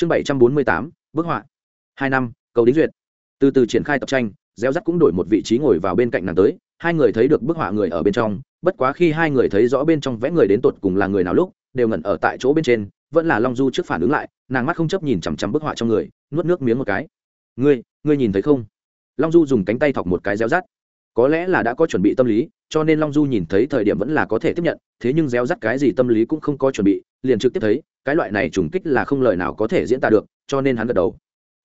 chương bảy trăm bốn mươi tám, bức họa. Hai năm, cầu đính duyệt. Từ từ triển khai tập tranh gieo rắc cũng đổi một vị trí ngồi vào bên cạnh nàng tới. Hai người thấy được bức họa người ở bên trong, bất quá khi hai người thấy rõ bên trong vẽ người đến tột cùng là người nào lúc, đều ngẩn ở tại chỗ bên trên, vẫn là long du trước phản ứng lại, nàng mắt không chấp nhìn chằm chằm bức họa trong người, nuốt nước miếng một cái. Ngươi ngươi nhìn thấy không? Long du dùng cánh tay thọc một cái réo rắt có lẽ là đã có chuẩn bị tâm lý, cho nên long du nhìn thấy thời điểm vẫn là có thể tiếp nhận, thế nhưng réo rắt cái gì tâm lý cũng không có chuẩn bị, liền trực tiếp thấy, cái loại này trùng kích là không lời nào có thể diễn tả được, cho nên hắn gật đầu.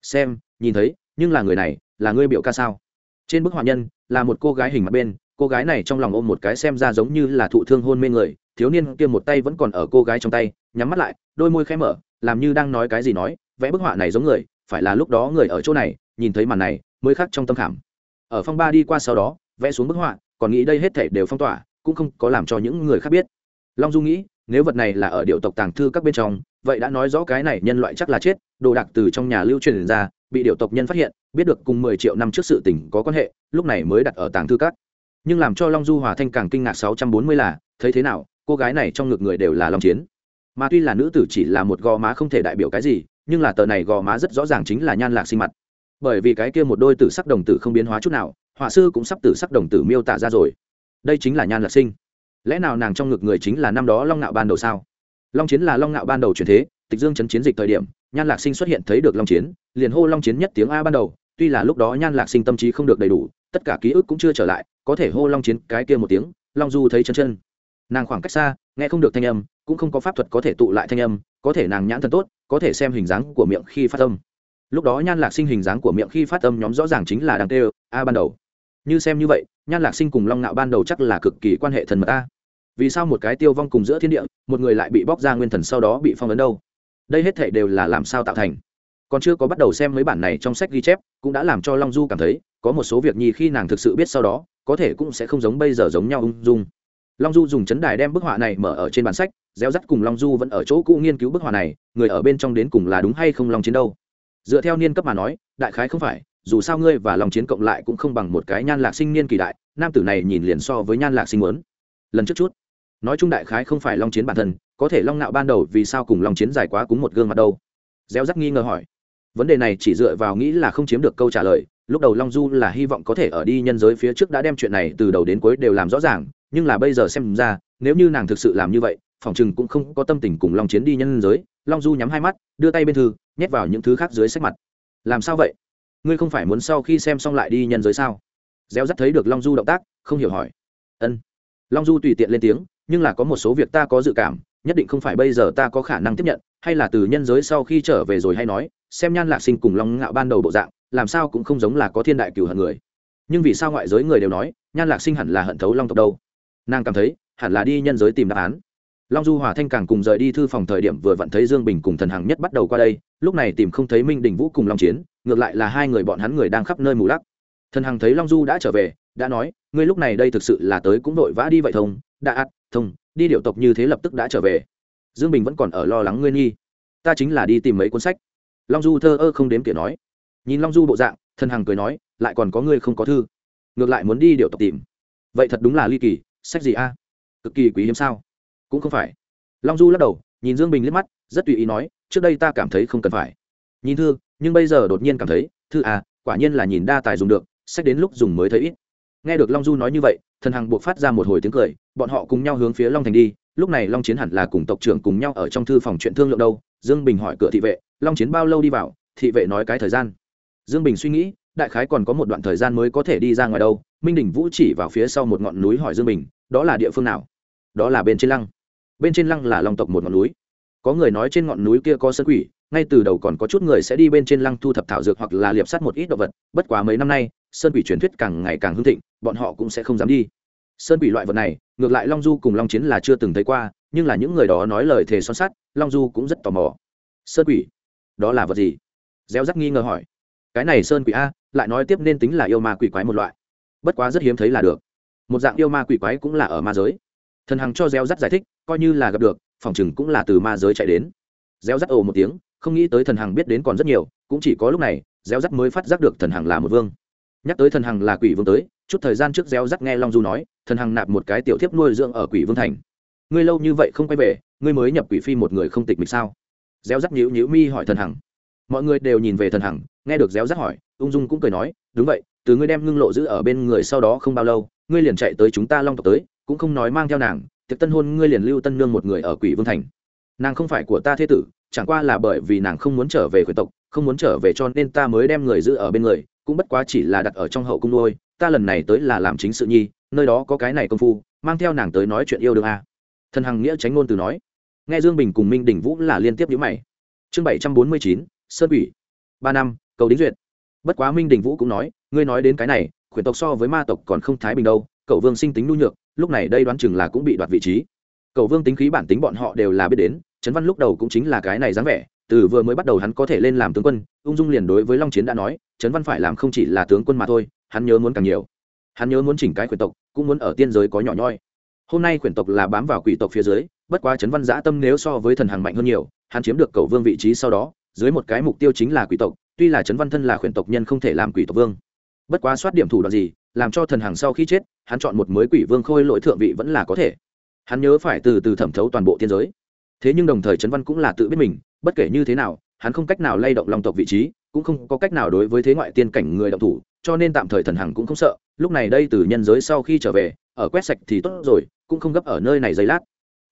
Xem, nhìn thấy, nhưng là người này, là ngươi biểu ca sao? Trên bức họa nhân, là một cô gái hình mặt bên, cô gái này trong lòng ôm một cái xem ra giống như là thụ thương hôn mê người, thiếu niên kia một tay vẫn còn ở cô gái trong tay, nhắm mắt lại, đôi môi khẽ mở, làm như đang nói cái gì nói, vẽ bức họa này giống người, phải là lúc đó người ở chỗ này, nhìn thấy màn này, mới khắc trong tâm khảm. Ở phong ba đi qua sau đó vẽ xuống bức họa, còn nghĩ đây hết thể đều phong tỏa, cũng không có làm cho những người khác biết. Long du nghĩ, nếu vật này là ở điệu tộc tàng thư các bên trong, vậy đã nói rõ cái này nhân loại chắc là chết, đồ đạc từ trong nhà lưu truyền ra, bị điệu tộc nhân phát hiện, biết được cùng mười triệu năm trước sự tình có quan hệ, lúc này mới đặt ở tàng thư các. Nhưng làm cho long du hòa thanh càng kinh ngạc sáu trăm bốn mươi là, thấy thế nào, cô gái này trong ngực người đều là long chiến. Mà tuy là nữ tử chỉ là một gò má không thể đại biểu cái gì, nhưng là tờ này gò má rất rõ ràng chính là nhan lạc sinh mặt. Bởi vì cái kia một đôi tử sắc đồng tử không biến hóa chút nào họa sư cũng sắp tử sắc đồng tử miêu tả ra rồi. Đây chính là nhan lạc sinh. Lẽ nào nàng trong ngực người chính là năm đó long ngạo ban đầu sao? Long chiến là long ngạo ban đầu truyền thế, tịch dương chấn chiến dịch thời điểm, nhan lạc sinh xuất hiện thấy được long chiến, liền hô long chiến nhất tiếng a ban đầu, tuy là lúc đó nhan lạc sinh tâm trí không được đầy đủ, tất cả ký ức cũng chưa trở lại, có thể hô long chiến cái kia một tiếng, long du thấy chân chân. Nàng khoảng cách xa, nghe không được thanh âm, cũng không có pháp thuật có thể tụ lại thanh âm, có thể nàng nhãn thần tốt, có thể xem hình dáng của miệng khi phát âm. Lúc đó nhan lạc sinh hình dáng của miệng khi phát âm nhóm rõ ràng chính là đang tê a ban đầu như xem như vậy, nhan lạc sinh cùng long ngạo ban đầu chắc là cực kỳ quan hệ thần mật a. Vì sao một cái tiêu vong cùng giữa thiên địa, một người lại bị bóc ra nguyên thần sau đó bị phong ấn đâu? Đây hết thể đều là làm sao tạo thành? Còn chưa có bắt đầu xem mấy bản này trong sách ghi chép, cũng đã làm cho long du cảm thấy, có một số việc nhi khi nàng thực sự biết sau đó, có thể cũng sẽ không giống bây giờ giống nhau ung dung. Long du dùng chấn đài đem bức họa này mở ở trên bản sách gieo rắt cùng long du vẫn ở chỗ cũ nghiên cứu bức họa này, người ở bên trong đến cùng là đúng hay không long chiến đâu? Dựa theo niên cấp mà nói, đại khái không phải dù sao ngươi và long chiến cộng lại cũng không bằng một cái nhan lạc sinh niên kỳ đại, nam tử này nhìn liền so với nhan lạc sinh muốn. Lần trước chút, nói chung đại khái không phải long chiến bản thân, có thể long nạo ban đầu vì sao cùng long chiến dài quá cúng một gương mặt đâu? Gieo rắc nghi ngờ hỏi. Vấn đề này chỉ dựa vào nghĩ là không chiếm được câu trả lời, lúc đầu long du là hy vọng có thể ở đi nhân giới phía trước đã đem chuyện này từ đầu đến cuối đều làm rõ ràng, nhưng là bây giờ xem ra, nếu như nàng thực sự làm như vậy, phòng chừng cũng không có tâm tình cùng long chiến đi nhân giới. Long du nhắm hai mắt, đưa tay bên thư, nhét vào những thứ khác dưới sách mặt. Làm sao vậy? Ngươi không phải muốn sau khi xem xong lại đi nhân giới sao? Gieo dắt thấy được long du động tác, không hiểu hỏi. Ân. Long du tùy tiện lên tiếng, nhưng là có một số việc ta có dự cảm, nhất định không phải bây giờ ta có khả năng tiếp nhận, hay là từ nhân giới sau khi trở về rồi hay nói, xem nhan lạc sinh cùng long ngạo ban đầu bộ dạng, làm sao cũng không giống là có thiên đại cửu hận người. Nhưng vì sao ngoại giới người đều nói, nhan lạc sinh hẳn là hận thấu long tộc đâu? Nàng cảm thấy, hẳn là đi nhân giới tìm đáp án. Long du, hòa thanh càng cùng rời đi thư phòng thời điểm vừa vặn thấy dương bình cùng thần hằng nhất bắt đầu qua đây, lúc này tìm không thấy minh đình vũ cùng long chiến ngược lại là hai người bọn hắn người đang khắp nơi mù lắc. Thần hằng thấy long du đã trở về, đã nói, ngươi lúc này đây thực sự là tới cũng vội vã đi vậy thông, đã ắt thông, đi điệu tộc như thế lập tức đã trở về. Dương bình vẫn còn ở lo lắng ngươi nghi. Ta chính là đi tìm mấy cuốn sách. Long du thơ ơ không đếm kể nói. Nhìn long du bộ dạng, thần hằng cười nói, lại còn có ngươi không có thư. Ngược lại muốn đi điệu tộc tìm. Vậy thật đúng là ly kỳ, sách gì a? Cực kỳ quý hiếm sao? Cũng không phải. Long du lắc đầu, nhìn dương bình liếc mắt, rất tùy ý nói, trước đây ta cảm thấy không cần phải. Nhìn thư nhưng bây giờ đột nhiên cảm thấy, thư à quả nhiên là nhìn đa tài dùng được, sách đến lúc dùng mới thấy ít. Nghe được long du nói như vậy, thần hằng buộc phát ra một hồi tiếng cười, bọn họ cùng nhau hướng phía long thành đi, lúc này long chiến hẳn là cùng tộc trưởng cùng nhau ở trong thư phòng chuyện thương lượng đâu, dương bình hỏi cửa thị vệ, long chiến bao lâu đi vào? Thị vệ nói cái thời gian. Dương bình suy nghĩ, đại khái còn có một đoạn thời gian mới có thể đi ra ngoài đâu, minh đình vũ chỉ vào phía sau một ngọn núi hỏi dương bình, đó là địa phương nào? Đó là bên trên lăng. Bên trên lăng là long tộc một ngọn núi. Có người nói trên ngọn núi kia có sơn quỷ ngay từ đầu còn có chút người sẽ đi bên trên lăng thu thập thảo dược hoặc là liệp sắt một ít động vật, bất quá mấy năm nay, sơn quỷ truyền thuyết càng ngày càng hưng thịnh, bọn họ cũng sẽ không dám đi. Sơn quỷ loại vật này, ngược lại long du cùng long chiến là chưa từng thấy qua, nhưng là những người đó nói lời thề son sắt, long du cũng rất tò mò. Sơn quỷ? Đó là vật gì? Gieo rắc nghi ngờ hỏi. Cái này sơn quỷ a, lại nói tiếp nên tính là yêu ma quỷ quái một loại. Bất quá rất hiếm thấy là được. Một dạng yêu ma quỷ quái cũng là ở ma giới. Thần hằng cho gieo rắc giải thích, coi như là gặp được, phòng chừng cũng là từ ma giới chạy đến. Gieo rắc ồ một tiếng không nghĩ tới thần hằng biết đến còn rất nhiều, cũng chỉ có lúc này, gieo rắc mới phát giác được thần hằng là một vương. Nhắc tới thần hằng là quỷ vương tới, chút thời gian trước gieo rắc nghe long du nói, thần hằng nạp một cái tiểu thiếp nuôi dưỡng ở quỷ vương thành. Ngươi lâu như vậy không quay về, ngươi mới nhập quỷ phi một người không tịch mịch sao? Gieo rắc nhữ nhữ mi hỏi thần hằng. Mọi người đều nhìn về thần hằng, nghe được gieo rắc hỏi, ung dung cũng cười nói, đúng vậy, từ ngươi đem ngưng lộ giữ ở bên người sau đó không bao lâu, ngươi liền chạy tới chúng ta long tộc tới, cũng không nói mang theo nàng, tiệc tân hôn ngươi liền lưu tân nương một người ở quỷ vương thành. Nàng không phải của ta thế tử chẳng qua là bởi vì nàng không muốn trở về khuyển tộc, không muốn trở về cho nên ta mới đem người giữ ở bên người, cũng bất quá chỉ là đặt ở trong hậu cung nuôi, ta lần này tới là làm chính sự nhi, nơi đó có cái này công phu, mang theo nàng tới nói chuyện yêu đương a. À. thần hằng nghĩa tránh ngôn từ nói. Nghe dương bình cùng minh đình vũ là liên tiếp nhữ mày. Chương bảy trăm bốn mươi chín, sơn ủy ba năm, cầu đính duyệt. Bất quá minh đình vũ cũng nói, ngươi nói đến cái này, khuyển tộc so với ma tộc còn không thái bình đâu, cậu vương sinh tính nhu nhược, lúc này đây đoán chừng là cũng bị đoạt vị trí. Cậu vương tính khí bản tính bọn họ đều là biết đến trấn văn lúc đầu cũng chính là cái này dáng vẻ, từ vừa mới bắt đầu hắn có thể lên làm tướng quân, ung dung liền đối với long chiến đã nói, trấn văn phải làm không chỉ là tướng quân mà thôi, hắn nhớ muốn càng nhiều. Hắn nhớ muốn chỉnh cái khuyển tộc, cũng muốn ở tiên giới có nhỏ nhoi. Hôm nay khuyển tộc là bám vào quỷ tộc phía dưới, bất quá trấn văn giã tâm nếu so với thần hàng mạnh hơn nhiều, hắn chiếm được cầu vương vị trí sau đó, dưới một cái mục tiêu chính là quỷ tộc, tuy là trấn văn thân là khuyển tộc nhân không thể làm quỷ tộc vương. Bất quá soát điểm thủ đoạn gì, làm cho thần hàng sau khi chết, hắn chọn một mới quỷ vương khôi lỗi thượng vị vẫn là có thể. Hắn nhớ phải từ từ thẩm thấu toàn bộ tiên giới thế nhưng đồng thời trấn văn cũng là tự biết mình, bất kể như thế nào, hắn không cách nào lay động long tộc vị trí, cũng không có cách nào đối với thế ngoại tiên cảnh người động thủ, cho nên tạm thời thần hằng cũng không sợ, lúc này đây từ nhân giới sau khi trở về, ở quét sạch thì tốt rồi, cũng không gấp ở nơi này giây lát.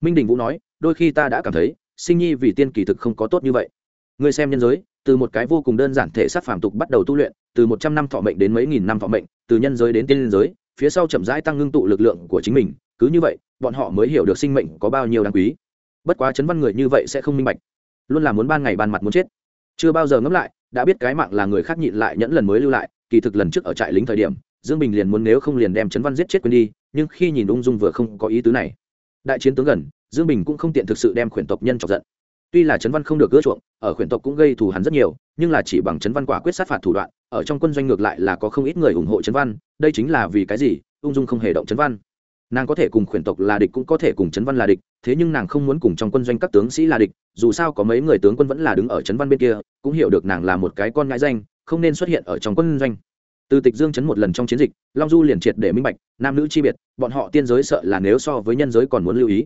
Minh đình vũ nói, đôi khi ta đã cảm thấy, sinh nhi vì tiên kỳ thực không có tốt như vậy. Người xem nhân giới, từ một cái vô cùng đơn giản thể sát phàm tục bắt đầu tu luyện, từ một trăm năm thọ mệnh đến mấy nghìn năm thọ mệnh, từ nhân giới đến tiên giới, phía sau chậm rãi tăng ngưng tụ lực lượng của chính mình, cứ như vậy, bọn họ mới hiểu được sinh mệnh có bao nhiêu đáng quý bất quá chấn văn người như vậy sẽ không minh bạch. Luôn là muốn ban ngày ban mặt muốn chết. Chưa bao giờ ngẫm lại, đã biết cái mạng là người khác nhịn lại nhẫn lần mới lưu lại, kỳ thực lần trước ở trại lính thời điểm, dương bình liền muốn nếu không liền đem chấn văn giết chết quên đi, nhưng khi nhìn ung dung vừa không có ý tứ này. Đại chiến tướng gần, dương bình cũng không tiện thực sự đem khuyển tộc nhân chọc giận. Tuy là chấn văn không được gỡ chuộng, ở khuyển tộc cũng gây thù hắn rất nhiều, nhưng là chỉ bằng chấn văn quả quyết sát phạt thủ đoạn, ở trong quân doanh ngược lại là có không ít người ủng hộ chấn văn, đây chính là vì cái gì, ung dung không hề động chấn văn nàng có thể cùng khuyển tộc là địch cũng có thể cùng Trấn văn là địch, thế nhưng nàng không muốn cùng trong quân doanh các tướng sĩ là địch, dù sao có mấy người tướng quân vẫn là đứng ở Trấn văn bên kia, cũng hiểu được nàng là một cái con ngãi danh, không nên xuất hiện ở trong quân doanh. Từ tịch dương chấn một lần trong chiến dịch, long du liền triệt để minh bạch, nam nữ chi biệt, bọn họ tiên giới sợ là nếu so với nhân giới còn muốn lưu ý.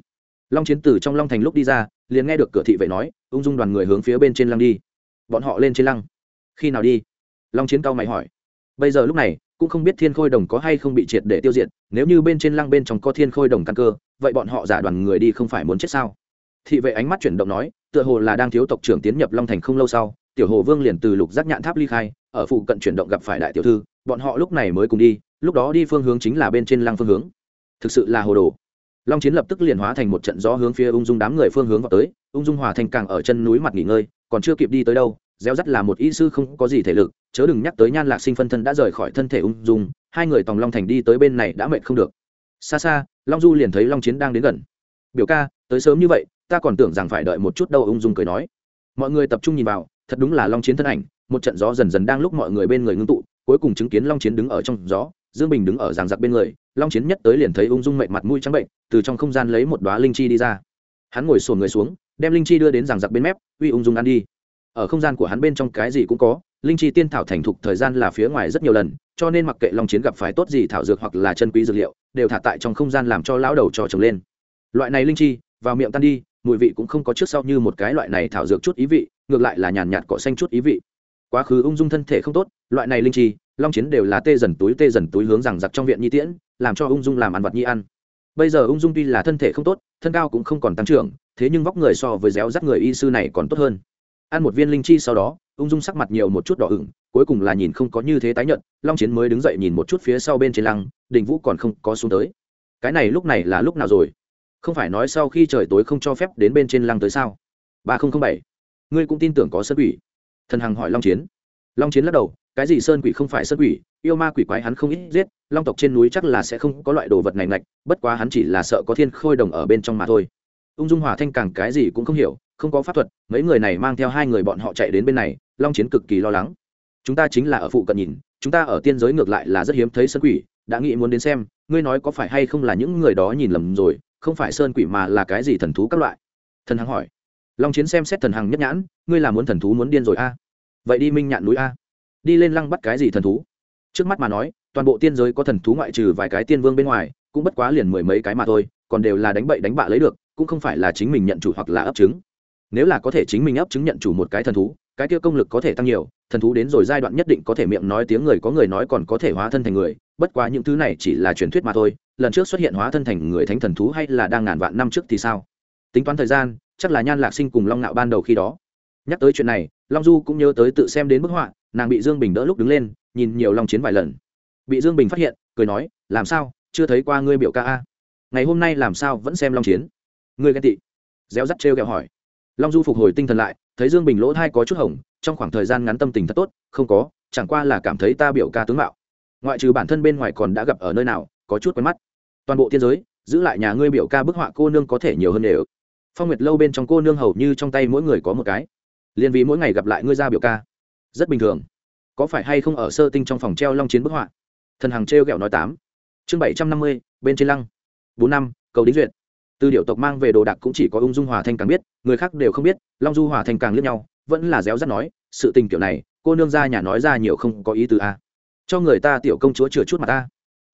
Long chiến Tử trong long thành lúc đi ra, liền nghe được cửa thị vệ nói, ung dung đoàn người hướng phía bên trên lăng đi. Bọn họ lên trên lăng. Khi nào đi? Long chiến cao mày hỏi. Bây giờ lúc này cũng không biết thiên khôi đồng có hay không bị triệt để tiêu diệt, nếu như bên trên lăng bên trong có thiên khôi đồng căn cơ, vậy bọn họ giả đoàn người đi không phải muốn chết sao? Thị vệ ánh mắt chuyển động nói, tựa hồ là đang thiếu tộc trưởng tiến nhập long thành không lâu sau, tiểu hồ vương liền từ lục giác nhạn tháp ly khai, ở phụ cận chuyển động gặp phải đại tiểu thư, bọn họ lúc này mới cùng đi, lúc đó đi phương hướng chính là bên trên lăng phương hướng. Thực sự là hồ đồ. Long chiến lập tức liền hóa thành một trận gió hướng phía ung dung đám người phương hướng vào tới, ung dung hòa thành càng ở chân núi mặt nghỉ ngơi, còn chưa kịp đi tới đâu gieo rắt là một y sư không có gì thể lực, chớ đừng nhắc tới nhan lạc sinh phân thân đã rời khỏi thân thể ung dung, hai người tòng long thành đi tới bên này đã mệt không được. Xa xa, long du liền thấy long chiến đang đến gần. Biểu ca, tới sớm như vậy, ta còn tưởng rằng phải đợi một chút đâu, ung dung cười nói. Mọi người tập trung nhìn vào, thật đúng là long chiến thân ảnh, một trận gió dần dần đang lúc mọi người bên người ngưng tụ, cuối cùng chứng kiến long chiến đứng ở trong gió, dương bình đứng ở giảng giặc bên người, long chiến nhất tới liền thấy ung dung mệnh mặt mũi trắng bệnh, từ trong không gian lấy một đoá linh chi đi ra. Hắn ngồi sồn người xuống, đem linh chi đưa đến giảng giặc bên mép, uy ung dung ăn đi ở không gian của hắn bên trong cái gì cũng có, linh chi tiên thảo thành thục thời gian là phía ngoài rất nhiều lần, cho nên mặc kệ long chiến gặp phải tốt gì thảo dược hoặc là chân quý dược liệu, đều thả tại trong không gian làm cho lão đầu cho trồng lên. Loại này linh chi, vào miệng tan đi, mùi vị cũng không có trước sau như một cái loại này thảo dược chút ý vị, ngược lại là nhàn nhạt cỏ xanh chút ý vị. Quá khứ ung dung thân thể không tốt, loại này linh chi, long chiến đều là tê dần túi tê dần túi hướng rằng giặc trong viện nhi tiễn, làm cho ung dung làm ăn vật nhi ăn. Bây giờ ung dung tuy là thân thể không tốt, thân cao cũng không còn tăng trưởng, thế nhưng vóc người so với réo rắt người y sư này còn tốt hơn ăn một viên linh chi sau đó, ung dung sắc mặt nhiều một chút đỏ ửng, cuối cùng là nhìn không có như thế tái nhận long chiến mới đứng dậy nhìn một chút phía sau bên trên lăng đình vũ còn không có xuống tới. Cái này lúc này là lúc nào rồi? Không phải nói sau khi trời tối không cho phép đến bên trên lăng tới sao? ba nghìn bảy. Ngươi cũng tin tưởng có sơn quỷ? Thần hằng hỏi long chiến. Long chiến lắc đầu, cái gì sơn quỷ không phải sơn quỷ, yêu ma quỷ quái hắn không ít giết, long tộc trên núi chắc là sẽ không có loại đồ vật này ngạch, bất quá hắn chỉ là sợ có thiên khôi đồng ở bên trong mà thôi. Ung dung hòa thanh càng cái gì cũng không hiểu không có pháp thuật, mấy người này mang theo hai người bọn họ chạy đến bên này, long chiến cực kỳ lo lắng. Chúng ta chính là ở phụ cận nhìn, chúng ta ở tiên giới ngược lại là rất hiếm thấy sơn quỷ, đã nghĩ muốn đến xem, ngươi nói có phải hay không là những người đó nhìn lầm rồi, không phải sơn quỷ mà là cái gì thần thú các loại? Thần hằng hỏi. Long chiến xem xét thần hằng nhất nhãn, ngươi là muốn thần thú muốn điên rồi a? Vậy đi minh nhạn núi a. Đi lên lăng bắt cái gì thần thú? Trước mắt mà nói, toàn bộ tiên giới có thần thú ngoại trừ vài cái tiên vương bên ngoài, cũng bất quá liền mười mấy cái mà thôi, còn đều là đánh bậy đánh bạ lấy được, cũng không phải là chính mình nhận chủ hoặc là ấp trứng nếu là có thể chính mình ấp chứng nhận chủ một cái thần thú, cái kia công lực có thể tăng nhiều, thần thú đến rồi giai đoạn nhất định có thể miệng nói tiếng người, có người nói còn có thể hóa thân thành người, bất quá những thứ này chỉ là truyền thuyết mà thôi, lần trước xuất hiện hóa thân thành người thánh thần thú hay là đang ngàn vạn năm trước thì sao? Tính toán thời gian, chắc là nhan lạc sinh cùng long ngạo ban đầu khi đó. Nhắc tới chuyện này, long du cũng nhớ tới tự xem đến bức họa, nàng bị dương bình đỡ lúc đứng lên, nhìn nhiều long chiến vài lần. Bị dương bình phát hiện, cười nói, làm sao? Chưa thấy qua ngươi biểu ca a. Ngày hôm nay làm sao vẫn xem long chiến? Ngươi ghen tị. Réo rắt trêu kẹo hỏi long du phục hồi tinh thần lại, thấy dương bình lỗ thai có chút hỏng trong khoảng thời gian ngắn tâm tình thật tốt, không có, chẳng qua là cảm thấy ta biểu ca tướng mạo. Ngoại trừ bản thân bên ngoài còn đã gặp ở nơi nào, có chút quen mắt. Toàn bộ thiên giới, giữ lại nhà ngươi biểu ca bức họa cô nương có thể nhiều hơn đều. Phong nguyệt lâu bên trong cô nương hầu như trong tay mỗi người có một cái. Liền vì mỗi ngày gặp lại ngươi ra biểu ca. Rất bình thường. Có phải hay không ở sơ tinh trong phòng treo long chiến bức họa? Thần hằng trêu ghẹo nói tám. Chương bảy trăm năm mươi, bên trên lăng. Bốn năm, cầu đính duyệt từ điệu tộc mang về đồ đạc cũng chỉ có ung dung hòa thanh càng biết, người khác đều không biết, long du hòa thanh càng liếc nhau, vẫn là réo rắt nói, sự tình kiểu này, cô nương ra nhà nói ra nhiều không có ý từ a à. cho người ta tiểu công chúa chừa chút mà ta.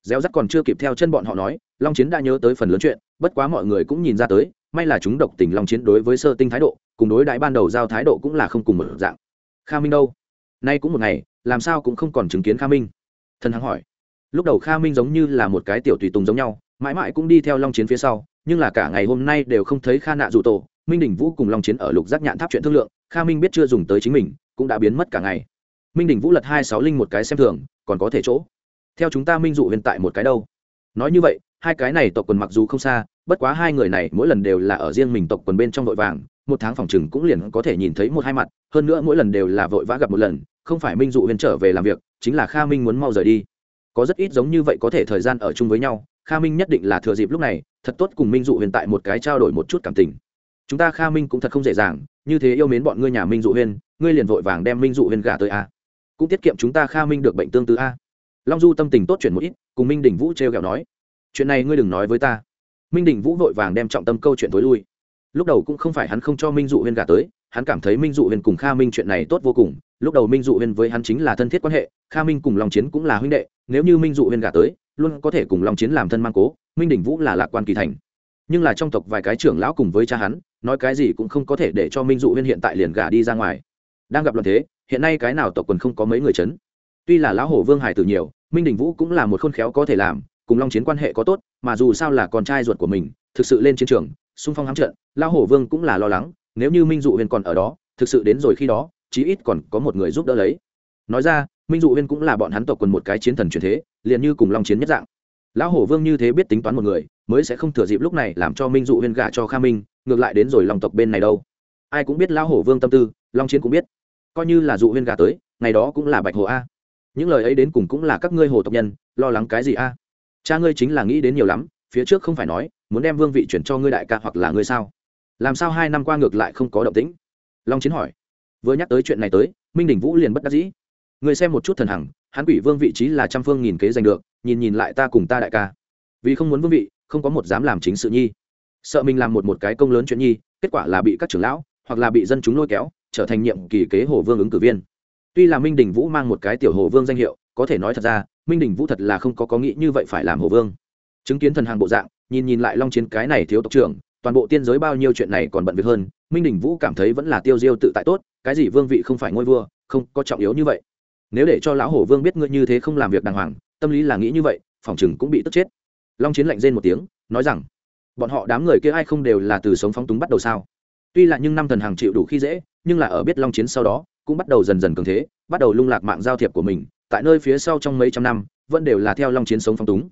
Réo rắt còn chưa kịp theo chân bọn họ nói, long chiến đã nhớ tới phần lớn chuyện, bất quá mọi người cũng nhìn ra tới, may là chúng độc tình long chiến đối với sơ tinh thái độ, cùng đối đãi ban đầu giao thái độ cũng là không cùng một dạng. Kha minh đâu? Nay cũng một ngày, làm sao cũng không còn chứng kiến kha minh. Thần hằng hỏi. Lúc đầu kha minh giống như là một cái tiểu tùy tùng giống nhau, mãi mãi cũng đi theo long chiến phía sau nhưng là cả ngày hôm nay đều không thấy kha nạ dù tổ, minh đình vũ cùng long chiến ở lục giác nhạn tháp chuyện thương lượng, kha minh biết chưa dùng tới chính mình, cũng đã biến mất cả ngày. Minh đình vũ lật hai sáu linh một cái xem thường, còn có thể chỗ? Theo chúng ta minh dụ hiện tại một cái đâu? Nói như vậy, hai cái này tộc quần mặc dù không xa, bất quá hai người này mỗi lần đều là ở riêng mình tộc quần bên trong vội vàng, một tháng phòng chừng cũng liền có thể nhìn thấy một hai mặt, hơn nữa mỗi lần đều là vội vã gặp một lần, không phải minh dụ huyền trở về làm việc, chính là kha minh muốn mau rời đi. Có rất ít giống như vậy có thể thời gian ở chung với nhau kha minh nhất định là thừa dịp lúc này, thật tốt cùng minh dụ huyền tại một cái trao đổi một chút cảm tình. Chúng ta kha minh cũng thật không dễ dàng, như thế yêu mến bọn ngươi nhà minh dụ huyền, ngươi liền vội vàng đem minh dụ huyền gả tới a. Cũng tiết kiệm chúng ta kha minh được bệnh tương tự a. Long du tâm tình tốt chuyển một ít, cùng minh đình vũ t r e o kẹo nói, chuyện này ngươi đừng nói với ta. Minh đình vũ vội vàng đem trọng tâm câu chuyện tối lui. Lúc đầu cũng không phải hắn không cho minh dụ huyên gả tới hắn cảm thấy minh dụ huyên cùng kha minh chuyện này tốt vô cùng, lúc đầu minh dụ huyên với hắn chính là thân thiết quan hệ, kha minh cùng long chiến cũng là huynh đệ, nếu như minh dụ huyên gả tới, luôn có thể cùng long chiến làm thân mang cố, minh đình vũ là lạc quan kỳ thành. Nhưng là trong tộc vài cái trưởng lão cùng với cha hắn, nói cái gì cũng không có thể để cho minh dụ huyên hiện tại liền gả đi ra ngoài. Đang gặp luận thế, hiện nay cái nào tộc quần không có mấy người chấn? Tuy là lão hổ vương hải tử nhiều, minh đình vũ cũng là một khôn khéo có thể làm, cùng long chiến quan hệ có tốt, mà dù sao là con trai ruột của mình, thực sự lên chiến trường, xung phong hám trận, Lão hổ vương cũng là lo lắng nếu như minh dụ huyên còn ở đó, thực sự đến rồi khi đó, chí ít còn có một người giúp đỡ lấy. Nói ra, minh dụ huyên cũng là bọn hắn tộc quần một cái chiến thần truyền thế, liền như cùng long chiến nhất dạng. Lão hổ vương như thế biết tính toán một người, mới sẽ không thừa dịp lúc này làm cho minh dụ huyên gả cho kha minh, ngược lại đến rồi lòng tộc bên này đâu. Ai cũng biết lão hổ vương tâm tư, long chiến cũng biết. Coi như là dụ huyên gả tới, ngày đó cũng là bạch hồ a. Những lời ấy đến cùng cũng là các ngươi hồ tộc nhân, lo lắng cái gì a? Cha ngươi chính là nghĩ đến nhiều lắm, phía trước không phải nói, muốn đem vương vị chuyển cho ngươi đại ca hoặc là ngươi sao? Làm sao hai năm qua ngược lại không có động tĩnh? Long chiến hỏi. Vừa nhắc tới chuyện này tới, minh đình vũ liền bất đắc dĩ. Người xem một chút thần hằng, hắn quỷ vương vị trí là trăm phương nghìn kế giành được, nhìn nhìn lại ta cùng ta đại ca. Vì không muốn vương vị, không có một dám làm chính sự nhi. Sợ mình làm một một cái công lớn chuyện nhi, kết quả là bị các trưởng lão, hoặc là bị dân chúng lôi kéo, trở thành nhiệm kỳ kế hồ vương ứng cử viên. Tuy là minh đình vũ mang một cái tiểu hồ vương danh hiệu, có thể nói thật ra, minh đình vũ thật là không có có nghĩ như vậy phải làm hồ vương. Chứng kiến thần hàng bộ dạng, nhìn nhìn lại long chiến cái này thiếu tộc trưởng toàn bộ tiên giới bao nhiêu chuyện này còn bận việc hơn, minh đình vũ cảm thấy vẫn là tiêu diêu tự tại tốt, cái gì vương vị không phải ngôi vua, không, có trọng yếu như vậy. Nếu để cho lão hổ vương biết ngươi như thế không làm việc đàng hoàng, tâm lý là nghĩ như vậy, phòng chừng cũng bị tức chết. Long chiến lạnh rên một tiếng, nói rằng, bọn họ đám người kia ai không đều là từ sống phóng túng bắt đầu sao? Tuy là nhưng năm thần hàng chịu đủ khi dễ, nhưng là ở biết long chiến sau đó, cũng bắt đầu dần dần cường thế, bắt đầu lung lạc mạng giao thiệp của mình, tại nơi phía sau trong mấy trăm năm, vẫn đều là theo long chiến sống phóng túng.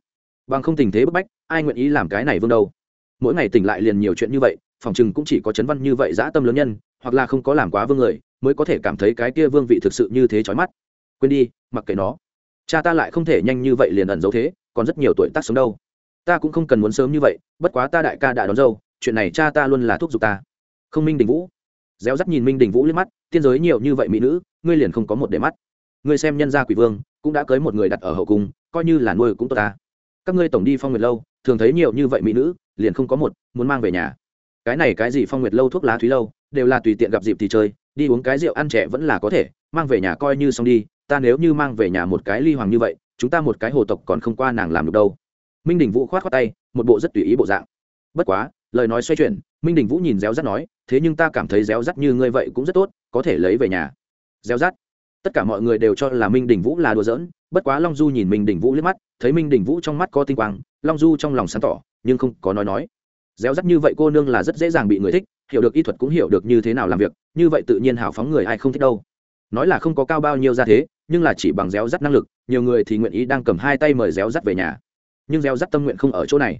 Bằng không tình thế bức bách, ai nguyện ý làm cái này vương đâu? Mỗi ngày tỉnh lại liền nhiều chuyện như vậy, phòng chừng cũng chỉ có chấn văn như vậy dã tâm lớn nhân, hoặc là không có làm quá vương người, mới có thể cảm thấy cái kia vương vị thực sự như thế chói mắt. Quên đi, mặc kệ nó. Cha ta lại không thể nhanh như vậy liền ẩn giấu thế, còn rất nhiều tuổi tác sống đâu. Ta cũng không cần muốn sớm như vậy, bất quá ta đại ca đã đón dâu, chuyện này cha ta luôn là thúc giục ta. Không minh đình vũ. Réo rắt nhìn minh đình vũ liếc mắt, tiên giới nhiều như vậy mỹ nữ, ngươi liền không có một để mắt. Ngươi xem nhân gia quỷ vương, cũng đã cưới một người đặt ở hậu cung, coi như là nuôi cũng tốt ta. Các ngươi tổng đi phong nguyệt lâu thường thấy nhiều như vậy mỹ nữ, liền không có một, muốn mang về nhà. Cái này cái gì phong nguyệt lâu thuốc lá thúy lâu, đều là tùy tiện gặp dịp thì chơi, đi uống cái rượu ăn trẻ vẫn là có thể, mang về nhà coi như xong đi, ta nếu như mang về nhà một cái ly hoàng như vậy, chúng ta một cái hồ tộc còn không qua nàng làm được đâu. Minh đình vũ khoát khoát tay, một bộ rất tùy ý bộ dạng. Bất quá, lời nói xoay chuyển, minh đình vũ nhìn réo rắt nói, thế nhưng ta cảm thấy réo rắt như ngươi vậy cũng rất tốt, có thể lấy về nhà. Réo rắt. Tất cả mọi người đều cho là minh đình vũ là đùa giỡn bất quá long du nhìn minh đình vũ liếc mắt, thấy minh đình vũ trong mắt có tinh quang, long du trong lòng sáng tỏ, nhưng không có nói nói. Réo rắt như vậy cô nương là rất dễ dàng bị người thích, hiểu được y thuật cũng hiểu được như thế nào làm việc, như vậy tự nhiên hào phóng người ai không thích đâu. Nói là không có cao bao nhiêu ra thế, nhưng là chỉ bằng réo rắt năng lực, nhiều người thì nguyện ý đang cầm hai tay mời réo rắt về nhà. Nhưng réo rắt tâm nguyện không ở chỗ này.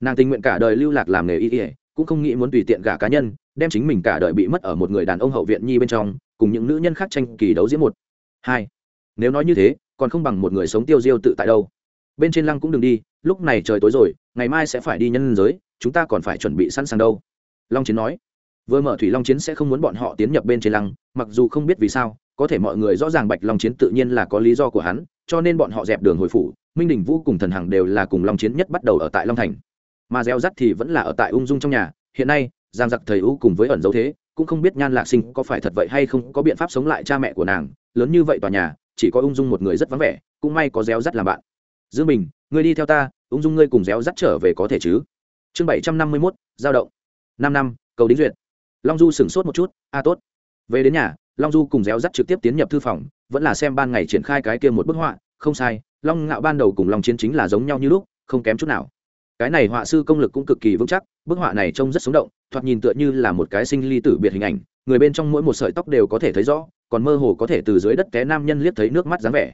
Nàng tình nguyện cả đời lưu lạc làm nghề y ỉa cũng không nghĩ muốn tùy tiện gả cá nhân, đem chính mình cả đời bị mất ở một người đàn ông hậu viện nhi bên trong, cùng những nữ nhân khác tranh kỳ đấu diễn một. Hai. Nếu nói như thế còn không bằng một người sống tiêu diêu tự tại đâu. Bên trên lăng cũng đừng đi, lúc này trời tối rồi, ngày mai sẽ phải đi nhân giới, chúng ta còn phải chuẩn bị sẵn sàng đâu. Long chiến nói. Vừa mở thủy long chiến sẽ không muốn bọn họ tiến nhập bên trên lăng, mặc dù không biết vì sao, có thể mọi người rõ ràng bạch long chiến tự nhiên là có lý do của hắn, cho nên bọn họ dẹp đường hồi phủ, minh đình vũ cùng thần hằng đều là cùng long chiến nhất bắt đầu ở tại long thành. Mà gieo rắt thì vẫn là ở tại ung dung trong nhà, hiện nay, giang giặc thầy u cùng với ẩn dấu thế, cũng không biết nhan lạc sinh có phải thật vậy hay không, có biện pháp sống lại cha mẹ của nàng, lớn như vậy tòa nhà chỉ có ung dung một người rất vắng vẻ, cũng may có réo rắt làm bạn. Dương bình, ngươi đi theo ta, ung dung ngươi cùng réo rắt trở về có thể chứ? Chương bảy trăm năm mươi mốt, giao động. Năm năm, cầu đính duyệt. Long du sửng sốt một chút, a, tốt. Về đến nhà, long du cùng réo rắt trực tiếp tiến nhập thư phòng, vẫn là xem ban ngày triển khai cái kia một bức họa, không sai, long ngạo ban đầu cùng long chiến chính là giống nhau như lúc, không kém chút nào. Cái này họa sư công lực cũng cực kỳ vững chắc, bức họa này trông rất sống động, thoạt nhìn tựa như là một cái sinh ly tử biệt hình ảnh, người bên trong mỗi một sợi tóc đều có thể thấy rõ còn mơ hồ có thể từ dưới đất té nam nhân liếc thấy nước mắt dáng vẻ.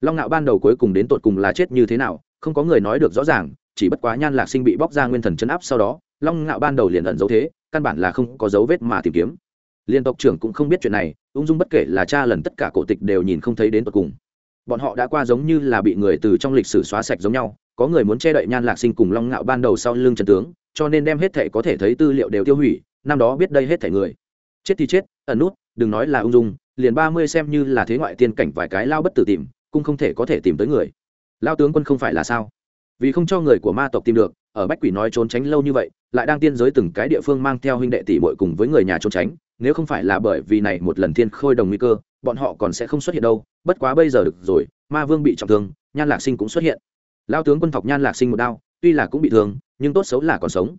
Long ngạo ban đầu cuối cùng đến tột cùng là chết như thế nào, không có người nói được rõ ràng, chỉ bất quá nhan lạc sinh bị bóc ra nguyên thần chấn áp sau đó, long ngạo ban đầu liền ẩn dấu thế, căn bản là không có dấu vết mà tìm kiếm. Liên tộc trưởng cũng không biết chuyện này, ung dung bất kể là cha lần tất cả cổ tịch đều nhìn không thấy đến tột cùng. Bọn họ đã qua giống như là bị người từ trong lịch sử xóa sạch giống nhau, có người muốn che đậy nhan lạc sinh cùng long ngạo ban đầu sau lưng trần tướng, cho nên đem hết thể có thể thấy tư liệu đều tiêu hủy, năm đó biết đây hết thảy người. Chết thì chết, ẩn nút, đừng nói là ung dung liền ba mươi xem như là thế ngoại tiên cảnh vài cái lao bất tử tìm, cũng không thể có thể tìm tới người. Lao tướng quân không phải là sao? Vì không cho người của ma tộc tìm được, ở bách quỷ nói trốn tránh lâu như vậy, lại đang tiên giới từng cái địa phương mang theo huynh đệ tỷ bội cùng với người nhà trốn tránh, nếu không phải là bởi vì này một lần thiên khôi đồng nguy cơ, bọn họ còn sẽ không xuất hiện đâu, bất quá bây giờ được rồi, ma vương bị trọng thương, nhan lạc sinh cũng xuất hiện. Lao tướng quân thọc nhan lạc sinh một đao, tuy là cũng bị thương, nhưng tốt xấu là còn sống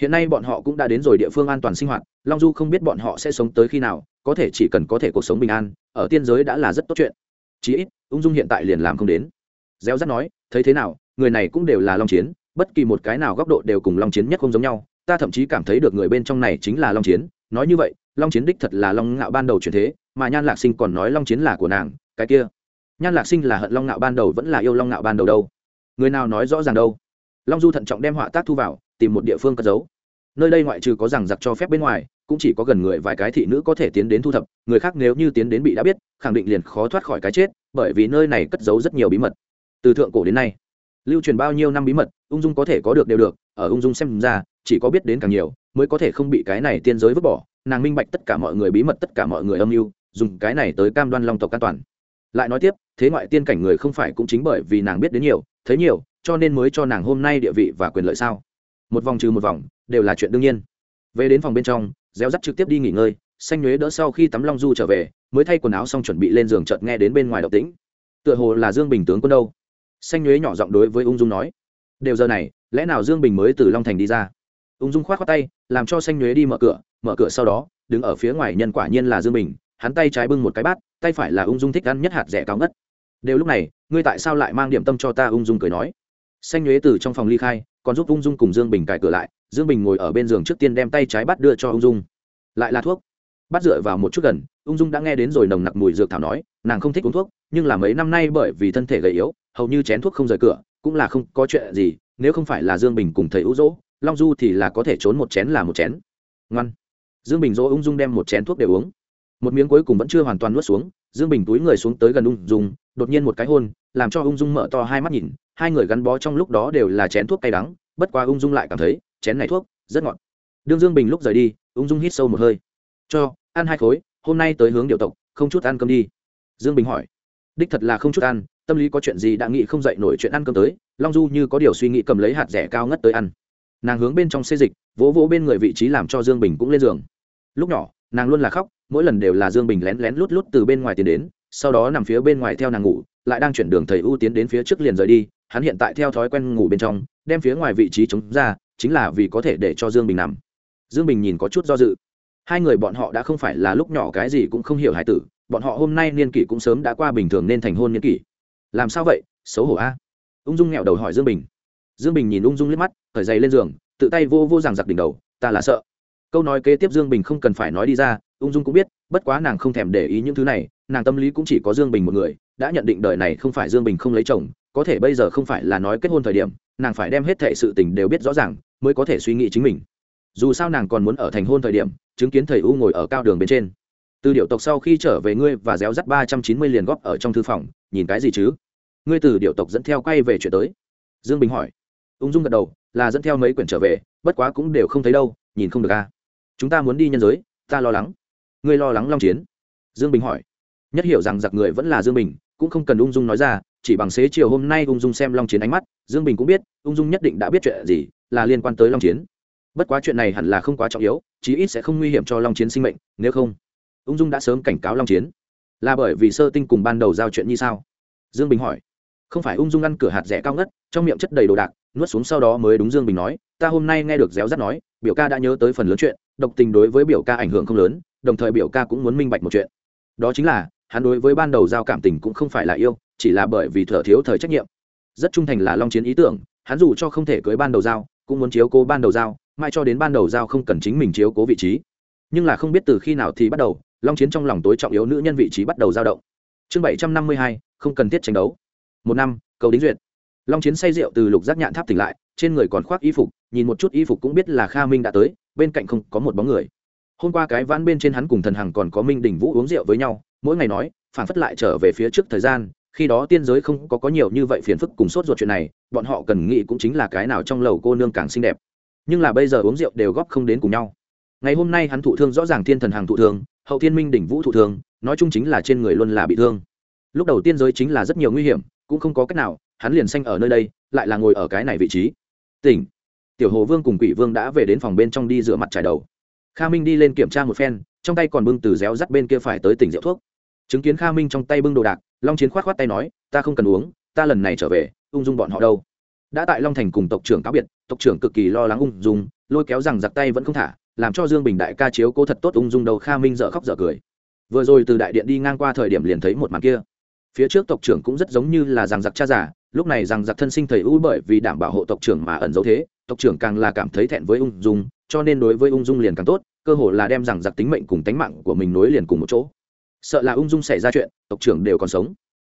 hiện nay bọn họ cũng đã đến rồi địa phương an toàn sinh hoạt, long du không biết bọn họ sẽ sống tới khi nào, có thể chỉ cần có thể cuộc sống bình an, ở tiên giới đã là rất tốt chuyện. Chí ít, ung dung hiện tại liền làm không đến. Gieo rắt nói, thấy thế nào, người này cũng đều là long chiến, bất kỳ một cái nào góc độ đều cùng long chiến nhất không giống nhau. Ta thậm chí cảm thấy được người bên trong này chính là long chiến. Nói như vậy, long chiến đích thật là long ngạo ban đầu chuyển thế, mà nhan lạc sinh còn nói long chiến là của nàng, cái kia. Nhan lạc sinh là hận long ngạo ban đầu vẫn là yêu long ngạo ban đầu đâu? Người nào nói rõ ràng đâu? Long du thận trọng đem họa tác thu vào tìm một địa phương cất giấu. Nơi đây ngoại trừ có rằng giặc cho phép bên ngoài, cũng chỉ có gần người vài cái thị nữ có thể tiến đến thu thập, người khác nếu như tiến đến bị đã biết, khẳng định liền khó thoát khỏi cái chết, bởi vì nơi này cất giấu rất nhiều bí mật. Từ thượng cổ đến nay, lưu truyền bao nhiêu năm bí mật, ung dung có thể có được đều được, ở ung dung xem ra, chỉ có biết đến càng nhiều, mới có thể không bị cái này tiên giới vứt bỏ. Nàng minh bạch tất cả mọi người bí mật, tất cả mọi người âm mưu, dùng cái này tới cam đoan long tộc an toàn. Lại nói tiếp, thế ngoại tiên cảnh người không phải cũng chính bởi vì nàng biết đến nhiều, thấy nhiều, cho nên mới cho nàng hôm nay địa vị và quyền lợi sao? Một vòng trừ một vòng, đều là chuyện đương nhiên. Về đến phòng bên trong, réo rắt trực tiếp đi nghỉ ngơi, xanh nhuế đỡ sau khi tắm long du trở về, mới thay quần áo xong chuẩn bị lên giường chợt nghe đến bên ngoài động tĩnh. Tựa hồ là dương bình tướng quân đâu. Xanh nhuế nhỏ giọng đối với ung dung nói, đều giờ này, lẽ nào dương bình mới từ long thành đi ra? Ung dung k h o á t khoác tay, làm cho xanh nhuế đi mở cửa mở cửa sau đó, đứng ở phía ngoài nhân quả nhiên là dương bình, hắn tay trái bưng một cái bát, tay phải là ung dung thích ăn nhất hạt rẻ cao ngất. Đều lúc này, ngươi tại sao lại mang điểm tâm cho ta? Ung dung cười nói. Xanh nhuế từ trong phòng ly khai còn giúp ung dung cùng dương bình cài cửa lại, dương bình ngồi ở bên giường trước tiên đem tay trái bắt đưa cho ung dung. Lại là thuốc. Bắt dựa vào một chút gần, ung dung đã nghe đến rồi nồng nặc mùi dược thảo nói, nàng không thích uống thuốc, nhưng là mấy năm nay bởi vì thân thể gầy yếu, hầu như chén thuốc không rời cửa, cũng là không có chuyện gì, nếu không phải là dương bình cùng thầy ú dỗ long du thì là có thể trốn một chén là một chén. Ngoan. Dương bình dỗ ung dung đem một chén thuốc để uống. Một miếng cuối cùng vẫn chưa hoàn toàn nuốt xuống, dương bình túi người xuống tới gần ung dung, đột nhiên một cái hôn, làm cho ung dung mở to hai mắt nhìn hai người gắn bó trong lúc đó đều là chén thuốc cay đắng, bất quá ung dung lại cảm thấy, chén này thuốc, rất ngọt. Đương dương bình lúc rời đi, ung dung hít sâu một hơi. Cho, ăn hai khối, hôm nay tới hướng điệu tộc, không chút ăn cơm đi. Dương bình hỏi. Đích thật là không chút ăn, tâm lý có chuyện gì đã nghĩ không dậy nổi chuyện ăn cơm tới, long du như có điều suy nghĩ cầm lấy hạt rẻ cao ngất tới ăn. Nàng hướng bên trong xê dịch, vỗ vỗ bên người vị trí làm cho dương bình cũng lên giường. Lúc nhỏ, nàng luôn là khóc, mỗi lần đều là dương bình lén lén lút lút từ bên ngoài tiến đến sau đó nằm phía bên ngoài theo nàng ngủ, lại đang chuyển đường thầy ưu tiến đến phía trước liền rời đi, hắn hiện tại theo thói quen ngủ bên trong, đem phía ngoài vị trí chống ra, chính là vì có thể để cho dương bình nằm. Dương bình nhìn có chút do dự. Hai người bọn họ đã không phải là lúc nhỏ cái gì cũng không hiểu hải tử, bọn họ hôm nay niên kỷ cũng sớm đã qua bình thường nên thành hôn niên kỷ. Làm sao vậy? Xấu hổ a. Ung dung nghẹo đầu hỏi dương bình. Dương bình nhìn ung dung liếc mắt khởi dày lên giường, tự tay vô vô rằng giặc đỉnh đầu, ta là sợ. Câu nói kế tiếp dương bình không cần phải nói đi ra, ung dung cũng biết, bất quá nàng không thèm để ý những thứ này nàng tâm lý cũng chỉ có dương bình một người, đã nhận định đời này không phải dương bình không lấy chồng, có thể bây giờ không phải là nói kết hôn thời điểm, nàng phải đem hết thệ sự tình đều biết rõ ràng, mới có thể suy nghĩ chính mình. Dù sao nàng còn muốn ở thành hôn thời điểm, chứng kiến thầy u ngồi ở cao đường bên trên. Từ điệu tộc sau khi trở về ngươi và réo rắt ba trăm chín mươi liền góp ở trong thư phòng, nhìn cái gì chứ? Ngươi từ điệu tộc dẫn theo quay về chuyện tới. Dương bình hỏi. Ung dung gật đầu, là dẫn theo mấy quyển trở về, bất quá cũng đều không thấy đâu, nhìn không được a chúng ta muốn đi nhân giới, ta lo lắng. Ngươi lo lắng long chiến. Dương bình hỏi nhất hiểu rằng giặc người vẫn là dương bình, cũng không cần ung dung nói ra, chỉ bằng xế chiều hôm nay ung dung xem long chiến ánh mắt, dương bình cũng biết, ung dung nhất định đã biết chuyện gì, là liên quan tới long chiến. Bất quá chuyện này hẳn là không quá trọng yếu, chí ít sẽ không nguy hiểm cho long chiến sinh mệnh, nếu không, ung dung đã sớm cảnh cáo long chiến. Là bởi vì sơ tinh cùng ban đầu giao chuyện như sao? Dương bình hỏi. Không phải ung dung ăn cửa hạt rẻ cao ngất, trong miệng chất đầy đồ đạc, nuốt xuống sau đó mới đúng dương bình nói, ta hôm nay nghe được réo rắt nói, biểu ca đã nhớ tới phần lớn chuyện, độc tình đối với biểu ca ảnh hưởng không lớn, đồng thời biểu ca cũng muốn minh bạch một chuyện. Đó chính là hắn đối với ban đầu giao cảm tình cũng không phải là yêu, chỉ là bởi vì thở thiếu thời trách nhiệm. Rất trung thành là long chiến ý tưởng, hắn dù cho không thể cưới ban đầu giao, cũng muốn chiếu cố ban đầu giao, mai cho đến ban đầu giao không cần chính mình chiếu cố vị trí. Nhưng là không biết từ khi nào thì bắt đầu, long chiến trong lòng tối trọng yếu nữ nhân vị trí bắt đầu dao động. Chương bảy trăm năm mươi hai, không cần thiết tranh đấu. Một năm, cầu đính duyệt. Long chiến say rượu từ lục giác nhạn tháp tỉnh lại, trên người còn khoác y phục, nhìn một chút y phục cũng biết là kha minh đã tới, bên cạnh không có một bóng người. Hôm qua cái vãn bên trên hắn cùng thần hằng còn có minh đình vũ uống rượu với nhau mỗi ngày nói phản phất lại trở về phía trước thời gian, khi đó tiên giới không có có nhiều như vậy phiền phức cùng sốt ruột chuyện này, bọn họ cần nghĩ cũng chính là cái nào trong lầu cô nương càng xinh đẹp. Nhưng là bây giờ uống rượu đều góp không đến cùng nhau. Ngày hôm nay hắn thụ thương rõ ràng thiên thần hàng thụ thương, hậu thiên minh đỉnh vũ thụ thương, nói chung chính là trên người luôn là bị thương. Lúc đầu tiên giới chính là rất nhiều nguy hiểm, cũng không có cách nào, hắn liền xanh ở nơi đây, lại là ngồi ở cái này vị trí. Tỉnh. Tiểu hồ vương cùng quỷ vương đã về đến phòng bên trong đi rửa mặt trải đầu. Kha minh đi lên kiểm tra một phen, trong tay còn bưng từ réo rắt bên kia phải tới tỉnh rượu thuốc chứng kiến kha minh trong tay bưng đồ đạc, long chiến khoát khoát tay nói, ta không cần uống, ta lần này trở về, ung dung bọn họ đâu. Đã tại long thành cùng tộc trưởng cáo biệt, tộc trưởng cực kỳ lo lắng ung dung, lôi kéo rằng giặc tay vẫn không thả, làm cho dương bình đại ca chiếu cố thật tốt ung dung đầu kha minh dợ khóc dợ cười. Vừa rồi từ đại điện đi ngang qua thời điểm liền thấy một màn kia. Phía trước tộc trưởng cũng rất giống như là rằng giặc cha giả lúc này rằng giặc thân sinh thầy u bởi vì đảm bảo hộ tộc trưởng mà ẩn giấu thế, tộc trưởng càng là cảm thấy thẹn với ung dung, cho nên đối với ung dung liền càng tốt, cơ hồ là đem rằng giặc tính mệnh cùng tánh mạng của mình nối liền cùng một chỗ sợ là ung dung xảy ra chuyện, tộc trưởng đều còn sống.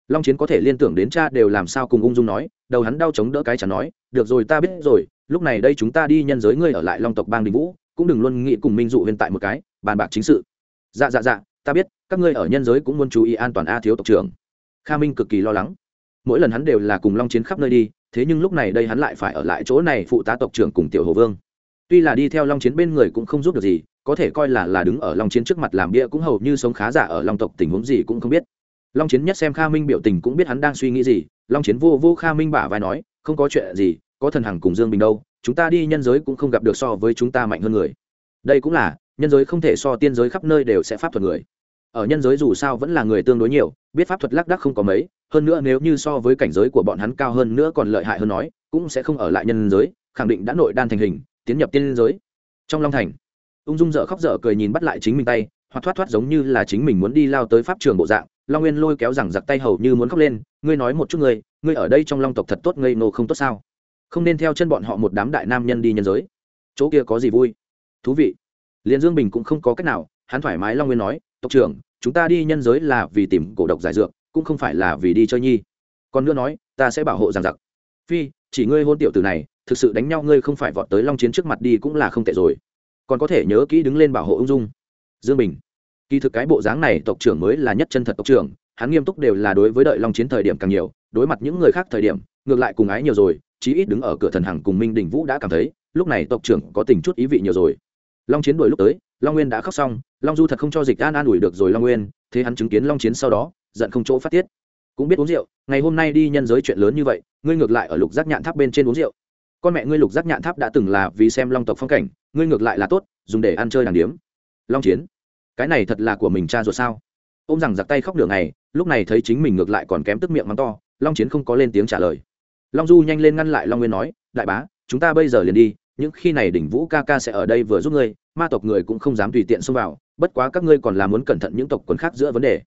Long chiến có thể liên tưởng đến cha đều làm sao cùng ung dung nói, đầu hắn đau chống đỡ cái chả nói, được rồi, ta biết rồi, lúc này đây chúng ta đi nhân giới ngươi ở lại long tộc bang đình vũ, cũng đừng luôn nghĩ cùng minh dụ hiện tại một cái, bàn bạc chính sự. Dạ dạ dạ ta biết, các ngươi ở nhân giới cũng muốn chú ý an toàn a thiếu tộc trưởng. Kha minh cực kỳ lo lắng. Mỗi lần hắn đều là cùng long chiến khắp nơi đi, thế nhưng lúc này đây hắn lại phải ở lại chỗ này phụ tá tộc trưởng cùng tiểu hồ vương tuy là đi theo long chiến bên người cũng không giúp được gì, có thể coi là là đứng ở long chiến trước mặt làm bia cũng hầu như sống khá giả ở long tộc, tình huống gì cũng không biết. Long chiến nhất xem kha minh biểu tình cũng biết hắn đang suy nghĩ gì, long chiến vô vô kha minh bả vai nói, không có chuyện gì, có thần hằng cùng dương bình đâu, chúng ta đi nhân giới cũng không gặp được so với chúng ta mạnh hơn người. Đây cũng là, nhân giới không thể so tiên giới khắp nơi đều sẽ pháp thuật người. Ở nhân giới dù sao vẫn là người tương đối nhiều, biết pháp thuật lác đác không có mấy, hơn nữa nếu như so với cảnh giới của bọn hắn cao hơn nữa còn lợi hại hơn nói, cũng sẽ không ở lại nhân giới, khẳng định đã nội đan thành hình tiến nhập tiên giới. Trong long thành, ung dung dở khóc dở cười nhìn bắt lại chính mình tay, hoặc thoát thoát giống như là chính mình muốn đi lao tới pháp trường bộ dạng, long nguyên lôi kéo rằng giặc tay hầu như muốn khóc lên, ngươi nói một chút ngươi ngươi ở đây trong long tộc thật tốt ngây nô không tốt sao? Không nên theo chân bọn họ một đám đại nam nhân đi nhân giới. Chỗ kia có gì vui? Thú vị. Liền dương bình cũng không có cách nào, hắn thoải mái long nguyên nói, tộc trưởng, chúng ta đi nhân giới là vì tìm cổ độc giải dược, cũng không phải là vì đi chơi nhi. Còn nữa nói, ta sẽ bảo hộ rằng giặc. Phi, chỉ ngươi hôn tiểu tử này thực sự đánh nhau ngươi không phải vọt tới long chiến trước mặt đi cũng là không tệ rồi. Còn có thể nhớ kỹ đứng lên bảo hộ ung dung. Dương bình. Kỳ thực cái bộ dáng này tộc trưởng mới là nhất chân thật tộc trưởng, hắn nghiêm túc đều là đối với đợi long chiến thời điểm càng nhiều, đối mặt những người khác thời điểm, ngược lại cùng ái nhiều rồi, chí ít đứng ở cửa thần hằng cùng minh đình vũ đã cảm thấy, lúc này tộc trưởng có tình chút ý vị nhiều rồi. Long chiến đuổi lúc tới, long nguyên đã khóc xong, long du thật không cho dịch an an ủi được rồi long nguyên, thế hắn chứng kiến long chiến sau đó, giận không chỗ phát tiết. Cũng biết uống rượu, ngày hôm nay đi nhân giới chuyện lớn như vậy, ngươi ngược lại ở lục giác nhạn tháp bên trên uống rượu con mẹ ngươi lục giác nhạn tháp đã từng là vì xem long tộc phong cảnh, ngươi ngược lại là tốt, dùng để ăn chơi đàng điếm. Long chiến, cái này thật là của mình cha ruột sao? Ô m rằng giặc tay khóc đường này lúc này thấy chính mình ngược lại còn kém tức miệng mắng to, long chiến không có lên tiếng trả lời. Long du nhanh lên ngăn lại long nguyên nói, đại bá, chúng ta bây giờ liền đi, những khi này đỉnh vũ ca ca sẽ ở đây vừa giúp ngươi, ma tộc người cũng không dám tùy tiện xông vào, bất quá các ngươi còn là muốn cẩn thận những tộc quần khác giữa vấn đề.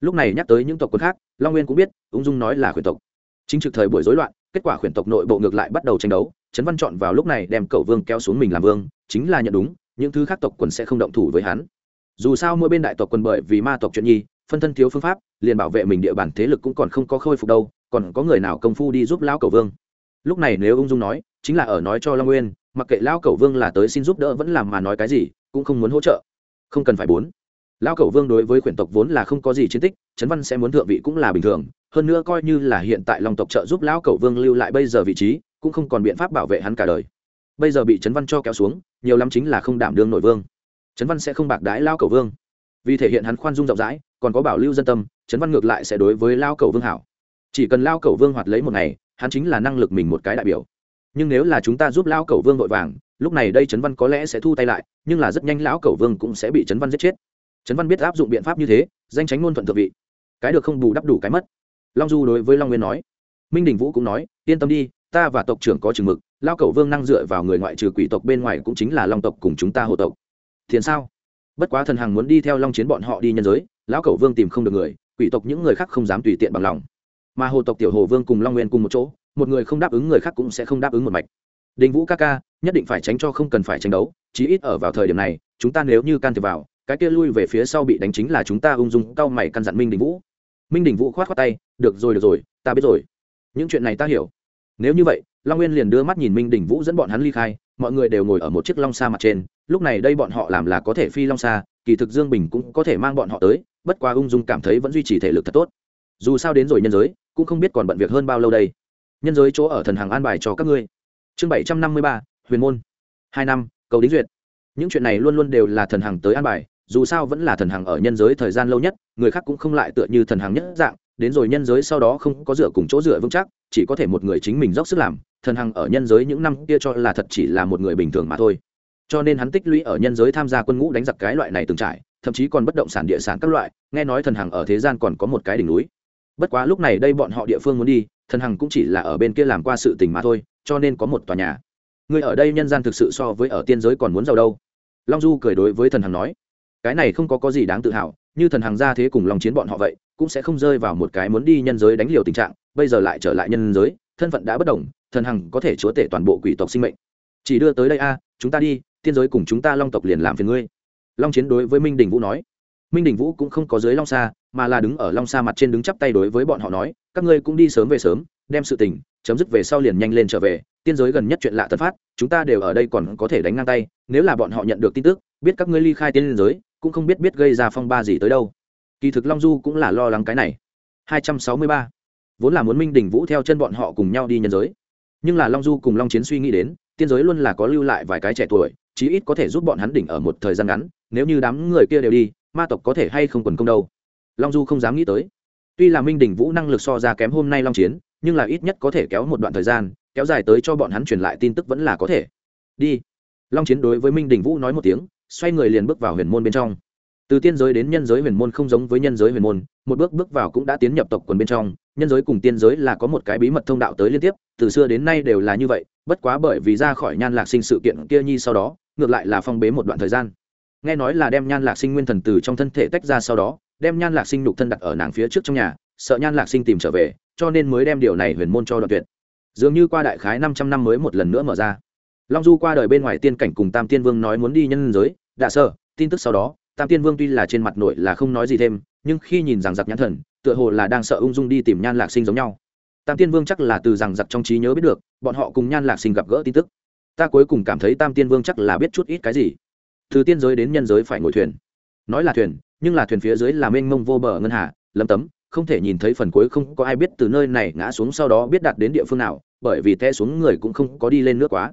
Lúc này nhắc tới những tộc quần khác, long nguyên cũng biết, ung dung nói là khuyển tộc. Chính trực thời buổi rối loạn, kết quả khuyển tộc nội bộ ngược lại bắt đầu tranh đấu trấn văn chọn vào lúc này đem cậu vương kéo xuống mình làm vương, chính là nhận đúng, những thứ khác tộc quần sẽ không động thủ với hắn. Dù sao mỗi bên đại tộc quần bởi vì ma tộc chuyện nhi, phân thân thiếu phương pháp, liền bảo vệ mình địa bàn thế lực cũng còn không có khôi phục đâu, còn có người nào công phu đi giúp lão cầu vương? Lúc này nếu ung dung nói, chính là ở nói cho long nguyên, mặc kệ lão cầu vương là tới xin giúp đỡ vẫn làm mà nói cái gì, cũng không muốn hỗ trợ. Không cần phải bốn. Lão cầu vương đối với quyển tộc vốn là không có gì chiến tích, trấn văn sẽ muốn thượng vị cũng là bình thường, hơn nữa coi như là hiện tại long tộc trợ giúp lão cầu vương lưu lại bây giờ vị trí cũng không còn biện pháp bảo vệ hắn cả đời. Bây giờ bị trấn văn cho kéo xuống, nhiều lắm chính là không đảm đương nội vương. Trấn văn sẽ không bạc đái lao cầu vương. Vì thể hiện hắn khoan dung rộng rãi, còn có bảo lưu dân tâm, trấn văn ngược lại sẽ đối với lao cầu vương hảo. Chỉ cần lao cầu vương hoạt lấy một ngày, hắn chính là năng lực mình một cái đại biểu. Nhưng nếu là chúng ta giúp lao cầu vương vội vàng, lúc này đây trấn văn có lẽ sẽ thu tay lại, nhưng là rất nhanh lão cầu vương cũng sẽ bị trấn văn giết chết. Trấn văn biết áp dụng biện pháp như thế, danh tránh ngôn thuận thượng vị. Cái được không bù đắp đủ cái mất. Long du đối với long nguyên nói. Minh đình vũ cũng nói, yên tâm đi ta và tộc trưởng có chừng mực lao cầu vương năng dựa vào người ngoại trừ quỷ tộc bên ngoài cũng chính là long tộc cùng chúng ta hộ tộc. Thiền sao? Bất quá thần hằng muốn đi theo long chiến bọn họ đi nhân giới, lão cầu vương tìm không được người, quỷ tộc những người khác không dám tùy tiện bằng lòng. Mà hồ tộc tiểu hồ vương cùng long nguyên cùng một chỗ, một người không đáp ứng người khác cũng sẽ không đáp ứng một mạch. Đình vũ ca ca, nhất định phải tránh cho không cần phải tranh đấu, chí ít ở vào thời điểm này, chúng ta nếu như can thiệp vào, cái kia lui về phía sau bị đánh chính là chúng ta ung dung, cau mày căn dặn minh đình vũ. Minh đình vũ khoát khoát tay, được rồi được rồi, ta biết rồi. Những chuyện này ta hiểu nếu như vậy, long nguyên liền đưa mắt nhìn minh đình vũ dẫn bọn hắn ly khai, mọi người đều ngồi ở một chiếc long xa mặt trên, lúc này đây bọn họ làm là có thể phi long xa kỳ thực dương bình cũng có thể mang bọn họ tới, bất quá ung dung cảm thấy vẫn duy trì thể lực thật tốt. Dù sao đến rồi nhân giới, cũng không biết còn bận việc hơn bao lâu đây. Nhân giới chỗ ở thần hàng an bài cho các ngươi. Chương bảy trăm năm mươi ba, huyền môn. Hai năm, cầu đính duyệt. Những chuyện này luôn luôn đều là thần hàng tới an bài, dù sao vẫn là thần hàng ở nhân giới thời gian lâu nhất, người khác cũng không lại tựa như thần hàng nhất dạng đến rồi nhân giới sau đó không có dựa cùng chỗ dựa vững chắc, chỉ có thể một người chính mình dốc sức làm, thần hằng ở nhân giới những năm kia cho là thật chỉ là một người bình thường mà thôi. Cho nên hắn tích lũy ở nhân giới tham gia quân ngũ đánh giặc cái loại này từng trải, thậm chí còn bất động sản địa sản các loại, nghe nói thần hằng ở thế gian còn có một cái đỉnh núi. Bất quá lúc này đây bọn họ địa phương muốn đi, thần hằng cũng chỉ là ở bên kia làm qua sự tình mà thôi, cho nên có một tòa nhà. Người ở đây nhân gian thực sự so với ở tiên giới còn muốn giàu đâu. Long du cười đối với thần hằng nói, cái này không có có gì đáng tự hào, như thần hằng ra thế cùng lòng chiến bọn họ vậy cũng sẽ không rơi vào một cái muốn đi nhân giới đánh liều tình trạng, bây giờ lại trở lại nhân giới, thân phận đã bất đồng, thần hằng có thể chúa tể toàn bộ quỷ tộc sinh mệnh. Chỉ đưa tới đây a, chúng ta đi, tiên giới cùng chúng ta long tộc liền làm phiền ngươi. Long chiến đối với minh đình vũ nói. Minh đình vũ cũng không có dưới long xa mà là đứng ở long xa mặt trên đứng chắp tay đối với bọn họ nói, các ngươi cũng đi sớm về sớm, đem sự tình, chấm dứt về sau liền nhanh lên trở về, tiên giới gần nhất chuyện lạ tân phát, chúng ta đều ở đây còn có thể đánh ngang tay, nếu là bọn họ nhận được tin tức, biết các ngươi ly khai tiên giới, cũng không biết biết gây ra phong ba gì tới đâu kỳ thực long du cũng là lo lắng cái này. 263. vốn là muốn minh đình vũ theo chân bọn họ cùng nhau đi nhân giới. Nhưng là long du cùng long chiến suy nghĩ đến, tiên giới luôn là có lưu lại vài cái trẻ tuổi, chí ít có thể giúp bọn hắn đỉnh ở một thời gian ngắn, nếu như đám người kia đều đi, ma tộc có thể hay không quần công đâu. Long du không dám nghĩ tới. Tuy là minh đình vũ năng lực so ra kém hôm nay long chiến, nhưng là ít nhất có thể kéo một đoạn thời gian, kéo dài tới cho bọn hắn truyền lại tin tức vẫn là có thể. Đi. Long chiến đối với minh đình vũ nói một tiếng, xoay người liền bước vào huyền môn bên trong từ tiên giới đến nhân giới huyền môn không giống với nhân giới huyền môn, một bước bước vào cũng đã tiến nhập tộc quần bên trong, nhân giới cùng tiên giới là có một cái bí mật thông đạo tới liên tiếp, từ xưa đến nay đều là như vậy, bất quá bởi vì ra khỏi nhan lạc sinh sự kiện kia nhi sau đó, ngược lại là phong bế một đoạn thời gian. Nghe nói là đem nhan lạc sinh nguyên thần từ trong thân thể tách ra sau đó, đem nhan lạc sinh nhục thân đặt ở nàng phía trước trong nhà, sợ nhan lạc sinh tìm trở về, cho nên mới đem điều này huyền môn cho đoạn tuyệt. Dường như qua đại khái năm trăm năm mới một lần nữa mở ra. Long du qua đời bên ngoài tiên cảnh cùng tam tiên vương nói muốn đi nhân giới đạ sơ, tin tức sau đó tam tiên vương tuy là trên mặt nội là không nói gì thêm, nhưng khi nhìn rằng giặc nhãn thần, tựa hồ là đang sợ ung dung đi tìm nhan lạc sinh giống nhau. Tam tiên vương chắc là từ rằng giặc trong trí nhớ biết được, bọn họ cùng nhan lạc sinh gặp gỡ tin tức. Ta cuối cùng cảm thấy tam tiên vương chắc là biết chút ít cái gì. Từ tiên giới đến nhân giới phải ngồi thuyền. Nói là thuyền, nhưng là thuyền phía dưới là mênh mông vô bờ ngân hà, lấm tấm, không thể nhìn thấy phần cuối không có ai biết từ nơi này ngã xuống sau đó biết đạt đến địa phương nào, bởi vì té xuống người cũng không có đi lên nước quá.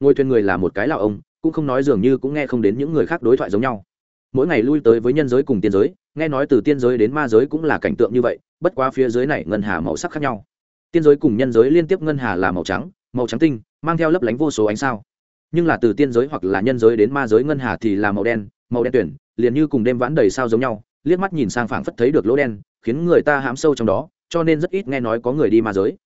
Ngồi thuyền người là một cái lào ông, cũng không nói dường như cũng nghe không đến những người khác đối thoại giống nhau mỗi ngày lui tới với nhân giới cùng tiên giới, nghe nói từ tiên giới đến ma giới cũng là cảnh tượng như vậy, bất quá phía dưới này ngân hà màu sắc khác nhau. Tiên giới cùng nhân giới liên tiếp ngân hà là màu trắng màu trắng tinh, mang theo lấp lánh vô số ánh sao. Nhưng là từ tiên giới hoặc là nhân giới đến ma giới ngân hà thì là màu đen màu đen tuyển, liền như cùng đêm vãn đầy sao giống nhau, liếc mắt nhìn sang phảng phất thấy được lỗ đen, khiến người ta hãm sâu trong đó, cho nên rất ít nghe nói có người đi ma giới.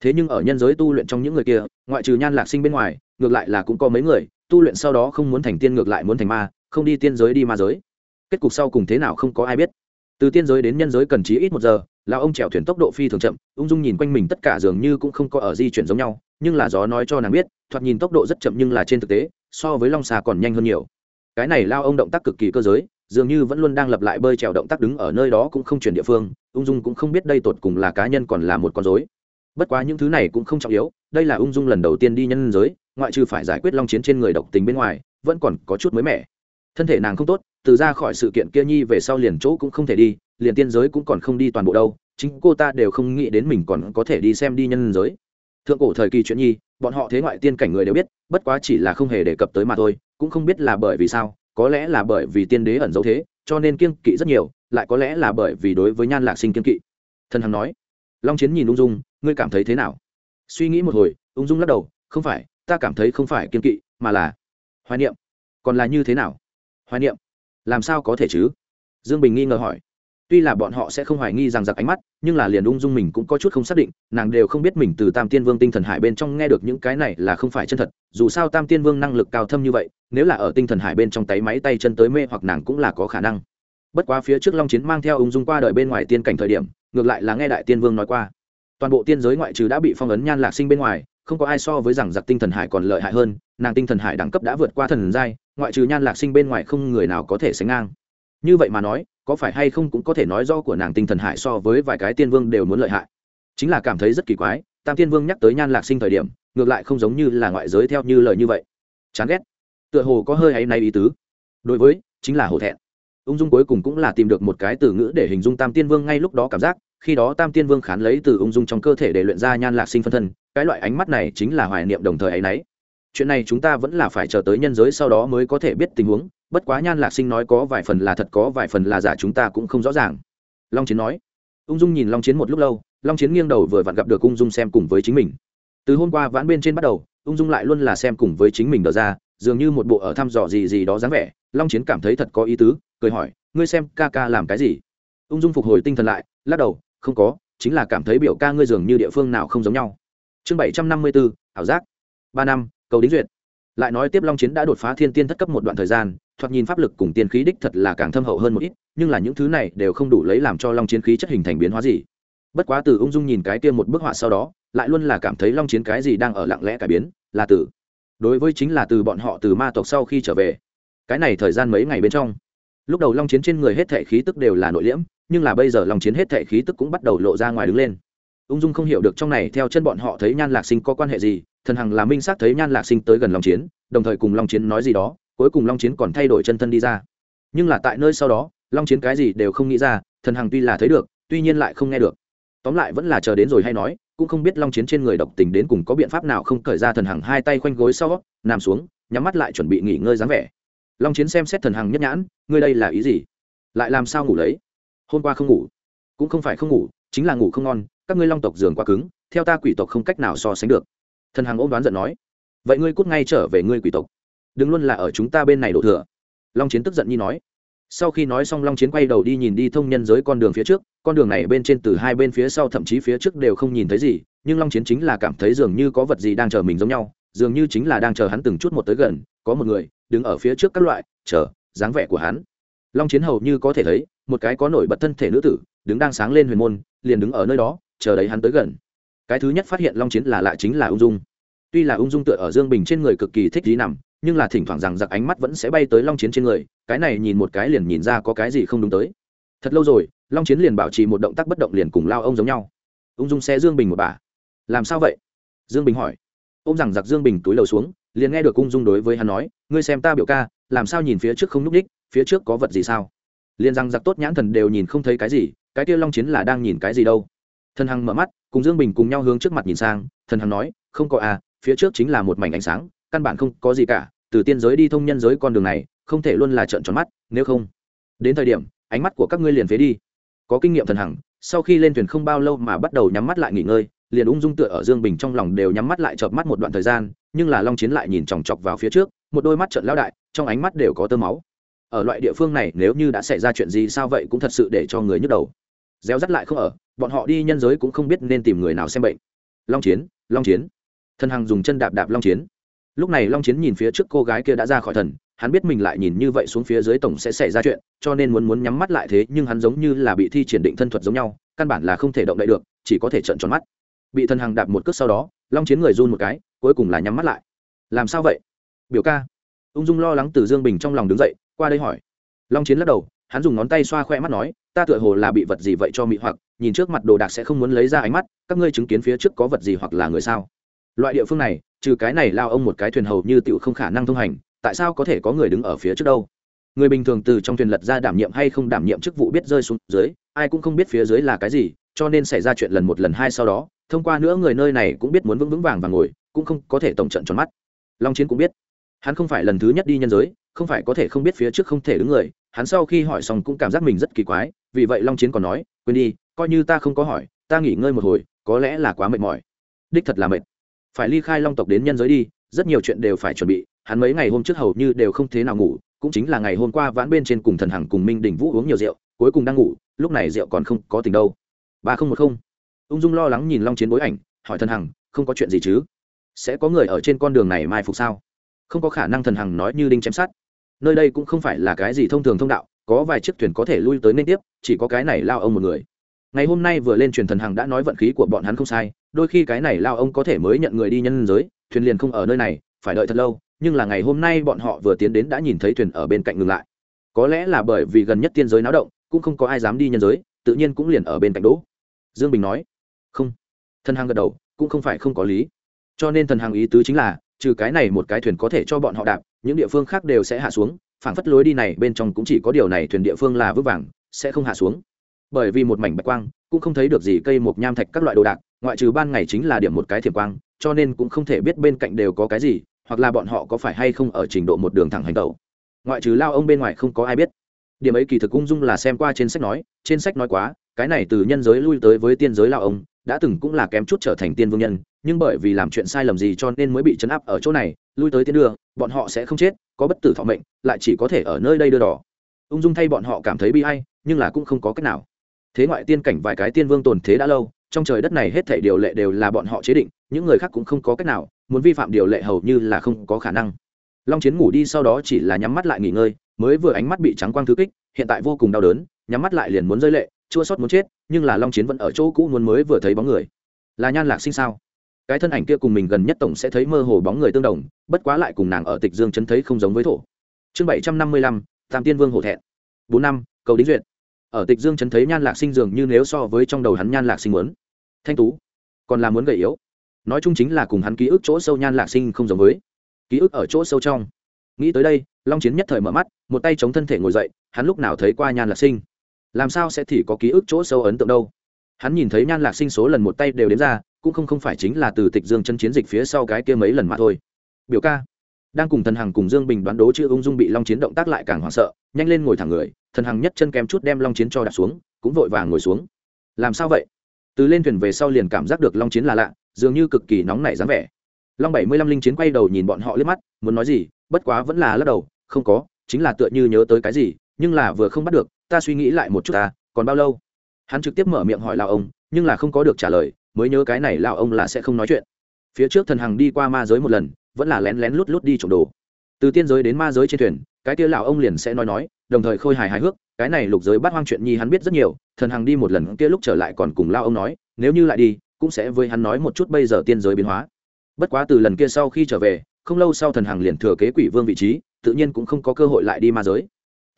Thế nhưng ở nhân giới tu luyện trong những người kia, ngoại trừ nhan lạc sinh bên ngoài, ngược lại là cũng có mấy người, tu luyện sau đó không muốn thành tiên ngược lại muốn thành ma không đi tiên giới đi ma giới. Kết cục sau cùng thế nào không có ai biết. Từ tiên giới đến nhân giới cần chí ít một giờ là ông chèo thuyền tốc độ phi thường chậm, ung dung nhìn quanh mình tất cả dường như cũng không có ở di chuyển giống nhau, nhưng là gió nói cho nàng biết, thoạt nhìn tốc độ rất chậm nhưng là trên thực tế, so với long xà còn nhanh hơn nhiều. Cái này lao ông động tác cực kỳ cơ giới, dường như vẫn luôn đang lập lại bơi trèo động tác đứng ở nơi đó cũng không chuyển địa phương, ung dung cũng không biết đây tột cùng là cá nhân còn là một con dối bất quá những thứ này cũng không trọng yếu, đây là ung dung lần đầu tiên đi nhân giới, ngoại trừ phải giải quyết long chiến trên người độc tình bên ngoài, vẫn còn có chút mới mẻ thân thể nàng không tốt, từ ra khỏi sự kiện kia nhi về sau liền chỗ cũng không thể đi, liền tiên giới cũng còn không đi toàn bộ đâu, chính cô ta đều không nghĩ đến mình còn có thể đi xem đi nhân giới. Thượng cổ thời kỳ chuyện nhi, bọn họ thế ngoại tiên cảnh người đều biết, bất quá chỉ là không hề đề cập tới mà thôi, cũng không biết là bởi vì sao, có lẽ là bởi vì tiên đế ẩn giấu thế, cho nên kiêng kỵ rất nhiều, lại có lẽ là bởi vì đối với nhan lạc sinh kiêng kỵ. Thân hằng nói, long chiến nhìn ung dung, ngươi cảm thấy thế nào? Suy nghĩ một hồi, ung dung lắc đầu, không phải, ta cảm thấy không phải kiêng kỵ, mà là hoài niệm. Còn là như thế nào? Hoài niệm. Làm sao có thể chứ? Dương bình nghi ngờ hỏi. Tuy là bọn họ sẽ không hoài nghi rằng giặc ánh mắt, nhưng là liền ung dung mình cũng có chút không xác định, nàng đều không biết mình từ tam tiên vương tinh thần hải bên trong nghe được những cái này là không phải chân thật, dù sao tam tiên vương năng lực cao thâm như vậy, nếu là ở tinh thần hải bên trong tay máy tay chân tới mê hoặc nàng cũng là có khả năng. Bất quá phía trước long chiến mang theo ung dung qua đời bên ngoài tiên cảnh thời điểm, ngược lại là nghe đại tiên vương nói qua. Toàn bộ tiên giới ngoại trừ đã bị phong ấn nhan lạc sinh bên ngoài không có ai so với rằng giặc tinh thần hải còn lợi hại hơn, nàng tinh thần hải đẳng cấp đã vượt qua thần giai, ngoại trừ nhan lạc sinh bên ngoài không người nào có thể sánh ngang. Như vậy mà nói, có phải hay không cũng có thể nói do của nàng tinh thần hải so với vài cái tiên vương đều muốn lợi hại. Chính là cảm thấy rất kỳ quái, tam tiên vương nhắc tới nhan lạc sinh thời điểm, ngược lại không giống như là ngoại giới theo như lời như vậy. Chán ghét. Tựa hồ có hơi hay nay ý tứ. Đối với, chính là hổ thẹn. Ung dung cuối cùng cũng là tìm được một cái từ ngữ để hình dung tam tiên vương ngay lúc đó cảm giác khi đó tam tiên vương khán lấy từ ung dung trong cơ thể để luyện ra nhan lạc sinh phân thân, cái loại ánh mắt này chính là hoài niệm đồng thời ấy nấy. Chuyện này chúng ta vẫn là phải chờ tới nhân giới sau đó mới có thể biết tình huống, bất quá nhan lạc sinh nói có vài phần là thật, có vài phần là giả chúng ta cũng không rõ ràng. Long chiến nói. Ung dung nhìn long chiến một lúc lâu, long chiến nghiêng đầu vừa vặn gặp được ung dung xem cùng với chính mình. Từ hôm qua vãn bên trên bắt đầu, ung dung lại luôn là xem cùng với chính mình đờ ra, dường như một bộ ở thăm dò gì gì đó dáng vẻ, long chiến cảm thấy thật có ý tứ, cười hỏi, ngươi xem ca ca làm cái gì? Ung dung phục hồi tinh thần lại, lắc đầu không có, chính là cảm thấy biểu ca ngươi dường như địa phương nào không giống nhau. Chương bảy trăm năm mươi bốn ảo giác. Ba năm, cầu đính duyệt. Lại nói tiếp long chiến đã đột phá thiên tiên thất cấp một đoạn thời gian, thoạt nhìn pháp lực cùng tiên khí đích thật là càng thâm hậu hơn một ít, nhưng là những thứ này đều không đủ lấy làm cho long chiến khí chất hình thành biến hóa gì. Bất quá từ ung dung nhìn cái kia một bức họa sau đó, lại luôn là cảm thấy long chiến cái gì đang ở lặng lẽ cải biến, là từ. Đối với chính là từ bọn họ từ ma tộc sau khi trở về, cái này thời gian mấy ngày bên trong, lúc đầu long chiến trên người hết thể khí tức đều là nội liễm nhưng là bây giờ long chiến hết thể khí tức cũng bắt đầu lộ ra ngoài đứng lên. Ung dung không hiểu được trong này theo chân bọn họ thấy nhan lạc sinh có quan hệ gì, thần hằng là minh xác thấy nhan lạc sinh tới gần long chiến, đồng thời cùng long chiến nói gì đó, cuối cùng long chiến còn thay đổi chân thân đi ra. Nhưng là tại nơi sau đó, long chiến cái gì đều không nghĩ ra, thần hằng tuy là thấy được, tuy nhiên lại không nghe được. Tóm lại vẫn là chờ đến rồi hay nói, cũng không biết long chiến trên người độc tình đến cùng có biện pháp nào không cởi ra thần hằng hai tay khoanh gối sau, nằm xuống, nhắm mắt lại chuẩn bị nghỉ ngơi dáng vẻ. Long chiến xem xét thần hằng nhất nhãn, ngươi đây là ý gì? Lại làm sao ngủ lấy? Hôm qua không ngủ. Cũng không phải không ngủ, chính là ngủ không ngon, các ngươi long tộc giường quá cứng, theo ta quỷ tộc không cách nào so sánh được. Thần hằng ôm đoán giận nói, vậy ngươi cút ngay trở về ngươi quỷ tộc. Đừng luôn là ở chúng ta bên này đổ thừa. Long chiến tức giận nhi nói. Sau khi nói xong long chiến quay đầu đi nhìn đi thông nhân giới con đường phía trước, con đường này bên trên từ hai bên phía sau thậm chí phía trước đều không nhìn thấy gì, nhưng long chiến chính là cảm thấy dường như có vật gì đang chờ mình giống nhau, dường như chính là đang chờ hắn từng chút một tới gần, có một người đứng ở phía trước các loại, chờ, dáng vẻ của hắn. Long chiến hầu như có thể thấy một cái có nổi bật thân thể nữ tử, đứng đang sáng lên huyền môn, liền đứng ở nơi đó, chờ đấy hắn tới gần. Cái thứ nhất phát hiện long chiến là lạ chính là ung dung. Tuy là ung dung tựa ở dương bình trên người cực kỳ thích dí nằm, nhưng là thỉnh thoảng rằng giặc ánh mắt vẫn sẽ bay tới long chiến trên người, cái này nhìn một cái liền nhìn ra có cái gì không đúng tới. Thật lâu rồi, long chiến liền bảo trì một động tác bất động liền cùng lao ông giống nhau. Ung dung xe dương bình một bà làm sao vậy? Dương bình hỏi. Ông rằng giặc dương bình túi lầu xuống, liền nghe được ung dung đối với hắn nói, ngươi xem ta biểu ca, làm sao nhìn phía trước không nhúc ních phía trước có vật gì sao? Liền rằng giặc tốt nhãn thần đều nhìn không thấy cái gì, cái kia long chiến là đang nhìn cái gì đâu. Thần hằng mở mắt, cùng dương bình cùng nhau hướng trước mặt nhìn sang, thần hằng nói, không có à phía trước chính là một mảnh ánh sáng, căn bản không có gì cả, từ tiên giới đi thông nhân giới con đường này, không thể luôn là trợn tròn mắt, nếu không, đến thời điểm, ánh mắt của các ngươi liền phế đi. Có kinh nghiệm thần hằng, sau khi lên thuyền không bao lâu mà bắt đầu nhắm mắt lại nghỉ ngơi, liền ung dung tựa ở dương bình trong lòng đều nhắm mắt lại chợp mắt một đoạn thời gian, nhưng là long chiến lại nhìn chòng chọc vào phía trước, một đôi mắt trận lao đại, trong ánh mắt đều có tơ máu ở loại địa phương này nếu như đã xảy ra chuyện gì sao vậy cũng thật sự để cho người nhức đầu. Gieo rắt lại không ở, bọn họ đi nhân giới cũng không biết nên tìm người nào xem bệnh. Long chiến long chiến. Thần hằng dùng chân đạp đạp long chiến. Lúc này long chiến nhìn phía trước cô gái kia đã ra khỏi thần, hắn biết mình lại nhìn như vậy xuống phía dưới tổng sẽ xảy ra chuyện, cho nên muốn muốn nhắm mắt lại thế, nhưng hắn giống như là bị thi triển định thân thuật giống nhau, căn bản là không thể động đậy được, chỉ có thể trợn tròn mắt. Bị thần hằng đạp một cước sau đó, long chiến người run một cái, cuối cùng là nhắm mắt lại. Làm sao vậy? Biểu ca ung dung lo lắng từ dương bình trong lòng đứng dậy, qua đây hỏi. Long chiến lắc đầu, hắn dùng ngón tay xoa khoe mắt nói, ta tựa hồ là bị vật gì vậy cho mị hoặc, nhìn trước mặt đồ đạc sẽ không muốn lấy ra ánh mắt, các ngươi chứng kiến phía trước có vật gì hoặc là người sao? Loại địa phương này, trừ cái này lao ông một cái thuyền hầu như tựu không khả năng thông hành, tại sao có thể có người đứng ở phía trước đâu? Người bình thường từ trong thuyền lật ra đảm nhiệm hay không đảm nhiệm chức vụ biết rơi xuống dưới, ai cũng không biết phía dưới là cái gì, cho nên xảy ra chuyện lần một lần hai sau đó, thông qua nữa người nơi này cũng biết muốn vững vững vàng và ngồi, cũng không có thể tổng trận tròn mắt. Long chiến cũng biết hắn không phải lần thứ nhất đi nhân giới, không phải có thể không biết phía trước không thể đứng người, hắn sau khi hỏi xong cũng cảm giác mình rất kỳ quái, vì vậy long chiến còn nói, quên đi, coi như ta không có hỏi, ta nghỉ ngơi một hồi, có lẽ là quá mệt mỏi. Đích thật là mệt. Phải ly khai long tộc đến nhân giới đi, rất nhiều chuyện đều phải chuẩn bị, hắn mấy ngày hôm trước hầu như đều không thế nào ngủ, cũng chính là ngày hôm qua vãn bên trên cùng thần hằng cùng minh đình vũ uống nhiều rượu, cuối cùng đang ngủ, lúc này rượu còn không có tình đâu. Ba không một không. Ung dung lo lắng nhìn long chiến bối ảnh, hỏi thần hằng, không có chuyện gì chứ? Sẽ có người ở trên con đường này mai phục sao? Không có khả năng thần hằng nói như đinh chém sát. Nơi đây cũng không phải là cái gì thông thường thông đạo, có vài chiếc thuyền có thể lui tới nên tiếp, chỉ có cái này lao ông một người. Ngày hôm nay vừa lên truyền thần hằng đã nói vận khí của bọn hắn không sai, đôi khi cái này lao ông có thể mới nhận người đi nhân giới, thuyền liền không ở nơi này, phải đợi thật lâu, nhưng là ngày hôm nay bọn họ vừa tiến đến đã nhìn thấy thuyền ở bên cạnh ngừng lại. Có lẽ là bởi vì gần nhất tiên giới náo động, cũng không có ai dám đi nhân giới, tự nhiên cũng liền ở bên cạnh đỗ. Dương bình nói, không. Thần hằng gật đầu, cũng không phải không có lý. Cho nên thần hằng ý tứ chính là trừ cái này một cái thuyền có thể cho bọn họ đạp, những địa phương khác đều sẽ hạ xuống, phảng phất lối đi này bên trong cũng chỉ có điều này thuyền địa phương là vững vàng, sẽ không hạ xuống. Bởi vì một mảnh bạch quang, cũng không thấy được gì cây mộc nham thạch các loại đồ đạc, ngoại trừ ban ngày chính là điểm một cái thiểm quang, cho nên cũng không thể biết bên cạnh đều có cái gì, hoặc là bọn họ có phải hay không ở trình độ một đường thẳng hành tẩu. Ngoại trừ lao ông bên ngoài không có ai biết. Điểm ấy kỳ thực ung dung là xem qua trên sách nói, trên sách nói quá, cái này từ nhân giới lui tới với tiên giới lao ông, đã từng cũng là kém chút trở thành tiên vương nhân nhưng bởi vì làm chuyện sai lầm gì cho nên mới bị chấn áp ở chỗ này, lui tới tiến đưa, bọn họ sẽ không chết, có bất tử thọ mệnh, lại chỉ có thể ở nơi đây đưa đỏ. Ung dung thay bọn họ cảm thấy bi hay nhưng là cũng không có cách nào. Thế ngoại tiên cảnh vài cái tiên vương tồn thế đã lâu, trong trời đất này hết thảy điều lệ đều là bọn họ chế định, những người khác cũng không có cách nào, muốn vi phạm điều lệ hầu như là không có khả năng. Long chiến ngủ đi sau đó chỉ là nhắm mắt lại nghỉ ngơi, mới vừa ánh mắt bị trắng quang thứ kích, hiện tại vô cùng đau đớn, nhắm mắt lại liền muốn rơi lệ, chua sót muốn chết, nhưng là long chiến vẫn ở chỗ cũ muốn mới vừa thấy bóng người. Là nhan lạc sinh sao? Cái thân ảnh kia cùng mình gần nhất tổng sẽ thấy mơ hồ bóng người tương đồng, bất quá lại cùng nàng ở tịch dương chấn thấy không giống với thổ. Chương bảy trăm năm mươi lăm, tam tiên vương hổ thẹn. Bốn năm, cầu đính duyệt. Ở tịch dương chấn thấy nhan lạc sinh dường như nếu so với trong đầu hắn nhan lạc sinh muốn. Thanh tú, còn là muốn gầy yếu. Nói chung chính là cùng hắn ký ức chỗ sâu nhan lạc sinh không giống với. Ký ức ở chỗ sâu trong. Nghĩ tới đây, long chiến nhất thời mở mắt, một tay chống thân thể ngồi dậy, hắn lúc nào thấy qua nhan lạc sinh? Làm sao sẽ thì có ký ức chỗ sâu ấn tượng đâu? Hắn nhìn thấy nhan lạc sinh số lần một tay đều đến ra cũng không không phải chính là từ tịch dương chân chiến dịch phía sau cái kia mấy lần mà thôi. Biểu ca, đang cùng thần hằng cùng dương bình đoán đố chữ ung dung bị long chiến động tác lại càng hoảng sợ, nhanh lên ngồi thẳng người, thần hằng nhất chân kém chút đem long chiến cho đặt xuống, cũng vội vàng ngồi xuống. Làm sao vậy? Từ lên thuyền về sau liền cảm giác được long chiến là lạ, dường như cực kỳ nóng nảy dáng vẻ. Long bảy mươi lăm linh chiến quay đầu nhìn bọn họ liếc mắt, muốn nói gì, bất quá vẫn là lắc đầu, không có, chính là tựa như nhớ tới cái gì, nhưng là vừa không bắt được, ta suy nghĩ lại một chút ta, còn bao lâu? Hắn trực tiếp mở miệng hỏi lao ông, nhưng là không có được trả lời mới nhớ cái này lão ông là sẽ không nói chuyện. Phía trước thần hằng đi qua ma giới một lần, vẫn là lén lén lút lút đi trộm đồ. Từ tiên giới đến ma giới trên thuyền, cái kia lão ông liền sẽ nói nói, đồng thời khôi hài hài hước, cái này lục giới bắt hoang chuyện nhi hắn biết rất nhiều, thần hằng đi một lần kia lúc trở lại còn cùng lao ông nói, nếu như lại đi, cũng sẽ với hắn nói một chút bây giờ tiên giới biến hóa. Bất quá từ lần kia sau khi trở về, không lâu sau thần hằng liền thừa kế quỷ vương vị trí, tự nhiên cũng không có cơ hội lại đi ma giới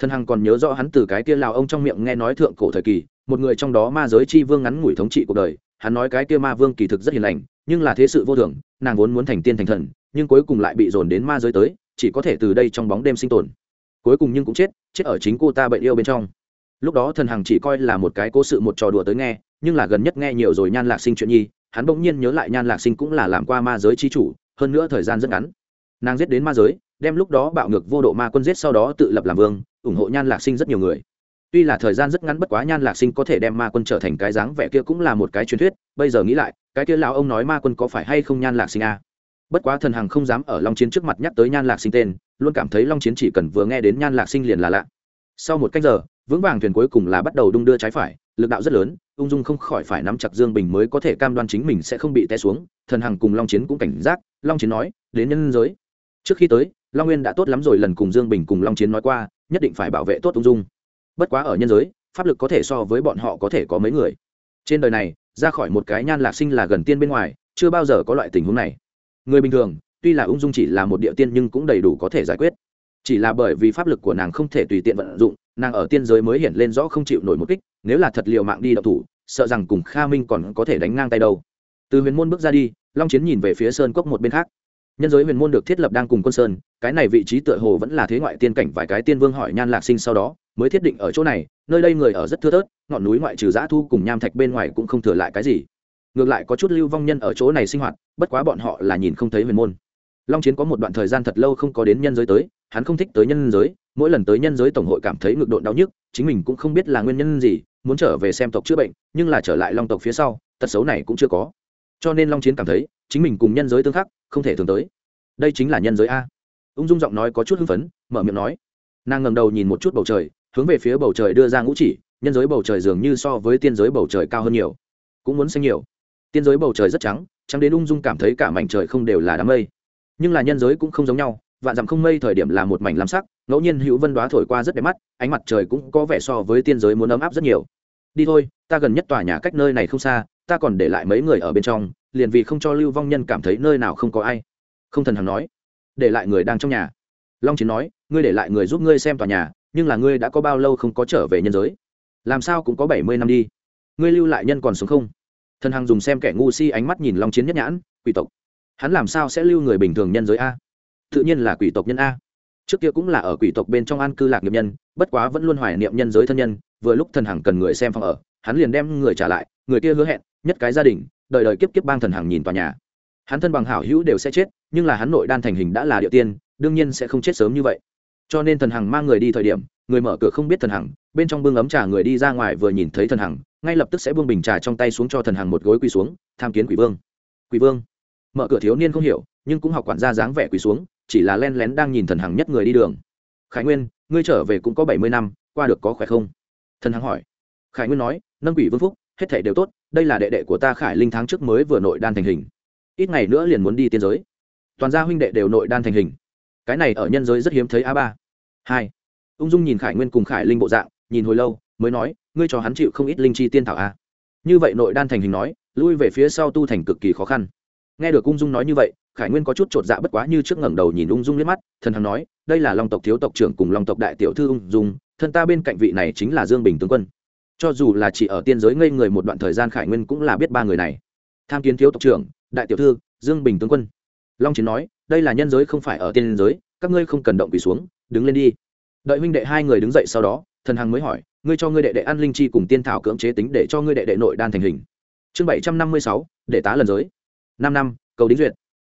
thần hằng còn nhớ rõ hắn từ cái kia lào ông trong miệng nghe nói thượng cổ thời kỳ, một người trong đó ma giới chi vương ngắn ngủi thống trị cuộc đời, hắn nói cái kia ma vương kỳ thực rất hiền lành, nhưng là thế sự vô thường, nàng vốn muốn thành tiên thành thần, nhưng cuối cùng lại bị dồn đến ma giới tới, chỉ có thể từ đây trong bóng đêm sinh tồn. Cuối cùng nhưng cũng chết chết ở chính cô ta bệnh yêu bên trong. Lúc đó thần hằng chỉ coi là một cái cố sự một trò đùa tới nghe, nhưng là gần nhất nghe nhiều rồi nhan lạc sinh chuyện nhi, hắn bỗng nhiên nhớ lại nhan lạc sinh cũng là làm qua ma giới chi chủ, hơn nữa thời gian rất ngắn. Nàng giết đến ma giới, đem lúc đó bạo ngược vô độ ma quân giết sau đó tự lập làm vương ủng hộ nhan lạc sinh rất nhiều người. Tuy là thời gian rất ngắn bất quá nhan lạc sinh có thể đem ma quân trở thành cái dáng vẻ kia cũng là một cái truyền thuyết, bây giờ nghĩ lại, cái kia lão ông nói ma quân có phải hay không nhan lạc sinh a? À? bất quá thần hằng không dám ở long chiến trước mặt nhắc tới nhan lạc sinh tên, luôn cảm thấy long chiến chỉ cần vừa nghe đến nhan lạc sinh liền là lạ. Sau một cách giờ, vững vàng thuyền cuối cùng là bắt đầu đung đưa trái phải, lực đạo rất lớn, ung dung không khỏi phải nắm chặt dương bình mới có thể cam đoan chính mình sẽ không bị té xuống, thần hằng cùng long chiến cũng cảnh giác, long chiến nói, đến nhân giới. Trước khi tới long nguyên đã tốt lắm rồi, lần cùng dương bình cùng long chiến nói qua, nhất định phải bảo vệ tốt ung dung. Bất quá ở nhân giới, pháp lực có thể so với bọn họ có thể có mấy người. Trên đời này, ra khỏi một cái nhan lạc sinh là gần tiên bên ngoài, chưa bao giờ có loại tình huống này. Người bình thường, tuy là ung dung chỉ là một địa tiên nhưng cũng đầy đủ có thể giải quyết. Chỉ là bởi vì pháp lực của nàng không thể tùy tiện vận dụng, nàng ở tiên giới mới hiện lên rõ không chịu nổi một kích, nếu là thật liều mạng đi đậu thủ, sợ rằng cùng kha minh còn có thể đánh ngang tay đâu. Từ huyền môn bước ra đi, long chiến nhìn về phía sơn cốc một bên khác nhân giới huyền môn được thiết lập đang cùng quân sơn, cái này vị trí tựa hồ vẫn là thế ngoại tiên cảnh vài cái tiên vương hỏi nhan lạc sinh sau đó, mới thiết định ở chỗ này, nơi đây người ở rất thưa thớt, ngọn núi ngoại trừ giã thu cùng nham thạch bên ngoài cũng không thừa lại cái gì. Ngược lại có chút lưu vong nhân ở chỗ này sinh hoạt, bất quá bọn họ là nhìn không thấy huyền môn. Long chiến có một đoạn thời gian thật lâu không có đến nhân giới tới, hắn không thích tới nhân giới, mỗi lần tới nhân giới tổng hội cảm thấy ngực độn đau nhức, chính mình cũng không biết là nguyên nhân gì, muốn trở về xem tộc chữa bệnh, nhưng là trở lại long tộc phía sau, tật xấu này cũng chưa có cho nên long chiến cảm thấy chính mình cùng nhân giới tương khắc không thể thường tới đây chính là nhân giới a ung dung giọng nói có chút hưng phấn mở miệng nói nàng ngầm đầu nhìn một chút bầu trời hướng về phía bầu trời đưa ra ngũ chỉ nhân giới bầu trời dường như so với tiên giới bầu trời cao hơn nhiều cũng muốn xanh nhiều tiên giới bầu trời rất trắng trắng đến ung dung cảm thấy cả mảnh trời không đều là đám mây nhưng là nhân giới cũng không giống nhau vạn dặm không mây thời điểm là một mảnh lam sắc ngẫu nhiên hữu vân đoá thổi qua rất đẹp mắt ánh mặt trời cũng có vẻ so với tiên giới muốn ấm áp rất nhiều đi thôi ta gần nhất tòa nhà cách nơi này không xa ta còn để lại mấy người ở bên trong, liền vì không cho lưu vong nhân cảm thấy nơi nào không có ai. Không thần hằng nói. Để lại người đang trong nhà. Long chiến nói, ngươi để lại người giúp ngươi xem tòa nhà, nhưng là ngươi đã có bao lâu không có trở về nhân giới? Làm sao cũng có bảy mươi năm đi? Ngươi lưu lại nhân còn sống không? Thần hằng dùng xem kẻ ngu si ánh mắt nhìn long chiến nhất nhãn, quỷ tộc, hắn làm sao sẽ lưu người bình thường nhân giới a? Tự nhiên là quỷ tộc nhân a. Trước kia cũng là ở quỷ tộc bên trong an cư lạc nghiệp nhân, bất quá vẫn luôn hoài niệm nhân giới thân nhân, vừa lúc thần hằng cần người xem phòng ở, hắn liền đem người trả lại, người kia hứa hẹn nhất cái gia đình, đời đời kiếp kiếp bang thần hàng nhìn tòa nhà. Hắn thân bằng hảo hữu đều sẽ chết, nhưng là hắn nội đan thành hình đã là địa tiên, đương nhiên sẽ không chết sớm như vậy. Cho nên thần hằng mang người đi thời điểm, người mở cửa không biết thần hằng, bên trong bưng ấm trà người đi ra ngoài vừa nhìn thấy thần hằng, ngay lập tức sẽ buông bình trà trong tay xuống cho thần hằng một gối quỳ xuống, tham kiến quỷ vương. Quỷ vương. Mở cửa thiếu niên không hiểu, nhưng cũng học quản gia dáng vẻ quỳ xuống, chỉ là len lén đang nhìn thần hằng nhất người đi đường. Khải nguyên, ngươi trở về cũng có bảy mươi năm, qua được có khỏe không? Thần hằng hỏi. Khải nguyên nói, nâng quỷ vương phúc hết thảy đều tốt, đây là đệ đệ của ta khải linh tháng trước mới vừa nội đan thành hình. Ít ngày nữa liền muốn đi tiên giới. Toàn gia huynh đệ đều nội đan thành hình. Cái này ở nhân giới rất hiếm thấy a ba. Hai. Ung dung nhìn khải nguyên cùng khải linh bộ dạng, nhìn hồi lâu, mới nói, ngươi cho hắn chịu không ít linh chi tiên thảo a như vậy nội đan thành hình nói, lui về phía sau tu thành cực kỳ khó khăn. Nghe được ung dung nói như vậy, khải nguyên có chút chột dạ bất quá như trước ngẩng đầu nhìn ung dung liếc mắt, thần hằng nói, đây là long tộc thiếu tộc trưởng cùng long tộc đại tiểu thư ung dung, thân ta bên cạnh vị này chính là dương bình tướng quân cho dù là chỉ ở tiên giới ngây người một đoạn thời gian, khải nguyên cũng là biết ba người này. Tham kiến thiếu tộc trưởng, đại tiểu thư, dương bình tướng quân. Long chiến nói, đây là nhân giới không phải ở tiên giới, các ngươi không cần động quỳ xuống, đứng lên đi. Đợi huynh đệ hai người đứng dậy sau đó, thần hằng mới hỏi, ngươi cho ngươi đệ đệ an linh chi cùng tiên thảo cưỡng chế tính để cho ngươi đệ đệ nội đan thành hình. Chương bảy trăm năm mươi sáu đệ tá lần giới. Năm năm, cầu đính duyệt.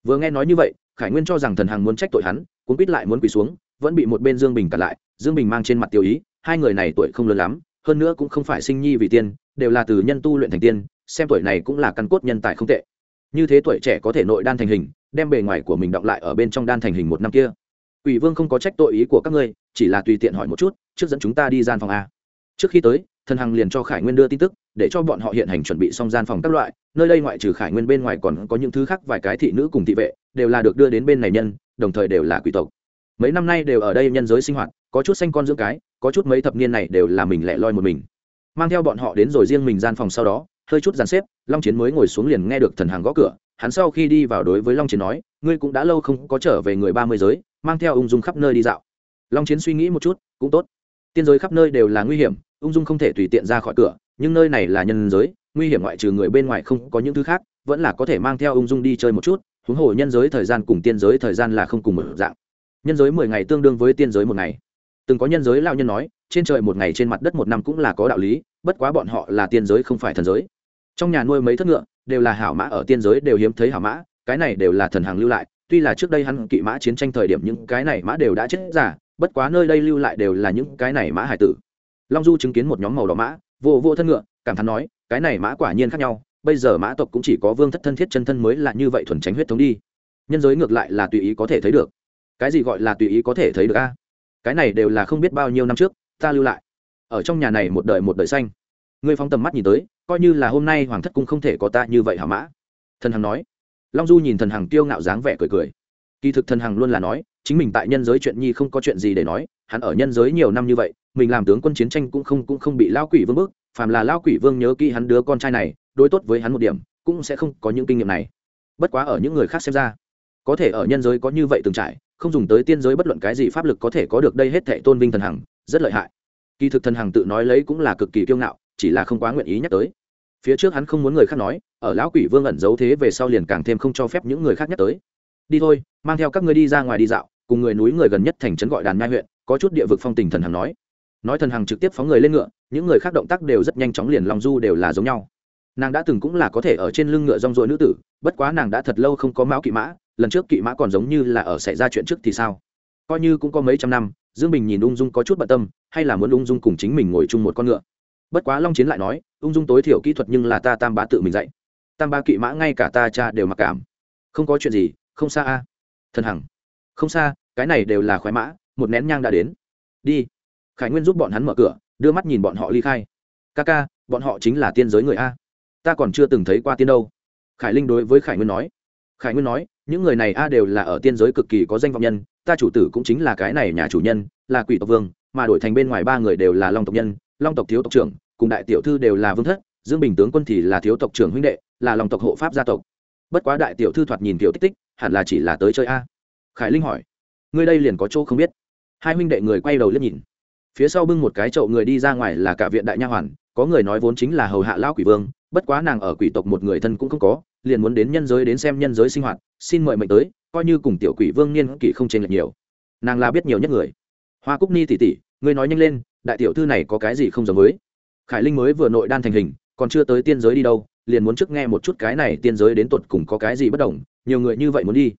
Vừa nghe nói như vậy, khải nguyên cho rằng thần hằng muốn trách tội hắn, cuốn quýt lại muốn quỳ xuống, vẫn bị một bên dương bình cản lại. Dương bình mang trên mặt tiêu ý, hai người này tuổi không lớn lắm hơn nữa cũng không phải sinh nhi vì tiên đều là từ nhân tu luyện thành tiên xem tuổi này cũng là căn cốt nhân tài không tệ. Như thế tuổi trẻ có thể nội đan thành hình đem bề ngoài của mình đọng lại ở bên trong đan thành hình một năm kia. Quỷ Vương không có trách tội ý của các ngươi, chỉ là tùy tiện hỏi một chút, trước dẫn chúng ta đi gian phòng a. Trước khi tới, thần hằng liền cho Khải Nguyên đưa tin tức, để cho bọn họ hiện hành chuẩn bị xong gian phòng các loại, nơi đây ngoại trừ khải nguyên bên ngoài còn có những thứ khác vài cái thị nữ cùng thị vệ đều là được đưa đến bên này nhân đồng thời đều là quỷ tộc. Mấy năm nay đều ở đây nhân giới sinh hoạt có chút xanh con dưỡng cái có chút mấy thập niên này đều là mình lẻ loi một mình. Mang theo bọn họ đến rồi riêng mình gian phòng sau đó, hơi chút dàn xếp, long chiến mới ngồi xuống liền nghe được thần hàng gõ cửa. Hắn sau khi đi vào đối với long chiến nói, ngươi cũng đã lâu không có trở về người ba mươi giới, mang theo ung dung khắp nơi đi dạo. Long chiến suy nghĩ một chút, cũng tốt. Tiên giới khắp nơi đều là nguy hiểm, ung dung không thể tùy tiện ra khỏi cửa, nhưng nơi này là nhân giới, nguy hiểm ngoại trừ người bên ngoài không có những thứ khác, vẫn là có thể mang theo ung dung đi chơi một chút, huống hồ nhân giới thời gian cùng tiên giới thời gian là không cùng một dạng. Nhân giới mười ngày tương đương với tiên giới một ngày từng có nhân giới lao nhân nói, trên trời một ngày trên mặt đất một năm cũng là có đạo lý, bất quá bọn họ là tiên giới không phải thần giới. Trong nhà nuôi mấy thất ngựa, đều là hảo mã ở tiên giới đều hiếm thấy hảo mã, cái này đều là thần hàng lưu lại, tuy là trước đây hắn kỵ mã chiến tranh thời điểm những cái này mã đều đã chết giả, bất quá nơi đây lưu lại đều là những cái này mã hải tử. Long du chứng kiến một nhóm màu đỏ mã, vô vô thân ngựa, cảm thán nói, cái này mã quả nhiên khác nhau, bây giờ mã tộc cũng chỉ có vương thất thân thiết chân thân mới là như vậy thuần tránh huyết thống đi. Nhân giới ngược lại là tùy ý có thể thấy được. Cái gì gọi là tùy ý có thể thấy được a? Cái này đều là không biết bao nhiêu năm trước, ta lưu lại. Ở trong nhà này một đời một đời xanh. Ngươi phóng tầm mắt nhìn tới, coi như là hôm nay hoàng thất cung không thể có ta như vậy hả mã? Thần hằng nói. Long du nhìn thần hằng tiêu ngạo dáng vẻ cười cười. Kỳ thực thần hằng luôn là nói, chính mình tại nhân giới chuyện nhi không có chuyện gì để nói, hắn ở nhân giới nhiều năm như vậy, mình làm tướng quân chiến tranh cũng không cũng không bị lao quỷ vương bức, phàm là lao quỷ vương nhớ kỹ hắn đứa con trai này, đối tốt với hắn một điểm, cũng sẽ không có những kinh nghiệm này. Bất quá ở những người khác xem ra, có thể ở nhân giới có như vậy từng trải không dùng tới tiên giới bất luận cái gì pháp lực có thể có được đây hết thệ tôn vinh thần hằng, rất lợi hại. Kỳ thực thần hằng tự nói lấy cũng là cực kỳ kiêu ngạo, chỉ là không quá nguyện ý nhắc tới. Phía trước hắn không muốn người khác nói, ở lão quỷ vương ẩn giấu thế về sau liền càng thêm không cho phép những người khác nhắc tới. Đi thôi, mang theo các ngươi đi ra ngoài đi dạo, cùng người núi người gần nhất thành trấn gọi đàn nhai huyện, có chút địa vực phong tình thần hằng nói. Nói thần hằng trực tiếp phóng người lên ngựa, những người khác động tác đều rất nhanh chóng liền lòng du đều là giống nhau. Nàng đã từng cũng là có thể ở trên lưng ngựa rong ruổi nữ tử, bất quá nàng đã thật lâu không có máu kỵ mã lần trước kỵ mã còn giống như là ở xảy ra chuyện trước thì sao? Coi như cũng có mấy trăm năm, dương bình nhìn ung dung có chút bận tâm, hay là muốn ung dung cùng chính mình ngồi chung một con ngựa? Bất quá long chiến lại nói, ung dung tối thiểu kỹ thuật nhưng là ta tam bá tự mình dạy. Tam ba kỵ mã ngay cả ta cha đều mặc cảm. Không có chuyện gì, không xa a. Thần hằng. Không xa, cái này đều là khoái mã, một nén nhang đã đến. Đi. Khải nguyên giúp bọn hắn mở cửa, đưa mắt nhìn bọn họ ly khai. Ca ca, bọn họ chính là tiên giới người a. Ta còn chưa từng thấy qua tiên đâu. Khải linh đối với khải nguyên nói khải nguyên nói, những người này a đều là ở tiên giới cực kỳ có danh vọng nhân, ta chủ tử cũng chính là cái này nhà chủ nhân, là quỷ tộc vương, mà đổi thành bên ngoài ba người đều là long tộc nhân, long tộc thiếu tộc trưởng, cùng đại tiểu thư đều là vương thất, dương bình tướng quân thì là thiếu tộc trưởng huynh đệ, là long tộc hộ pháp gia tộc. Bất quá đại tiểu thư thoạt nhìn tiểu tích tích, hẳn là chỉ là tới chơi a. Khải linh hỏi, ngươi đây liền có chỗ không biết? Hai huynh đệ người quay đầu liếc nhìn. Phía sau bưng một cái chậu người đi ra ngoài là cả viện đại nha hoàn, có người nói vốn chính là hầu hạ lão quỷ vương, bất quá nàng ở quỷ tộc một người thân cũng không có liền muốn đến nhân giới đến xem nhân giới sinh hoạt, xin mời mệnh tới, coi như cùng tiểu quỷ vương niên kỷ không chênh lệch nhiều. Nàng là biết nhiều nhất người. Hoa cúc ni tỉ tỉ ngươi nói nhanh lên, đại tiểu thư này có cái gì không giống với? Khải linh mới vừa nội đan thành hình, còn chưa tới tiên giới đi đâu, liền muốn trước nghe một chút cái này tiên giới đến tột cùng có cái gì bất đồng, nhiều người như vậy muốn đi.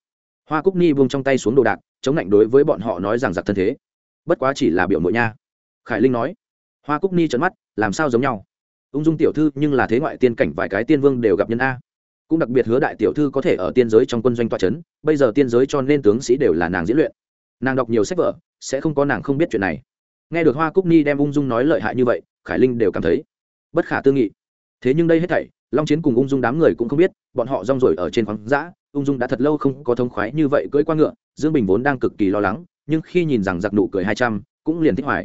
Hoa cúc ni buông trong tay xuống đồ đạc, chống lạnh đối với bọn họ nói rằng giặc thân thế. Bất quá chỉ là biểu mội nha. Khải linh nói. Hoa cúc ni trấn mắt, làm sao giống nhau? Ung dung tiểu thư nhưng là thế ngoại tiên cảnh vài cái tiên vương đều gặp nhân a cũng đặc biệt hứa đại tiểu thư có thể ở tiên giới trong quân doanh toa c h ấ n bây giờ tiên giới cho nên tướng sĩ đều là nàng diễn luyện. Nàng đọc nhiều sách vở, sẽ không có nàng không biết chuyện này. Nghe được hoa cúc ni đem ung dung nói lợi hại như vậy, khải linh đều cảm thấy bất khả tư nghị. Thế nhưng đây hết thảy, long chiến cùng ung dung đám người cũng không biết, bọn họ rong rồi ở trên khoáng giã ung dung đã thật lâu không có thông khoái như vậy cưỡi qua ngựa, dương bình vốn đang cực kỳ lo lắng, nhưng khi nhìn rằng giặc nụ cười hai trăm, cũng liền thích hoài.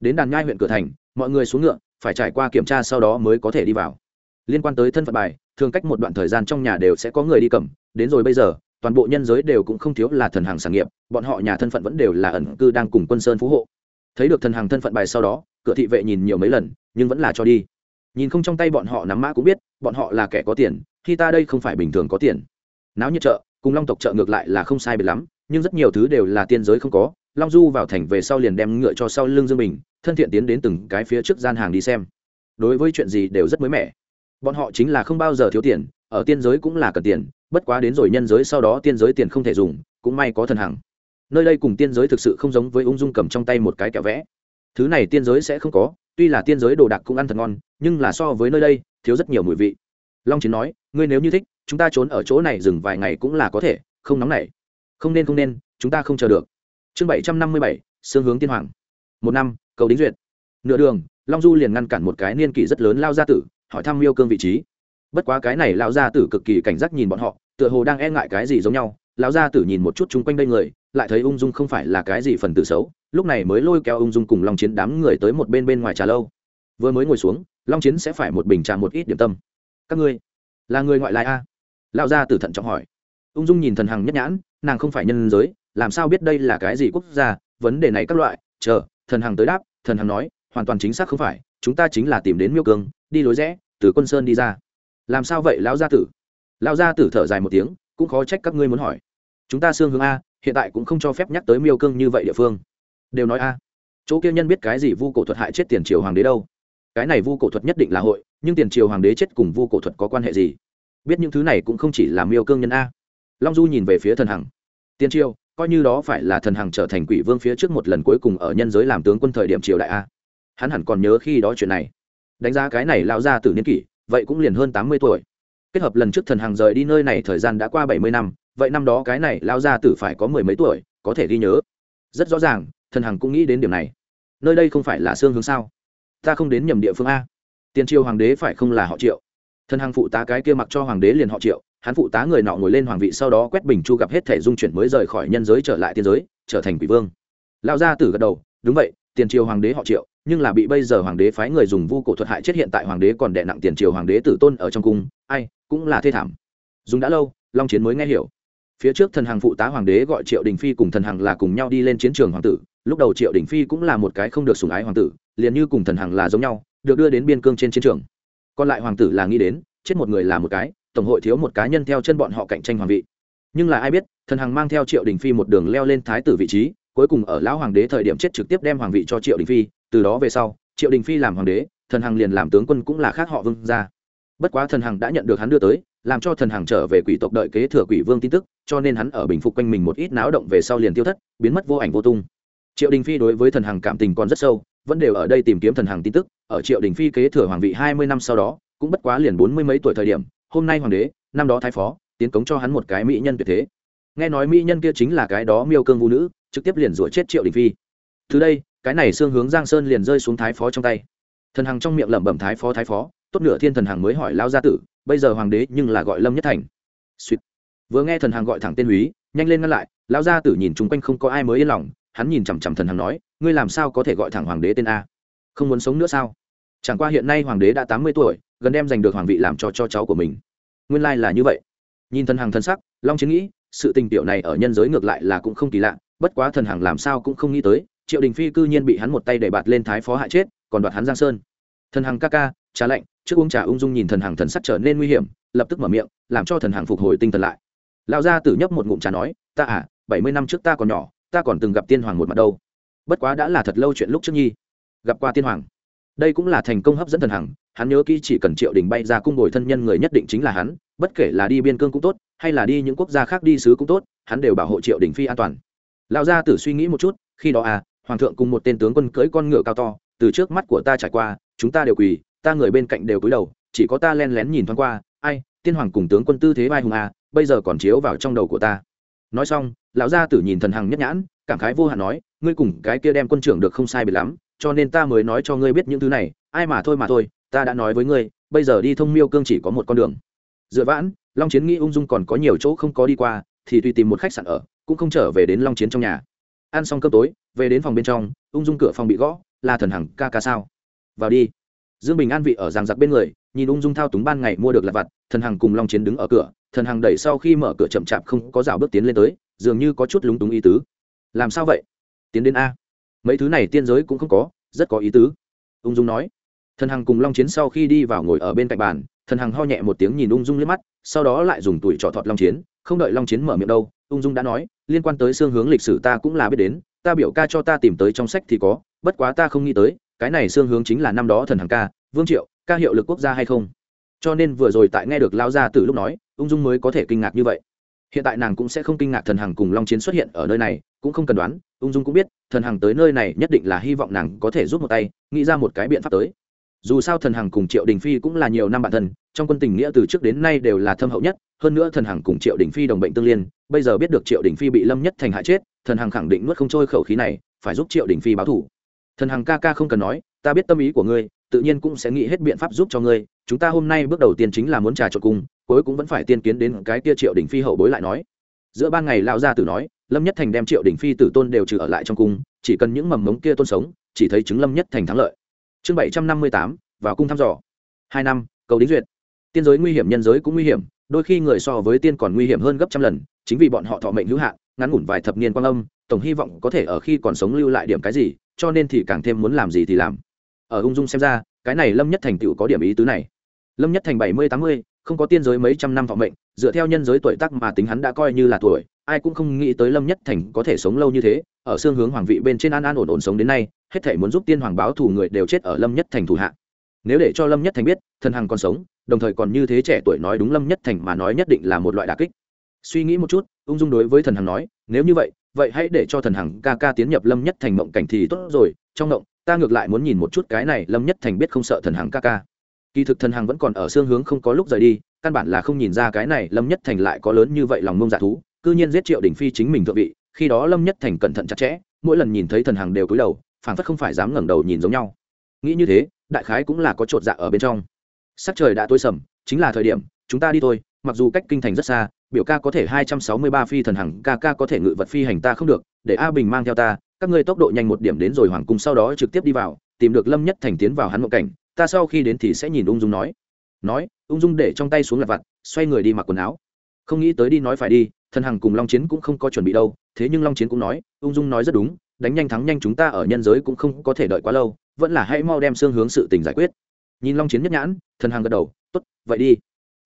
Đến đàn nhai huyện cửa thành, mọi người xuống ngựa, phải trải qua kiểm tra sau đó mới có thể đi vào liên quan tới thân phận bài, thường cách một đoạn thời gian trong nhà đều sẽ có người đi cầm. Đến rồi bây giờ, toàn bộ nhân giới đều cũng không thiếu là thần hàng sản nghiệp, bọn họ nhà thân phận vẫn đều là ẩn cư đang cùng quân sơn phú hộ. Thấy được thần hàng thân phận bài sau đó, cửa thị vệ nhìn nhiều mấy lần, nhưng vẫn là cho đi. Nhìn không trong tay bọn họ nắm mã cũng biết, bọn họ là kẻ có tiền, khi ta đây không phải bình thường có tiền. Náo nhiệt chợ, cùng long tộc chợ ngược lại là không sai biệt lắm, nhưng rất nhiều thứ đều là tiên giới không có. Long du vào thành về sau liền đem ngựa cho sau lưng dương bình, thân thiện tiến đến từng cái phía trước gian hàng đi xem. Đối với chuyện gì đều rất mới mẻ bọn họ chính là không bao giờ thiếu tiền, ở tiên giới cũng là cần tiền, bất quá đến rồi nhân giới sau đó tiên giới tiền không thể dùng, cũng may có thần hằng. Nơi đây cùng tiên giới thực sự không giống với ung dung cầm trong tay một cái kẹo vẽ. Thứ này tiên giới sẽ không có, tuy là tiên giới đồ đạc cũng ăn thật ngon, nhưng là so với nơi đây, thiếu rất nhiều mùi vị. Long chiến nói, ngươi nếu như thích, chúng ta trốn ở chỗ này dừng vài ngày cũng là có thể, không nóng này. không nên không nên, chúng ta không chờ được. Chương bảy trăm năm mươi bảy xương hướng tiên hoàng. Một năm, cầu đính duyệt. Nửa đường, long du liền ngăn cản một cái niên kỷ rất lớn lao gia tử hỏi thăm miêu cương vị trí. Bất quá cái này Lão gia tử cực kỳ cảnh giác nhìn bọn họ, tựa hồ đang e ngại cái gì giống nhau. Lão gia tử nhìn một chút chung quanh đây người, lại thấy ung dung không phải là cái gì phần tử xấu, lúc này mới lôi kéo ung dung cùng long chiến đám người tới một bên bên ngoài trà lâu. Vừa mới ngồi xuống, long chiến sẽ phải một bình trà một ít điểm tâm. Các ngươi, là người ngoại lai a? Lão gia tử thận trọng hỏi. Ung dung nhìn thần hằng nhất nhãn, nàng không phải nhân giới, làm sao biết đây là cái gì quốc gia, vấn đề này các loại, chờ, thần hằng tới đáp, thần hằng nói, hoàn toàn chính xác không phải, chúng ta chính là tìm đến miêu cương đi lối rẽ, từ quân sơn đi ra. Làm sao vậy, lão gia tử? Lão gia tử thở dài một tiếng, cũng khó trách các ngươi muốn hỏi. Chúng ta xương hướng a, hiện tại cũng không cho phép nhắc tới miêu cương như vậy địa phương. Đều nói a. Chỗ kia nhân biết cái gì vu cổ thuật hại chết tiền triều hoàng đế đâu? Cái này vu cổ thuật nhất định là hội, nhưng tiền triều hoàng đế chết cùng vu cổ thuật có quan hệ gì? Biết những thứ này cũng không chỉ là miêu cương nhân a. Long du nhìn về phía thần hằng. Tiền triều, coi như đó phải là thần hằng trở thành quỷ vương phía trước một lần cuối cùng ở nhân giới làm tướng quân thời điểm triều đại a. Hắn hẳn còn nhớ khi đó chuyện này đánh giá cái này lão gia tử niên kỷ, vậy cũng liền hơn tám mươi tuổi. Kết hợp lần trước thần hàng rời đi nơi này thời gian đã qua bảy mươi năm, vậy năm đó cái này lão gia tử phải có mười mấy tuổi, có thể ghi nhớ. Rất rõ ràng, thần hằng cũng nghĩ đến điểm này. Nơi đây không phải là xương hướng sao? Ta không đến nhầm địa phương a. Tiền triều hoàng đế phải không là họ triệu? Thần hằng phụ tá cái kia mặc cho hoàng đế liền họ triệu, hắn phụ tá người nọ ngồi lên hoàng vị sau đó quét bình chu gặp hết thể dung chuyển mới rời khỏi nhân giới trở lại tiên giới, trở thành quỷ vương. Lão gia tử gật đầu, đúng vậy, tiền triều hoàng đế họ triệu nhưng là bị bây giờ hoàng đế phái người dùng vu cổ thuật hại chết hiện tại hoàng đế còn đè nặng tiền triều hoàng đế tử tôn ở trong cung, ai, cũng là thê thảm. Dùng đã lâu, long chiến mới nghe hiểu. Phía trước thần hàng phụ tá hoàng đế gọi triệu đình phi cùng thần hàng là cùng nhau đi lên chiến trường hoàng tử, lúc đầu triệu đình phi cũng là một cái không được sủng ái hoàng tử, liền như cùng thần hàng là giống nhau, được đưa đến biên cương trên chiến trường. Còn lại hoàng tử là nghĩ đến, chết một người là một cái, tổng hội thiếu một cá nhân theo chân bọn họ cạnh tranh hoàng vị. Nhưng là ai biết, thần hằng mang theo triệu đình phi một đường leo lên thái tử vị trí, cuối cùng ở lão hoàng đế thời điểm chết trực tiếp đem hoàng vị cho triệu đình phi từ đó về sau, triệu đình phi làm hoàng đế, thần hằng liền làm tướng quân cũng là khác họ vương ra bất quá thần hằng đã nhận được hắn đưa tới, làm cho thần hằng trở về quỷ tộc đợi kế thừa quỷ vương tin tức, cho nên hắn ở bình phục quanh mình một ít náo động về sau liền tiêu thất, biến mất vô ảnh vô tung. Triệu đình phi đối với thần hằng cảm tình còn rất sâu, vẫn đều ở đây tìm kiếm thần hằng tin tức. Ở triệu đình phi kế thừa hoàng vị hai mươi năm sau đó, cũng bất quá liền bốn mươi mấy tuổi thời điểm, hôm nay hoàng đế, năm đó thái phó, tiến cống cho hắn một cái mỹ nhân tuyệt thế. Nghe nói mỹ nhân kia chính là cái đó miêu cương vũ nữ, trực tiếp liền rủa chết triệu đình phi thứ đây, cái này xương hướng giang sơn liền rơi xuống thái phó trong tay. Thần hằng trong miệng lẩm bẩm thái phó thái phó, tốt nửa thiên thần hằng mới hỏi lao gia tử, bây giờ hoàng đế nhưng là gọi lâm nhất thành. Sweet. vừa nghe thần hằng gọi thẳng tên húy, nhanh lên ngăn lại, lao gia tử nhìn chung quanh không có ai mới yên lòng, hắn nhìn chằm chằm thần hằng nói, ngươi làm sao có thể gọi thẳng hoàng đế tên a? Không muốn sống nữa sao? Chẳng qua hiện nay hoàng đế đã tám mươi tuổi, gần đem giành được hoàng vị làm cho cho cháu của mình. Nguyên lai là như vậy. Nhìn thần hằng thân sắc, long chiến nghĩ, sự tình tiểu này ở nhân giới ngược lại là cũng không kỳ lạ, bất quá thần hằng làm sao cũng không nghĩ tới triệu đình phi cư nhiên bị hắn một tay đẩy bạt lên thái phó hại chết, còn đoạt hắn giang sơn. Thần hằng ca ca, trà lạnh, trước uống trà ung dung nhìn thần hằng thần sắc trở nên nguy hiểm, lập tức mở miệng, làm cho thần hằng phục hồi tinh thần lại. Lão gia tử nhấp một ngụm trà nói, ta à bảy mươi năm trước ta còn nhỏ, ta còn từng gặp tiên hoàng một mặt đâu. Bất quá đã là thật lâu chuyện lúc trước nhi. Gặp qua tiên hoàng. Đây cũng là thành công hấp dẫn thần hằng, hắn nhớ kỹ chỉ cần triệu đình bay ra cung ngồi thân nhân người nhất định chính là hắn, bất kể là đi biên cương cũng tốt, hay là đi những quốc gia khác đi sứ cũng tốt, hắn đều bảo hộ triệu đình phi an toàn. Lão gia tử suy nghĩ một chút, khi đó à hoàng thượng cùng một tên tướng quân cưỡi con ngựa cao to, từ trước mắt của ta trải qua, chúng ta đều quỳ, ta người bên cạnh đều cúi đầu, chỉ có ta len lén nhìn thoáng qua, ai, tiên hoàng cùng tướng quân tư thế vai hùng à bây giờ còn chiếu vào trong đầu của ta. Nói xong, lão gia tử nhìn thần hằng nhất nhãn, cảm khái vô hạn nói, ngươi cùng cái kia đem quân trưởng được không sai biệt lắm, cho nên ta mới nói cho ngươi biết những thứ này, ai mà thôi mà thôi, ta đã nói với ngươi, bây giờ đi thông miêu cương chỉ có một con đường. Dựa vãn, long chiến nghĩ ung dung còn có nhiều chỗ không có đi qua, thì tùy tìm một khách sạn ở, cũng không trở về đến long chiến trong nhà ăn xong cơm tối, về đến phòng bên trong, ung dung cửa phòng bị gõ, là thần hằng ca ca sao? Vào đi. Dương bình an vị ở giang giặc bên người, nhìn ung dung thao túng ban ngày mua được lặt vặt, thần hằng cùng long chiến đứng ở cửa, thần hằng đẩy sau khi mở cửa chậm chạp không có rào bước tiến lên tới, dường như có chút lúng túng ý tứ. Làm sao vậy? Tiến đến a. Mấy thứ này tiên giới cũng không có, rất có ý tứ. Ung dung nói. Thần hằng cùng long chiến sau khi đi vào ngồi ở bên cạnh bàn, thần hằng ho nhẹ một tiếng nhìn ung dung liếc mắt, sau đó lại dùng tuổi trọ thọt long chiến, không đợi long chiến mở miệng đâu, ung dung đã nói liên quan tới xương hướng lịch sử ta cũng là biết đến, ta biểu ca cho ta tìm tới trong sách thì có, bất quá ta không nghĩ tới, cái này xương hướng chính là năm đó thần hằng ca, vương triệu, ca hiệu lực quốc gia hay không? Cho nên vừa rồi tại nghe được lao ra từ lúc nói, ung dung mới có thể kinh ngạc như vậy. Hiện tại nàng cũng sẽ không kinh ngạc thần hằng cùng long chiến xuất hiện ở nơi này, cũng không cần đoán, ung dung cũng biết, thần hằng tới nơi này nhất định là hy vọng nàng có thể giúp một tay, nghĩ ra một cái biện pháp tới dù sao thần hằng cùng triệu đình phi cũng là nhiều năm bạn thân, trong quân tình nghĩa từ trước đến nay đều là thâm hậu nhất, hơn nữa thần hằng cùng triệu đình phi đồng bệnh tương liên, bây giờ biết được triệu đình phi bị lâm nhất thành hại chết, thần hằng khẳng định nuốt không trôi khẩu khí này, phải giúp triệu đình phi báo thủ. Thần hằng ca ca không cần nói, ta biết tâm ý của ngươi, tự nhiên cũng sẽ nghĩ hết biện pháp giúp cho ngươi, chúng ta hôm nay bước đầu tiên chính là muốn trà trộn cung cuối cũng vẫn phải tiên kiến đến cái kia triệu đình phi hậu bối lại nói. Giữa ban ngày lão gia tử nói, lâm nhất thành đem triệu đình phi tử tôn đều trừ ở lại trong cung, chỉ cần những mầm mống kia tôn sống, chỉ thấy chứng lâm nhất thành thắng lợi chương bảy trăm năm mươi tám, vào cung thăm dò. Hai năm, cầu đính duyệt. Tiên giới nguy hiểm, nhân giới cũng nguy hiểm, đôi khi người so với tiên còn nguy hiểm hơn gấp trăm lần, chính vì bọn họ thọ mệnh hữu hạn, ngắn ngủn vài thập niên quan âm, tổng hy vọng có thể ở khi còn sống lưu lại điểm cái gì, cho nên thì càng thêm muốn làm gì thì làm. Ở ung dung xem ra, cái này lâm nhất thành tựu có điểm ý tứ này. Lâm nhất thành bảy mươi tám mươi, không có tiên giới mấy trăm năm thọ mệnh, dựa theo nhân giới tuổi tác mà tính hắn đã coi như là tuổi ai cũng không nghĩ tới lâm nhất thành có thể sống lâu như thế, ở xương hướng hoàng vị bên trên an an ổn ổn sống đến nay, hết thể muốn giúp tiên hoàng báo thù người đều chết ở lâm nhất thành thủ hạ. Nếu để cho lâm nhất thành biết, thần hằng còn sống, đồng thời còn như thế trẻ tuổi nói đúng lâm nhất thành mà nói nhất định là một loại đà kích. Suy nghĩ một chút, ung dung đối với thần hằng nói, nếu như vậy vậy hãy để cho thần hằng ca ca tiến nhập lâm nhất thành mộng cảnh thì tốt rồi, trong mộng, ta ngược lại muốn nhìn một chút cái này, lâm nhất thành biết không sợ thần hằng ca ca. Kỳ thực thần hằng vẫn còn ở xương hướng không có lúc rời đi, căn bản là không nhìn ra cái này lâm nhất thành lại có lớn như vậy lòng mông dạ thú cư nhiên giết triệu đình phi chính mình thượng vị, khi đó lâm nhất thành cẩn thận chặt chẽ, mỗi lần nhìn thấy thần hằng đều cúi đầu, phảng phất không phải dám ngẩng đầu nhìn giống nhau. Nghĩ như thế, đại khái cũng là có chột dạ ở bên trong. Sắc trời đã tối sầm, chính là thời điểm, chúng ta đi thôi, mặc dù cách kinh thành rất xa, biểu ca có thể hai trăm sáu mươi ba phi thần hằng, ca ca có thể ngự vật phi hành ta không được, để a bình mang theo ta, các ngươi tốc độ nhanh một điểm đến rồi hoàng cung sau đó trực tiếp đi vào, tìm được lâm nhất thành tiến vào hắn một cảnh, ta sau khi đến thì sẽ nhìn ung dung nói. Nói, ung dung để trong tay xuống lặt vặt, xoay người đi mặc quần áo. Không nghĩ tới đi nói phải đi thần hằng cùng long chiến cũng không có chuẩn bị đâu, thế nhưng long chiến cũng nói, ung dung nói rất đúng, đánh nhanh thắng nhanh chúng ta ở nhân giới cũng không có thể đợi quá lâu, vẫn là hãy mau đem xương hướng sự tình giải quyết. Nhìn long chiến nhất nhãn, thần hằng gật đầu, tốt, vậy đi.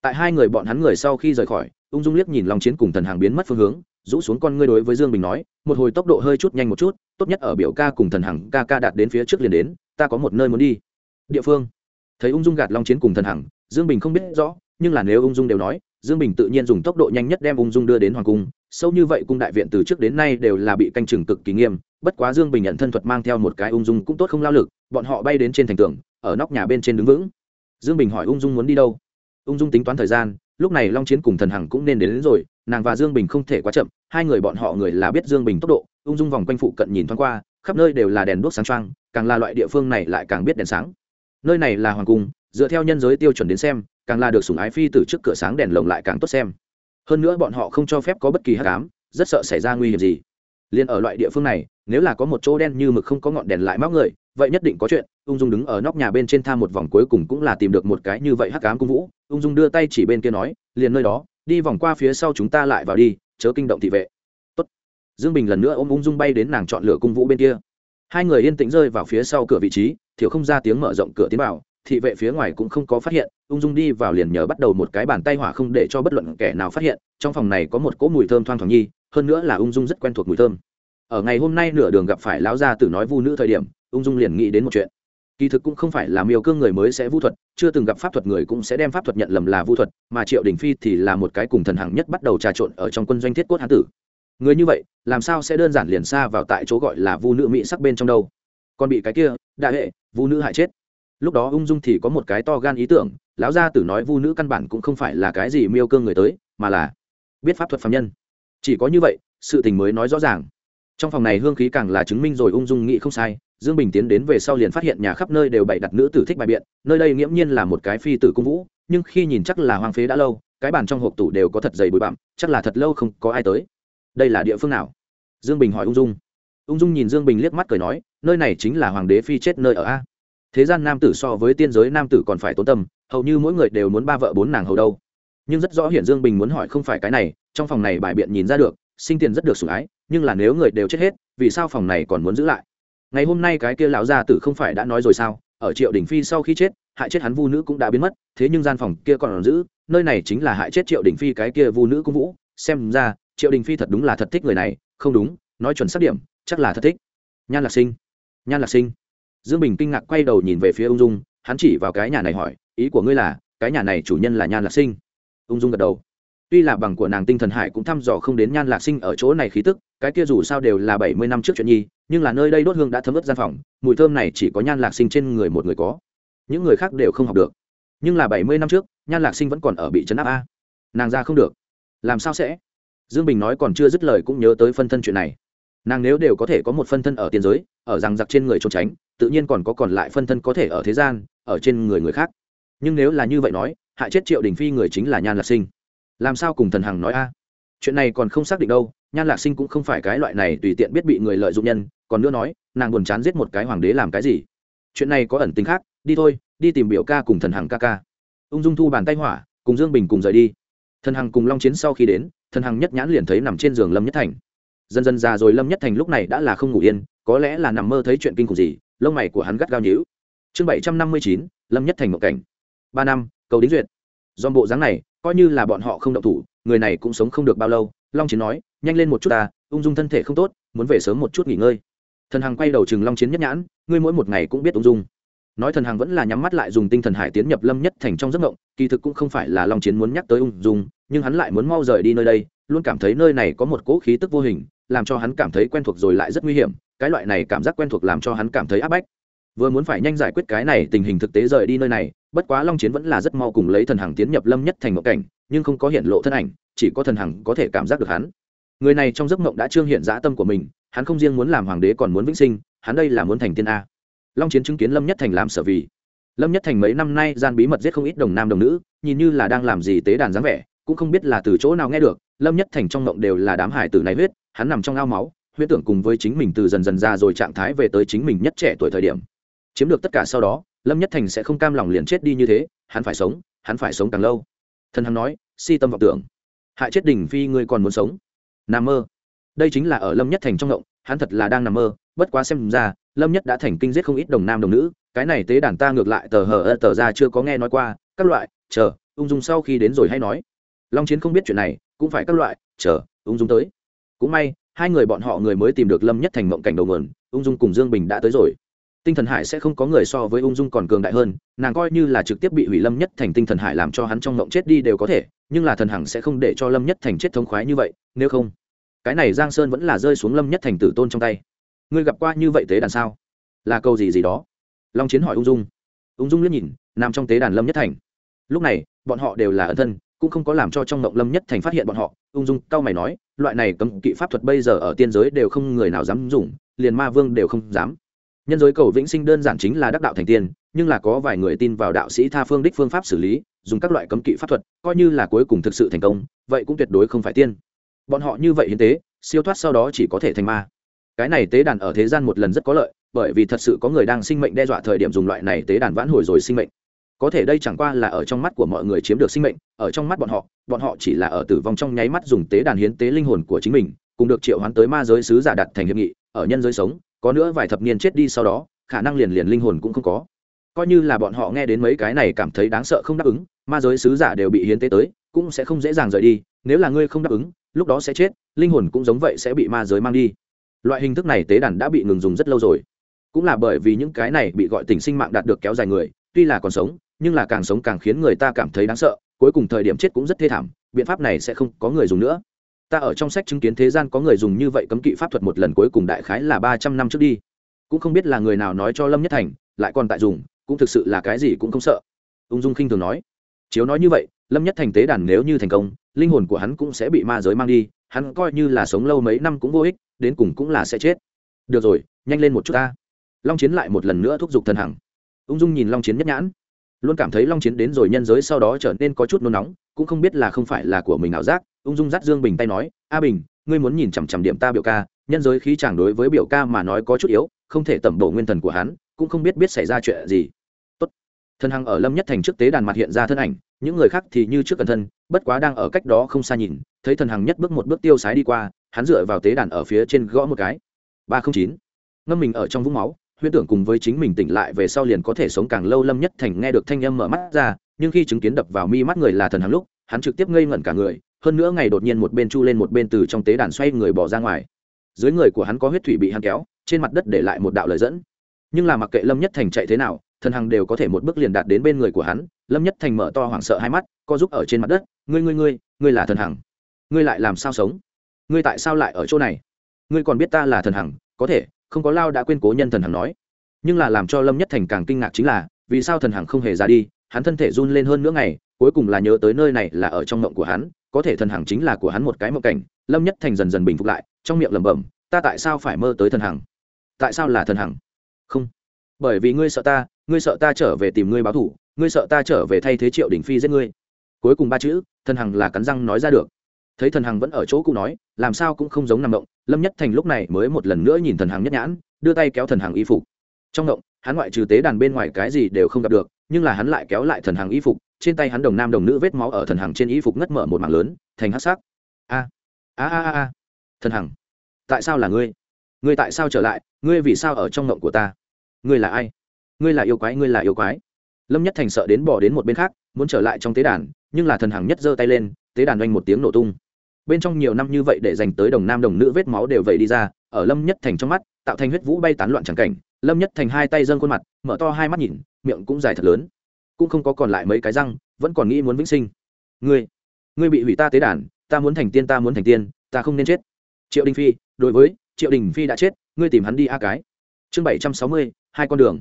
Tại hai người bọn hắn người sau khi rời khỏi, ung dung liếc nhìn long chiến cùng thần Hằng biến mất phương hướng, rũ xuống con ngươi đối với dương bình nói, một hồi tốc độ hơi chút nhanh một chút, tốt nhất ở biểu ca cùng thần hằng ca ca đạt đến phía trước liền đến, ta có một nơi muốn đi. Địa phương. Thấy ung dung gạt long chiến cùng thần hằng, dương bình không biết rõ nhưng là nếu ung dung đều nói dương bình tự nhiên dùng tốc độ nhanh nhất đem ung dung đưa đến hoàng cung sâu như vậy cung đại viện từ trước đến nay đều là bị canh chừng cực kỳ nghiêm bất quá dương bình nhận thân thuật mang theo một cái ung dung cũng tốt không lao lực bọn họ bay đến trên thành tường ở nóc nhà bên trên đứng vững. Dương bình hỏi ung dung muốn đi đâu? Ung dung tính toán thời gian lúc này long chiến cùng thần hằng cũng nên đến, đến rồi nàng và dương bình không thể quá chậm hai người bọn họ người là biết dương bình tốc độ ung dung vòng quanh phụ cận nhìn thoáng qua khắp nơi đều là đèn đuốc sáng trăng càng là loại địa phương này lại càng biết đèn sáng. Nơi này là hoàng cung dựa theo nhân giới tiêu chuẩn đến xem càng là được sủng ái phi từ trước cửa sáng đèn lồng lại càng tốt xem. Hơn nữa bọn họ không cho phép có bất kỳ hát cám rất sợ xảy ra nguy hiểm gì. Liền ở loại địa phương này, nếu là có một chỗ đen như mực không có ngọn đèn lại móc người, vậy nhất định có chuyện. Ung dung đứng ở nóc nhà bên trên tham một vòng cuối cùng cũng là tìm được một cái như vậy hắc cám cung vũ. Ung dung đưa tay chỉ bên kia nói, liền nơi đó, đi vòng qua phía sau chúng ta lại vào đi, chớ kinh động thị vệ. Tốt. dương bình lần nữa ôm ung dung bay đến nàng chọn lựa cung vũ bên kia. Hai người yên tĩnh rơi vào phía sau cửa vị trí thiểu không ra tiếng mở rộng cửa tiến vào thị vệ phía ngoài cũng không có phát hiện, ung dung đi vào liền nhờ bắt đầu một cái bàn tay hỏa không để cho bất luận kẻ nào phát hiện, trong phòng này có một cỗ mùi thơm thoang thoảng nhi, hơn nữa là ung dung rất quen thuộc mùi thơm. Ở ngày hôm nay nửa đường gặp phải lão gia tử nói vu nữ thời điểm, ung dung liền nghĩ đến một chuyện. Kỳ thực cũng không phải là miêu cương người mới sẽ vu thuật, chưa từng gặp pháp thuật người cũng sẽ đem pháp thuật nhận lầm là vu thuật, mà triệu đình phi thì là một cái cùng thần hằng nhất bắt đầu trà trộn ở trong quân doanh thiết cốt hán tử. Người như vậy, làm sao sẽ đơn giản liền xa vào tại chỗ gọi là vu nữ mỹ sắc bên trong đâu? Còn bị cái kia, đại hệ, vu nữ hại chết lúc đó ung dung thì có một cái to gan ý tưởng, lão gia tử nói vu nữ căn bản cũng không phải là cái gì miêu cương người tới, mà là biết pháp thuật phạm nhân. Chỉ có như vậy, sự tình mới nói rõ ràng. Trong phòng này hương khí càng là chứng minh rồi ung dung nghĩ không sai, dương bình tiến đến về sau liền phát hiện nhà khắp nơi đều bày đặt nữ tử thích bài biện, nơi đây nghiễm nhiên là một cái phi tử cung vũ, nhưng khi nhìn chắc là hoang phế đã lâu, cái bàn trong hộp tủ đều có thật dày bụi bặm, chắc là thật lâu không có ai tới. Đây là địa phương nào? Dương bình hỏi ung dung. Ung dung nhìn dương bình liếc mắt cười nói, nơi này chính là hoàng đế phi chết nơi ở a thế gian nam tử so với tiên giới nam tử còn phải tốn tâm, hầu như mỗi người đều muốn ba vợ bốn nàng hầu đâu. Nhưng rất rõ hiển dương bình muốn hỏi không phải cái này, trong phòng này bài biện nhìn ra được, sinh tiền rất được sủng ái, nhưng là nếu người đều chết hết, vì sao phòng này còn muốn giữ lại? Ngày hôm nay cái kia lão gia tử không phải đã nói rồi sao? Ở triệu đình phi sau khi chết, hại chết hắn vu nữ cũng đã biến mất, thế nhưng gian phòng kia còn giữ, nơi này chính là hại chết triệu đình phi cái kia vu nữ cung vũ. Xem ra, triệu đình phi thật đúng là thật thích người này, không đúng, nói chuẩn xác điểm, chắc là thật thích. Nhan lạc sinh, nhan lạc sinh dương bình kinh ngạc quay đầu nhìn về phía ung dung, hắn chỉ vào cái nhà này hỏi, ý của ngươi là, cái nhà này chủ nhân là nhan lạc sinh? Ung dung gật đầu. Tuy là bằng của nàng tinh thần hải cũng thăm dò không đến nhan lạc sinh ở chỗ này khí tức, cái kia dù sao đều là bảy mươi năm trước chuyện nhi, nhưng là nơi đây đốt hương đã thấm ướt gian phòng, mùi thơm này chỉ có nhan lạc sinh trên người một người có. Những người khác đều không học được. Nhưng là bảy mươi năm trước, nhan lạc sinh vẫn còn ở bị trấn áp a. Nàng ra không được. Làm sao sẽ? Dương bình nói còn chưa dứt lời cũng nhớ tới phân thân chuyện này nàng nếu đều có thể có một phân thân ở tiền giới, ở rằng giặc trên người trốn tránh, tự nhiên còn có còn lại phân thân có thể ở thế gian, ở trên người người khác. Nhưng nếu là như vậy nói, hại chết triệu đình phi người chính là nhan lạc sinh. Làm sao cùng thần hằng nói a? Chuyện này còn không xác định đâu, nhan lạc sinh cũng không phải cái loại này tùy tiện biết bị người lợi dụng nhân, còn nữa nói, nàng buồn chán giết một cái hoàng đế làm cái gì? Chuyện này có ẩn tính khác, đi thôi, đi tìm biểu ca cùng thần hằng ca ca. Ung dung thu bàn tay hỏa, cùng dương bình cùng rời đi. Thần hằng cùng long chiến sau khi đến, thần hằng nhất nhãn liền thấy nằm trên giường lâm nhất thành dần dần già rồi lâm nhất thành lúc này đã là không ngủ yên, có lẽ là nằm mơ thấy chuyện kinh khủng gì, lông mày của hắn gắt gao nhíu. Chương bảy trăm năm mươi chín, lâm nhất thành một cảnh. Ba năm, cầu đính duyệt. Do bộ dáng này, coi như là bọn họ không động thủ, người này cũng sống không được bao lâu, long chiến nói, nhanh lên một chút ta, ung dung thân thể không tốt, muốn về sớm một chút nghỉ ngơi. Thần hằng quay đầu chừng long chiến nhất nhãn, ngươi mỗi một ngày cũng biết ung dung. Nói thần hằng vẫn là nhắm mắt lại dùng tinh thần hải tiến nhập lâm nhất thành trong giấc ngộng kỳ thực cũng không phải là long chiến muốn nhắc tới ung dung nhưng hắn lại muốn mau rời đi nơi đây, luôn cảm thấy nơi này có một cỗ khí tức vô hình, làm cho hắn cảm thấy quen thuộc rồi lại rất nguy hiểm. Cái loại này cảm giác quen thuộc làm cho hắn cảm thấy áp bách. Vừa muốn phải nhanh giải quyết cái này tình hình thực tế rời đi nơi này, bất quá long chiến vẫn là rất mau cùng lấy thần hằng tiến nhập lâm nhất thành một cảnh, nhưng không có hiện lộ thân ảnh, chỉ có thần hằng có thể cảm giác được hắn. Người này trong giấc mộng đã trương hiện dã tâm của mình, hắn không riêng muốn làm hoàng đế còn muốn vĩnh sinh, hắn đây là muốn thành tiên a. Long chiến chứng kiến lâm nhất thành làm sở vì. Lâm nhất thành mấy năm nay gian bí mật giết không ít đồng nam đồng nữ, nhìn như là đang làm gì tế đàn dáng vẻ cũng không biết là từ chỗ nào nghe được, lâm nhất thành trong ngộng đều là đám hải tử này huyết, hắn nằm trong ao máu huyết tưởng cùng với chính mình từ dần dần ra rồi trạng thái về tới chính mình nhất trẻ tuổi thời điểm. Chiếm được tất cả sau đó, lâm nhất thành sẽ không cam lòng liền chết đi như thế, hắn phải sống, hắn phải sống càng lâu. Thần hắn nói, si tâm vọng tưởng. Hại chết đình phi ngươi còn muốn sống? Nằm mơ. Đây chính là ở lâm nhất thành trong ngộng hắn thật là đang nằm mơ, bất quá xem ra, lâm nhất đã thành kinh giết không ít đồng nam đồng nữ, cái này tế đàn ta ngược lại tờ hờ tờ ra chưa có nghe nói qua, các loại, chờ, ung dung sau khi đến rồi hay nói long chiến không biết chuyện này, cũng phải các loại, chờ, ung dung tới. Cũng may, hai người bọn họ người mới tìm được lâm nhất thành mộng cảnh đầu nguồn, ung dung cùng dương bình đã tới rồi. Tinh thần hải sẽ không có người so với ung dung còn cường đại hơn, nàng coi như là trực tiếp bị hủy lâm nhất thành tinh thần hải làm cho hắn trong mộng chết đi đều có thể, nhưng là thần hằng sẽ không để cho lâm nhất thành chết thống khoái như vậy, nếu không, cái này giang sơn vẫn là rơi xuống lâm nhất thành tử tôn trong tay. Ngươi gặp qua như vậy tế đàn sao? Là câu gì gì đó? Long chiến hỏi ung dung. Ung dung liếc nhìn, nằm trong tế đàn lâm nhất thành. Lúc này, bọn họ đều là ẩn thân cũng không có làm cho trong ngộng lâm nhất thành phát hiện bọn họ. Ung dung cao mày nói, loại này cấm kỵ pháp thuật bây giờ ở tiên giới đều không người nào dám dùng, liền ma vương đều không dám. Nhân giới cầu vĩnh sinh đơn giản chính là đắc đạo thành tiên, nhưng là có vài người tin vào đạo sĩ tha phương đích phương pháp xử lý, dùng các loại cấm kỵ pháp thuật, coi như là cuối cùng thực sự thành công, vậy cũng tuyệt đối không phải tiên. Bọn họ như vậy hiến tế, siêu thoát sau đó chỉ có thể thành ma. Cái này tế đàn ở thế gian một lần rất có lợi, bởi vì thật sự có người đang sinh mệnh đe dọa thời điểm dùng loại này tế đàn vãn hồi rồi sinh mệnh có thể đây chẳng qua là ở trong mắt của mọi người chiếm được sinh mệnh, ở trong mắt bọn họ bọn họ chỉ là ở tử vong trong nháy mắt dùng tế đàn hiến tế linh hồn của chính mình, cùng được triệu hoán tới ma giới sứ giả đặt thành hiệp nghị, ở nhân giới sống, có nữa vài thập niên chết đi sau đó, khả năng liền liền linh hồn cũng không có. Coi như là bọn họ nghe đến mấy cái này cảm thấy đáng sợ không đáp ứng, ma giới sứ giả đều bị hiến tế tới, cũng sẽ không dễ dàng rời đi, nếu là ngươi không đáp ứng, lúc đó sẽ chết, linh hồn cũng giống vậy sẽ bị ma giới mang đi. Loại hình thức này tế đàn đã bị ngừng dùng rất lâu rồi. Cũng là bởi vì những cái này bị gọi tình sinh mạng đạt được kéo dài người, tuy là còn sống nhưng là càng sống càng khiến người ta cảm thấy đáng sợ, cuối cùng thời điểm chết cũng rất thê thảm, biện pháp này sẽ không có người dùng nữa. Ta ở trong sách chứng kiến thế gian có người dùng như vậy cấm kỵ pháp thuật một lần cuối cùng đại khái là ba trăm năm trước đi. Cũng không biết là người nào nói cho lâm nhất thành, lại còn tại dùng, cũng thực sự là cái gì cũng không sợ. Ung dung khinh thường nói, chiếu nói như vậy, lâm nhất thành tế đàn nếu như thành công, linh hồn của hắn cũng sẽ bị ma giới mang đi, hắn coi như là sống lâu mấy năm cũng vô ích, đến cùng cũng là sẽ chết. Được rồi, nhanh lên một chút ta. Long chiến lại một lần nữa thúc giục thần hằng. Ung dung nhìn long chiến nhất nhãn luôn cảm thấy long chiến đến rồi nhân giới sau đó trở nên có chút nôn nóng, cũng không biết là không phải là của mình ảo giác, ung dung dắt dương bình tay nói, a bình, ngươi muốn nhìn chằm chằm điểm ta biểu ca, nhân giới khí chàng đối với biểu ca mà nói có chút yếu, không thể tẩm bổ nguyên thần của hắn, cũng không biết biết xảy ra chuyện gì. Tốt. Thân hằng ở lâm nhất thành trước tế đàn mặt hiện ra thân ảnh, những người khác thì như trước cẩn thân, bất quá đang ở cách đó không xa nhìn, thấy thần hằng nhất bước một bước tiêu sái đi qua, hắn dựa vào tế đàn ở phía trên gõ một cái. ba không chín. Ngâm mình ở trong vũng máu huyễn tưởng cùng với chính mình tỉnh lại về sau liền có thể sống càng lâu lâm nhất thành nghe được thanh âm mở mắt ra, nhưng khi chứng kiến đập vào mi mắt người là thần hằng lúc, hắn trực tiếp ngây ngẩn cả người, hơn nữa ngày đột nhiên một bên chu lên một bên từ trong tế đàn xoay người bỏ ra ngoài. Dưới người của hắn có huyết thủy bị hắn kéo, trên mặt đất để lại một đạo lời dẫn. Nhưng là mặc kệ lâm nhất thành chạy thế nào, thần hằng đều có thể một bước liền đạt đến bên người của hắn, lâm nhất thành mở to hoảng sợ hai mắt, co giúp ở trên mặt đất, ngươi ngươi ngươi ngươi là thần hằng. Ngươi lại làm sao sống? Ngươi tại sao lại ở chỗ này? Ngươi còn biết ta là thần hằng, có thể không có lao đã quên cố nhân thần hằng nói. Nhưng là làm cho lâm nhất thành càng kinh ngạc chính là, vì sao thần hằng không hề ra đi, hắn thân thể run lên hơn nữa ngày, cuối cùng là nhớ tới nơi này là ở trong mộng của hắn, có thể thần hằng chính là của hắn một cái mộng cảnh. Lâm nhất thành dần dần bình phục lại, trong miệng lẩm bẩm, ta tại sao phải mơ tới thần hằng? Tại sao là thần hằng? Không, bởi vì ngươi sợ ta, ngươi sợ ta trở về tìm ngươi báo thủ ngươi sợ ta trở về thay thế triệu đình phi giết ngươi. Cuối cùng ba chữ, thần hằng là cắn răng nói ra được thấy thần hằng vẫn ở chỗ cũ nói, làm sao cũng không giống nằm động lâm nhất thành lúc này mới một lần nữa nhìn thần hằng nhất nhãn, đưa tay kéo thần hằng y phục. Trong động hắn ngoại trừ tế đàn bên ngoài cái gì đều không gặp được, nhưng là hắn lại kéo lại thần hằng y phục, trên tay hắn đồng nam đồng nữ vết máu ở thần hằng trên y phục ngất mở một mảng lớn, thành hát sắc. A a a a thần hằng, tại sao là ngươi? Ngươi tại sao trở lại? Ngươi vì sao ở trong ngộng của ta? Ngươi là ai? Ngươi là yêu quái, ngươi là yêu quái. Lâm nhất thành sợ đến bỏ đến một bên khác, muốn trở lại trong tế đàn, nhưng là thần hằng nhất giơ tay lên, tế đàn oanh một tiếng nổ tung bên trong nhiều năm như vậy để dành tới đồng nam đồng nữ vết máu đều vậy đi ra, ở lâm nhất thành trong mắt, tạo thành huyết vũ bay tán loạn c cảnh. Lâm nhất thành hai tay dâng khuôn mặt, mở to hai mắt nhìn, miệng cũng dài thật lớn. Cũng không có còn lại mấy cái răng, vẫn còn nghĩ muốn vĩnh sinh. Ngươi ngươi bị hủy ta tế đàn, ta muốn thành tiên, ta muốn thành tiên, ta không nên chết. Triệu đình phi, đối với, triệu đình phi đã chết, ngươi tìm hắn đi a cái. Chương bảy trăm sáu mươi, hai con đường.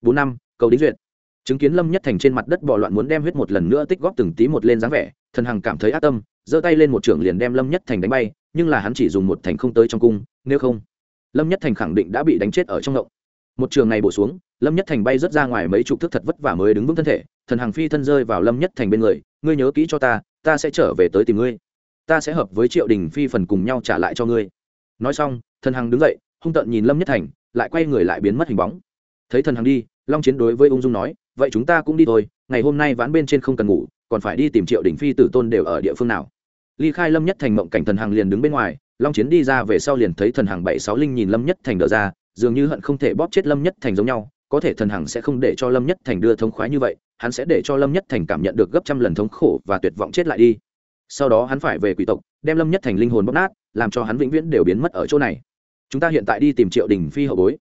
Bốn năm, cầu đính duyệt. Chứng kiến lâm nhất thành trên mặt đất bỏ loạn muốn đem huyết một lần nữa tích góp từng tí một lên dáng vẻ, thần hằng cảm thấy ác tâm giơ tay lên một trưởng liền đem lâm nhất thành đánh bay, nhưng là hắn chỉ dùng một thành không tới trong cung, nếu không, lâm nhất thành khẳng định đã bị đánh chết ở trong động. Một trường này bổ xuống, lâm nhất thành bay rớt ra ngoài mấy chục thước thật vất vả mới đứng vững thân thể, thần hàng phi thân rơi vào lâm nhất thành bên người, ngươi nhớ kỹ cho ta ta sẽ trở về tới tìm ngươi. Ta sẽ hợp với triệu đình phi phần cùng nhau trả lại cho ngươi. Nói xong, thần hằng đứng dậy, hung tợn nhìn lâm nhất thành, lại quay người lại biến mất hình bóng. Thấy thần hằng đi, long chiến đối với ung dung nói, vậy chúng ta cũng đi thôi, ngày hôm nay ván bên trên không cần ngủ, còn phải đi tìm triệu đình phi tử tôn đều ở địa phương nào ly khai lâm nhất thành mộng cảnh thần hằng liền đứng bên ngoài, long chiến đi ra về sau liền thấy thần hằng bảy sáu linh nhìn lâm nhất thành đỡ ra, dường như hận không thể bóp chết lâm nhất thành giống nhau, có thể thần hằng sẽ không để cho lâm nhất thành đưa thống khoái như vậy, hắn sẽ để cho lâm nhất thành cảm nhận được gấp trăm lần thống khổ và tuyệt vọng chết lại đi. Sau đó hắn phải về quỷ tộc, đem lâm nhất thành linh hồn bóc nát, làm cho hắn vĩnh viễn đều biến mất ở chỗ này. Chúng ta hiện tại đi tìm triệu đình phi hậu bối.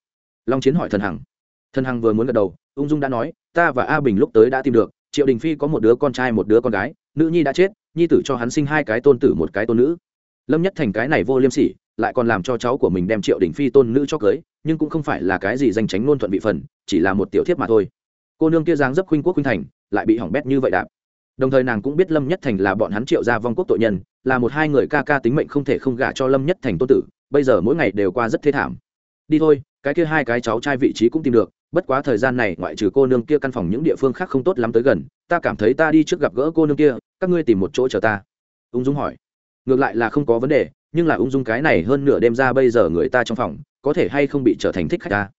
Long chiến hỏi thần hằng. Thần hằng vừa muốn gật đầu, ung dung đã nói, ta và a bình lúc tới đã tìm được, triệu đình phi có một đứa con trai, một đứa con gái, nữ nhi đã chết nhi tử cho hắn sinh hai cái tôn tử một cái tôn nữ. Lâm nhất thành cái này vô liêm sỉ, lại còn làm cho cháu của mình đem triệu đình phi tôn nữ cho cưới, nhưng cũng không phải là cái gì danh tránh ngôn thuận vị phần, chỉ là một tiểu thiếp mà thôi. Cô nương kia dáng dấp khuynh quốc khuynh thành, lại bị hỏng bét như vậy đạp. Đồng thời nàng cũng biết lâm nhất thành là bọn hắn triệu gia vong quốc tội nhân, là một hai người ca ca tính mệnh không thể không gả cho lâm nhất thành tôn tử, bây giờ mỗi ngày đều qua rất thê thảm. Đi thôi, cái kia hai cái cháu trai vị trí cũng tìm được bất quá thời gian này ngoại trừ cô nương kia căn phòng những địa phương khác không tốt lắm tới gần, ta cảm thấy ta đi trước gặp gỡ cô nương kia, các ngươi tìm một chỗ chờ ta. Ung dung hỏi. Ngược lại là không có vấn đề, nhưng là ung dung cái này hơn nửa đêm ra bây giờ người ta trong phòng, có thể hay không bị trở thành thích khách ta?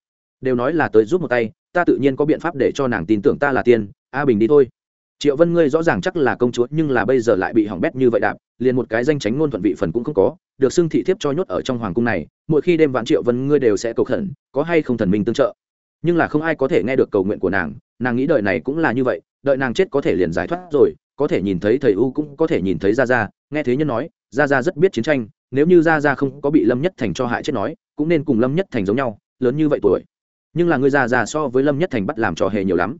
Đều nói là tới giúp một tay, ta tự nhiên có biện pháp để cho nàng tin tưởng ta là tiên, a bình đi thôi. Triệu vân ngươi rõ ràng chắc là công chúa, nhưng là bây giờ lại bị hỏng bét như vậy đạp, liền một cái danh tránh ngôn thuận vị phần cũng không có, được xưng thị thiếp cho nhốt ở trong hoàng cung này, mỗi khi đêm vạn triệu vân ngươi đều sẽ cầu khẩn, có hay không thần minh tương trợ? Nhưng là không ai có thể nghe được cầu nguyện của nàng nàng nghĩ đợi này cũng là như vậy, đợi nàng chết có thể liền giải thoát rồi, có thể nhìn thấy thầy u cũng có thể nhìn thấy ra ra nghe thế nhân nói ra ra rất biết chiến tranh, nếu như ra ra không có bị lâm nhất thành cho hại chết nói, cũng nên cùng lâm nhất thành giống nhau, lớn như vậy tuổi. Nhưng là ngươi ra ra so với lâm nhất thành bắt làm trò hề nhiều lắm.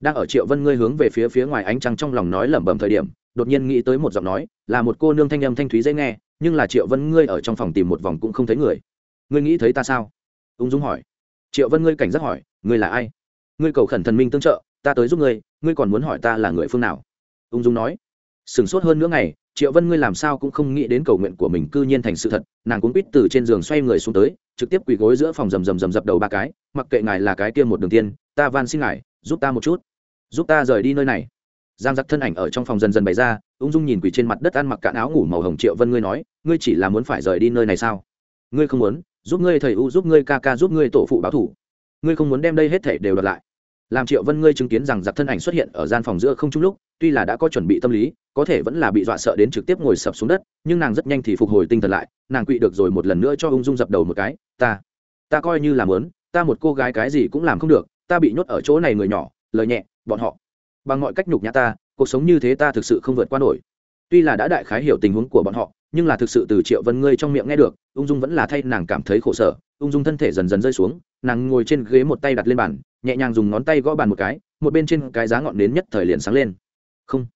Đang ở triệu vân ngươi hướng về phía phía ngoài ánh trăng trong lòng nói lẩm bẩm thời điểm, đột nhiên nghĩ tới một giọng nói, là một cô nương thanh âm thanh thúy dễ nghe, nhưng là triệu vân ngươi ở trong phòng tìm một vòng cũng không thấy người. Ngươi nghĩ thấy ta sao? Ung dung hỏi triệu vân ngươi cảnh giác hỏi, ngươi là ai? Ngươi cầu khẩn thần minh tương trợ, ta tới giúp ngươi ngươi còn muốn hỏi ta là người phương nào? Ung dung nói, sửng sốt hơn nữa ngày, triệu vân ngươi làm sao cũng không nghĩ đến cầu nguyện của mình cư nhiên thành sự thật, nàng cũng quýt từ trên giường xoay người xuống tới, trực tiếp quỳ gối giữa phòng rầm rầm rầm dập đầu ba cái, mặc kệ ngài là cái kia một đường tiên, ta van xin ngài, giúp ta một chút, giúp ta rời đi nơi này. Giang giặc thân ảnh ở trong phòng dần dần bày ra, ung dung nhìn quỳ trên mặt đất ăn mặc cạn áo ngủ màu hồng, triệu vân ngươi nói, ngươi chỉ là muốn phải rời đi nơi này sao? Ngươi không muốn giúp ngươi thầy u, giúp ngươi ca ca, giúp ngươi tổ phụ báo thủ. Ngươi không muốn đem đây hết thể đều đợt lại. Làm triệu vân ngươi chứng kiến rằng giặc thân ảnh xuất hiện ở gian phòng giữa không chung lúc, tuy là đã có chuẩn bị tâm lý, có thể vẫn là bị dọa sợ đến trực tiếp ngồi sập xuống đất, nhưng nàng rất nhanh thì phục hồi tinh thần lại, nàng quỵ được rồi một lần nữa cho ung dung dập đầu một cái, ta ta coi như là lớn ta một cô gái cái gì cũng làm không được, ta bị nhốt ở chỗ này người nhỏ, lời nhẹ, bọn họ, bằng mọi cách nhục nhã ta, cuộc sống như thế ta thực sự không vượt qua nổi. Tuy là đã đại khái hiểu tình huống của bọn họ nhưng là thực sự từ triệu vân ngươi trong miệng nghe được, ung dung vẫn là thay nàng cảm thấy khổ sở, ung dung thân thể dần dần rơi xuống, nàng ngồi trên ghế một tay đặt lên bàn, nhẹ nhàng dùng ngón tay gõ bàn một cái, một bên trên cái giá ngọn nến nhất thời liền sáng lên. Không.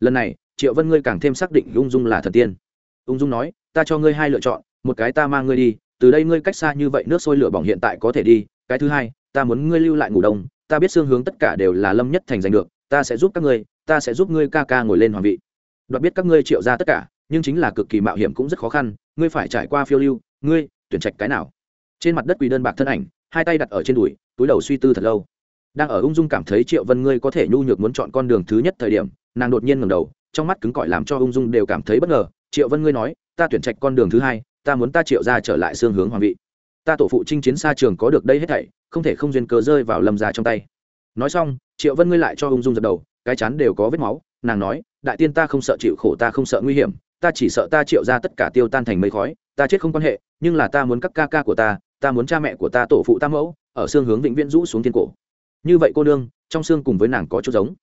Lần này, triệu vân ngươi càng thêm xác định ung dung là thần tiên. Ung dung nói, ta cho ngươi hai lựa chọn, một cái ta mang ngươi đi, từ đây ngươi cách xa như vậy nước sôi lửa bỏng hiện tại có thể đi, cái thứ hai, ta muốn ngươi lưu lại ngủ đông, ta biết xương hướng tất cả đều là lâm nhất thành giành được, ta sẽ giúp các ngươi, ta sẽ giúp ngươi ca ca ngồi lên hoàng vị. Đoạt biết các ngươi triệu ra tất cả nhưng chính là cực kỳ mạo hiểm cũng rất khó khăn, ngươi phải trải qua phiêu lưu, ngươi, tuyển trạch cái nào? Trên mặt đất quỳ đơn bạc thân ảnh, hai tay đặt ở trên đùi, túi đầu suy tư thật lâu. Đang ở ung dung cảm thấy triệu vân ngươi có thể nhu nhược muốn chọn con đường thứ nhất thời điểm, nàng đột nhiên ngầm đầu, trong mắt cứng cỏi làm cho ung dung đều cảm thấy bất ngờ. Triệu vân ngươi nói, ta tuyển trạch con đường thứ hai, ta muốn ta triệu ra trở lại xương hướng hoàng vị. Ta tổ phụ chinh chiến xa trường có được đây hết thảy, không thể không duyên cớ rơi vào lâm già trong tay. Nói xong, triệu vân ngươi lại cho ung dung dập đầu, cái chán đều có vết máu, nàng nói, đại tiên ta không sợ chịu khổ, ta không sợ nguy hiểm ta chỉ sợ ta triệu ra tất cả tiêu tan thành mây khói, ta chết không quan hệ, nhưng là ta muốn các ca ca của ta ta muốn cha mẹ của ta tổ phụ ta mẫu, ở xương hướng vĩnh viễn rũ xuống thiên cổ. Như vậy cô nương, trong xương cùng với nàng có chút giống.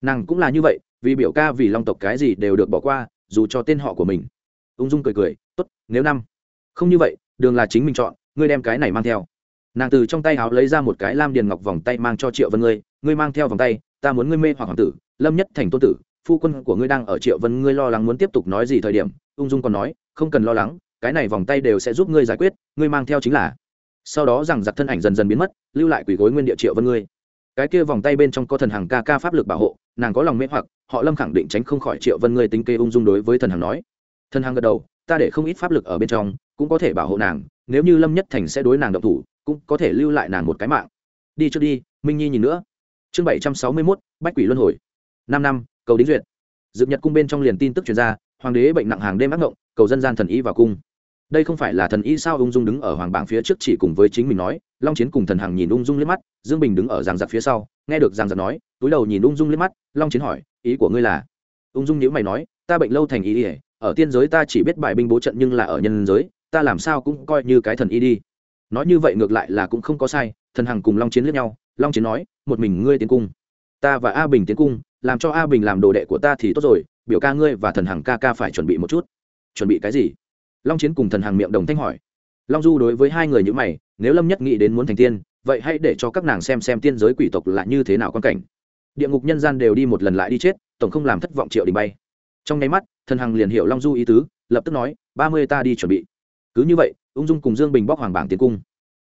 Nàng cũng là như vậy, vì biểu ca, vì long tộc cái gì đều được bỏ qua, dù cho tên họ của mình. Ung dung cười cười, tốt, nếu năm không như vậy, đường là chính mình chọn, ngươi đem cái này mang theo. Nàng từ trong tay áo lấy ra một cái lam điền ngọc vòng tay mang cho triệu vân ngươi ngươi mang theo vòng tay, ta muốn ngươi mê hoặc hoàng tử, lâm nhất thành tôn tử phu quân của ngươi đang ở triệu vân, ngươi lo lắng muốn tiếp tục nói gì thời điểm? Ung dung còn nói, không cần lo lắng, cái này vòng tay đều sẽ giúp ngươi giải quyết, ngươi mang theo chính là. Sau đó rằng giặc thân ảnh dần dần biến mất, lưu lại quỷ gối nguyên địa triệu vân ngươi. Cái kia vòng tay bên trong có thần hàng ca ca pháp lực bảo hộ, nàng có lòng mê hoặc, họ lâm khẳng định tránh không khỏi triệu vân ngươi tính kê ung dung đối với thần hàng nói. Thần hàng gật đầu, ta để không ít pháp lực ở bên trong, cũng có thể bảo hộ nàng, nếu như lâm nhất thành sẽ đối nàng độc thủ, cũng có thể lưu lại nàng một cái mạng. Đi trước đi, minh nhi nhìn nữa. Chương bảy trăm sáu mươi mốt, bách quỷ luân hồi. Năm năm cầu đính duyệt. Dược nhật cung bên trong liền tin tức truyền ra, hoàng đế bệnh nặng hàng đêm ác ngộng, cầu dân gian thần y vào cung. Đây không phải là thần y sao ung dung đứng ở hoàng bảng phía trước chỉ cùng với chính mình nói, long chiến cùng thần hằng nhìn ung dung liếc mắt, dương bình đứng ở giang giặc phía sau, nghe được giang giặc nói, túi đầu nhìn ung dung liếc mắt, long chiến hỏi, ý của ngươi là? Ung dung nhữ mày nói, ta bệnh lâu thành ý ỉa ở tiên giới ta chỉ biết bài binh bố trận nhưng là ở nhân giới, ta làm sao cũng coi như cái thần y đi. Nói như vậy ngược lại là cũng không có sai, thần hằng cùng long chiến liếc nhau, long chiến nói, một mình ngươi tiến cung. Ta và a bình tiến cung làm cho a bình làm đồ đệ của ta thì tốt rồi, biểu ca ngươi và thần hằng ca ca phải chuẩn bị một chút. Chuẩn bị cái gì? Long chiến cùng thần hằng miệng đồng thanh hỏi. Long du đối với hai người như mày, nếu lâm nhất nghĩ đến muốn thành tiên, vậy hãy để cho các nàng xem xem tiên giới quỷ tộc là như thế nào quan cảnh. Địa ngục nhân gian đều đi một lần lại đi chết, tổng không làm thất vọng triệu đình bay. Trong nháy mắt, thần hằng liền hiểu long du ý tứ, lập tức nói, ba mươi ta đi chuẩn bị. Cứ như vậy, ung dung cùng dương bình bóc hoàng bảng tiến cung.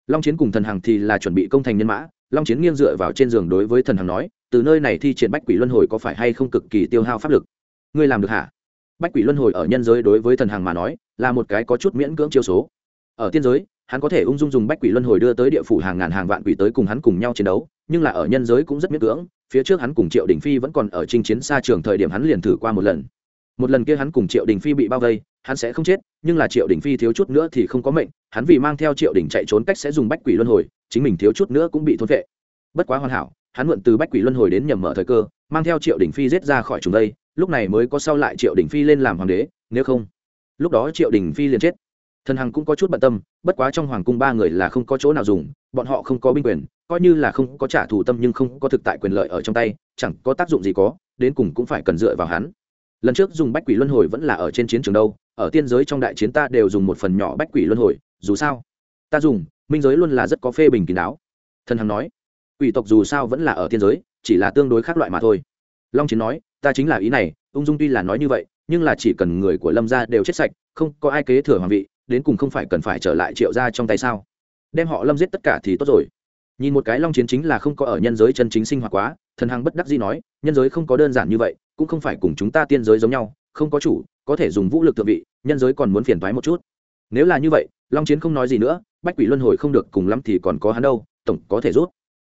Long chiến cùng thần hằng thì là chuẩn bị công thành nhân mã, long chiến nghiêng dựa vào trên giường đối với thần hằng nói từ nơi này thi triển bách quỷ luân hồi có phải hay không cực kỳ tiêu hao pháp lực? Ngươi làm được hả? Bách quỷ luân hồi ở nhân giới đối với thần hằng mà nói, là một cái có chút miễn cưỡng chiêu số. Ở tiên giới, hắn có thể ung dung dùng bách quỷ luân hồi đưa tới địa phủ hàng ngàn hàng vạn quỷ tới cùng hắn cùng nhau chiến đấu, nhưng là ở nhân giới cũng rất miễn cưỡng, phía trước hắn cùng triệu đình phi vẫn còn ở chinh chiến xa trường thời điểm hắn liền thử qua một lần. Một lần kia hắn cùng triệu đình phi bị bao vây, hắn sẽ không chết, nhưng là triệu đình phi thiếu chút nữa thì không có mệnh, hắn vì mang theo triệu đình chạy trốn cách sẽ dùng bách quỷ luân hồi, chính mình thiếu chút nữa cũng bị thôn vệ bất quá hoàn hảo hắn mượn từ bách quỷ luân hồi đến nhầm mở thời cơ, mang theo triệu đình phi giết ra khỏi chúng đây, lúc này mới có sau lại triệu đình phi lên làm hoàng đế, nếu không, lúc đó triệu đình phi liền chết. Thần hằng cũng có chút bận tâm, bất quá trong hoàng cung ba người là không có chỗ nào dùng, bọn họ không có binh quyền, coi như là không có trả thù tâm nhưng không có thực tại quyền lợi ở trong tay, chẳng có tác dụng gì có, đến cùng cũng phải cần dựa vào hắn. Lần trước dùng bách quỷ luân hồi vẫn là ở trên chiến trường đâu, ở tiên giới trong đại chiến ta đều dùng một phần nhỏ bách quỷ luân hồi, dù sao, ta dùng, minh giới luôn là rất có phê bình kín đáo. Thần hằng nói quỷ tộc dù sao vẫn là ở thiên giới, chỉ là tương đối khác loại mà thôi. Long chiến nói, ta chính là ý này, ung dung tuy là nói như vậy, nhưng là chỉ cần người của lâm gia đều chết sạch, không có ai kế thừa hoàng vị, đến cùng không phải cần phải trở lại triệu gia trong tay sao? Đem họ lâm giết tất cả thì tốt rồi. Nhìn một cái long chiến chính là không có ở nhân giới chân chính sinh hoạt quá, thần hằng bất đắc dĩ nói, nhân giới không có đơn giản như vậy, cũng không phải cùng chúng ta tiên giới giống nhau, không có chủ, có thể dùng vũ lực thượng vị, nhân giới còn muốn phiền thoái một chút. Nếu là như vậy, long chiến không nói gì nữa, bách quỷ luân hồi không được cùng lắm thì còn có hắn đâu, tổng có thể rút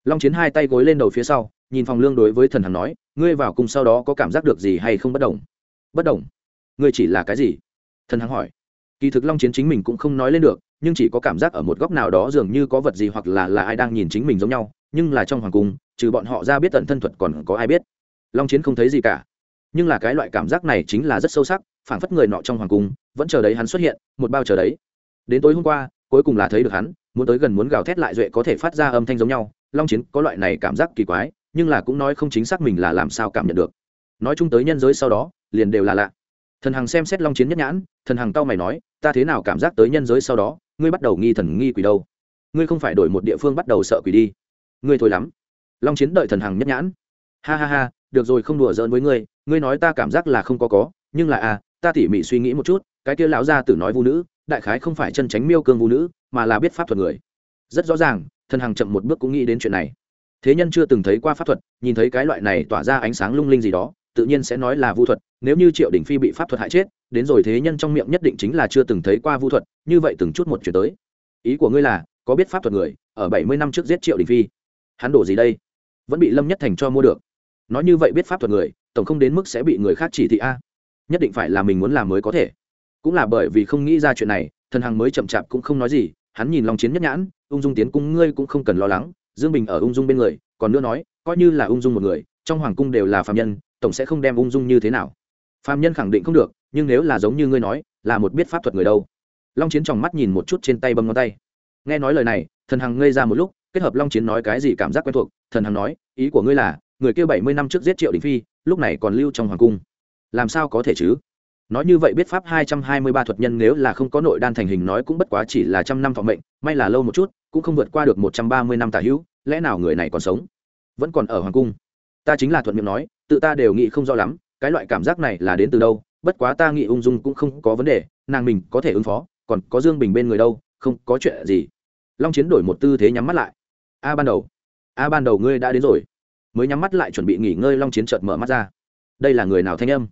long chiến hai tay gối lên đầu phía sau, nhìn phòng lương đối với thần hằng nói, ngươi vào cùng sau đó có cảm giác được gì hay không bất đồng? Bất đồng? Ngươi chỉ là cái gì? Thần hằng hỏi. Kỳ thực long chiến chính mình cũng không nói lên được, nhưng chỉ có cảm giác ở một góc nào đó dường như có vật gì hoặc là là ai đang nhìn chính mình giống nhau, nhưng là trong hoàng cung, trừ bọn họ ra biết tận thân thuật còn có ai biết. Long chiến không thấy gì cả. Nhưng là cái loại cảm giác này chính là rất sâu sắc, phảng phất người nọ trong hoàng cung, vẫn chờ đấy hắn xuất hiện, một bao chờ đấy. Đến tối hôm qua, cuối cùng là thấy được hắn, muốn tới gần muốn gào thét lại duệ có thể phát ra âm thanh giống nhau long chiến có loại này cảm giác kỳ quái, nhưng là cũng nói không chính xác mình là làm sao cảm nhận được. Nói chung tới nhân giới sau đó, liền đều là lạ. Thần hằng xem xét long chiến nhất nhãn, thần hằng cao mày nói, ta thế nào cảm giác tới nhân giới sau đó, ngươi bắt đầu nghi thần nghi quỷ đâu? Ngươi không phải đổi một địa phương bắt đầu sợ quỷ đi. Ngươi thôi lắm. Long chiến đợi thần hằng nhất nhãn. Ha ha ha, được rồi không đùa giỡn với ngươi ngươi nói ta cảm giác là không có có, nhưng là à ta tỉ mỉ suy nghĩ một chút, cái kia lão gia tử nói vu nữ, đại khái không phải chân tránh miêu cương vu nữ, mà là biết pháp thuật người. Rất rõ ràng thần hằng chậm một bước cũng nghĩ đến chuyện này. Thế nhân chưa từng thấy qua pháp thuật, nhìn thấy cái loại này tỏa ra ánh sáng lung linh gì đó, tự nhiên sẽ nói là vu thuật, nếu như triệu đình phi bị pháp thuật hại chết, đến rồi thế nhân trong miệng nhất định chính là chưa từng thấy qua vu thuật, như vậy từng chút một chuyển tới. Ý của ngươi là, có biết pháp thuật người, ở bảy mươi năm trước giết triệu đình phi. Hắn đổ gì đây? Vẫn bị lâm nhất thành cho mua được. Nói như vậy biết pháp thuật người, tổng không đến mức sẽ bị người khác chỉ thị a. Nhất định phải là mình muốn làm mới có thể. Cũng là bởi vì không nghĩ ra chuyện này, thần hằng mới chậm chạp cũng không nói gì hắn nhìn Long chiến nhất nhãn, ung dung tiến cung ngươi cũng không cần lo lắng, dương bình ở ung dung bên người, còn nữa nói, coi như là ung dung một người, trong hoàng cung đều là phạm nhân, tổng sẽ không đem ung dung như thế nào. Phạm nhân khẳng định không được, nhưng nếu là giống như ngươi nói, là một biết pháp thuật người đâu. Long chiến tròng mắt nhìn một chút trên tay bấm ngón tay. Nghe nói lời này, thần hằng ngây ra một lúc, kết hợp long chiến nói cái gì cảm giác quen thuộc, thần hằng nói, ý của ngươi là, người kia bảy mươi năm trước giết triệu đình phi, lúc này còn lưu trong hoàng cung. Làm sao có thể chứ? Nói như vậy biết pháp hai trăm hai mươi ba thuật nhân nếu là không có nội đan thành hình nói cũng bất quá chỉ là trăm năm thọ mệnh, may là lâu một chút, cũng không vượt qua được một trăm ba mươi năm tả hữu, lẽ nào người này còn sống? Vẫn còn ở hoàng cung. Ta chính là thuận miệng nói, tự ta đều nghĩ không rõ lắm, cái loại cảm giác này là đến từ đâu, bất quá ta nghĩ ung dung cũng không có vấn đề, nàng mình có thể ứng phó, còn có dương bình bên người đâu, không có chuyện gì. Long chiến đổi một tư thế nhắm mắt lại. A ban đầu. A ban đầu ngươi đã đến rồi. Mới nhắm mắt lại chuẩn bị nghỉ ngơi, long chiến chợt mở mắt ra. Đây là người nào thanh âm?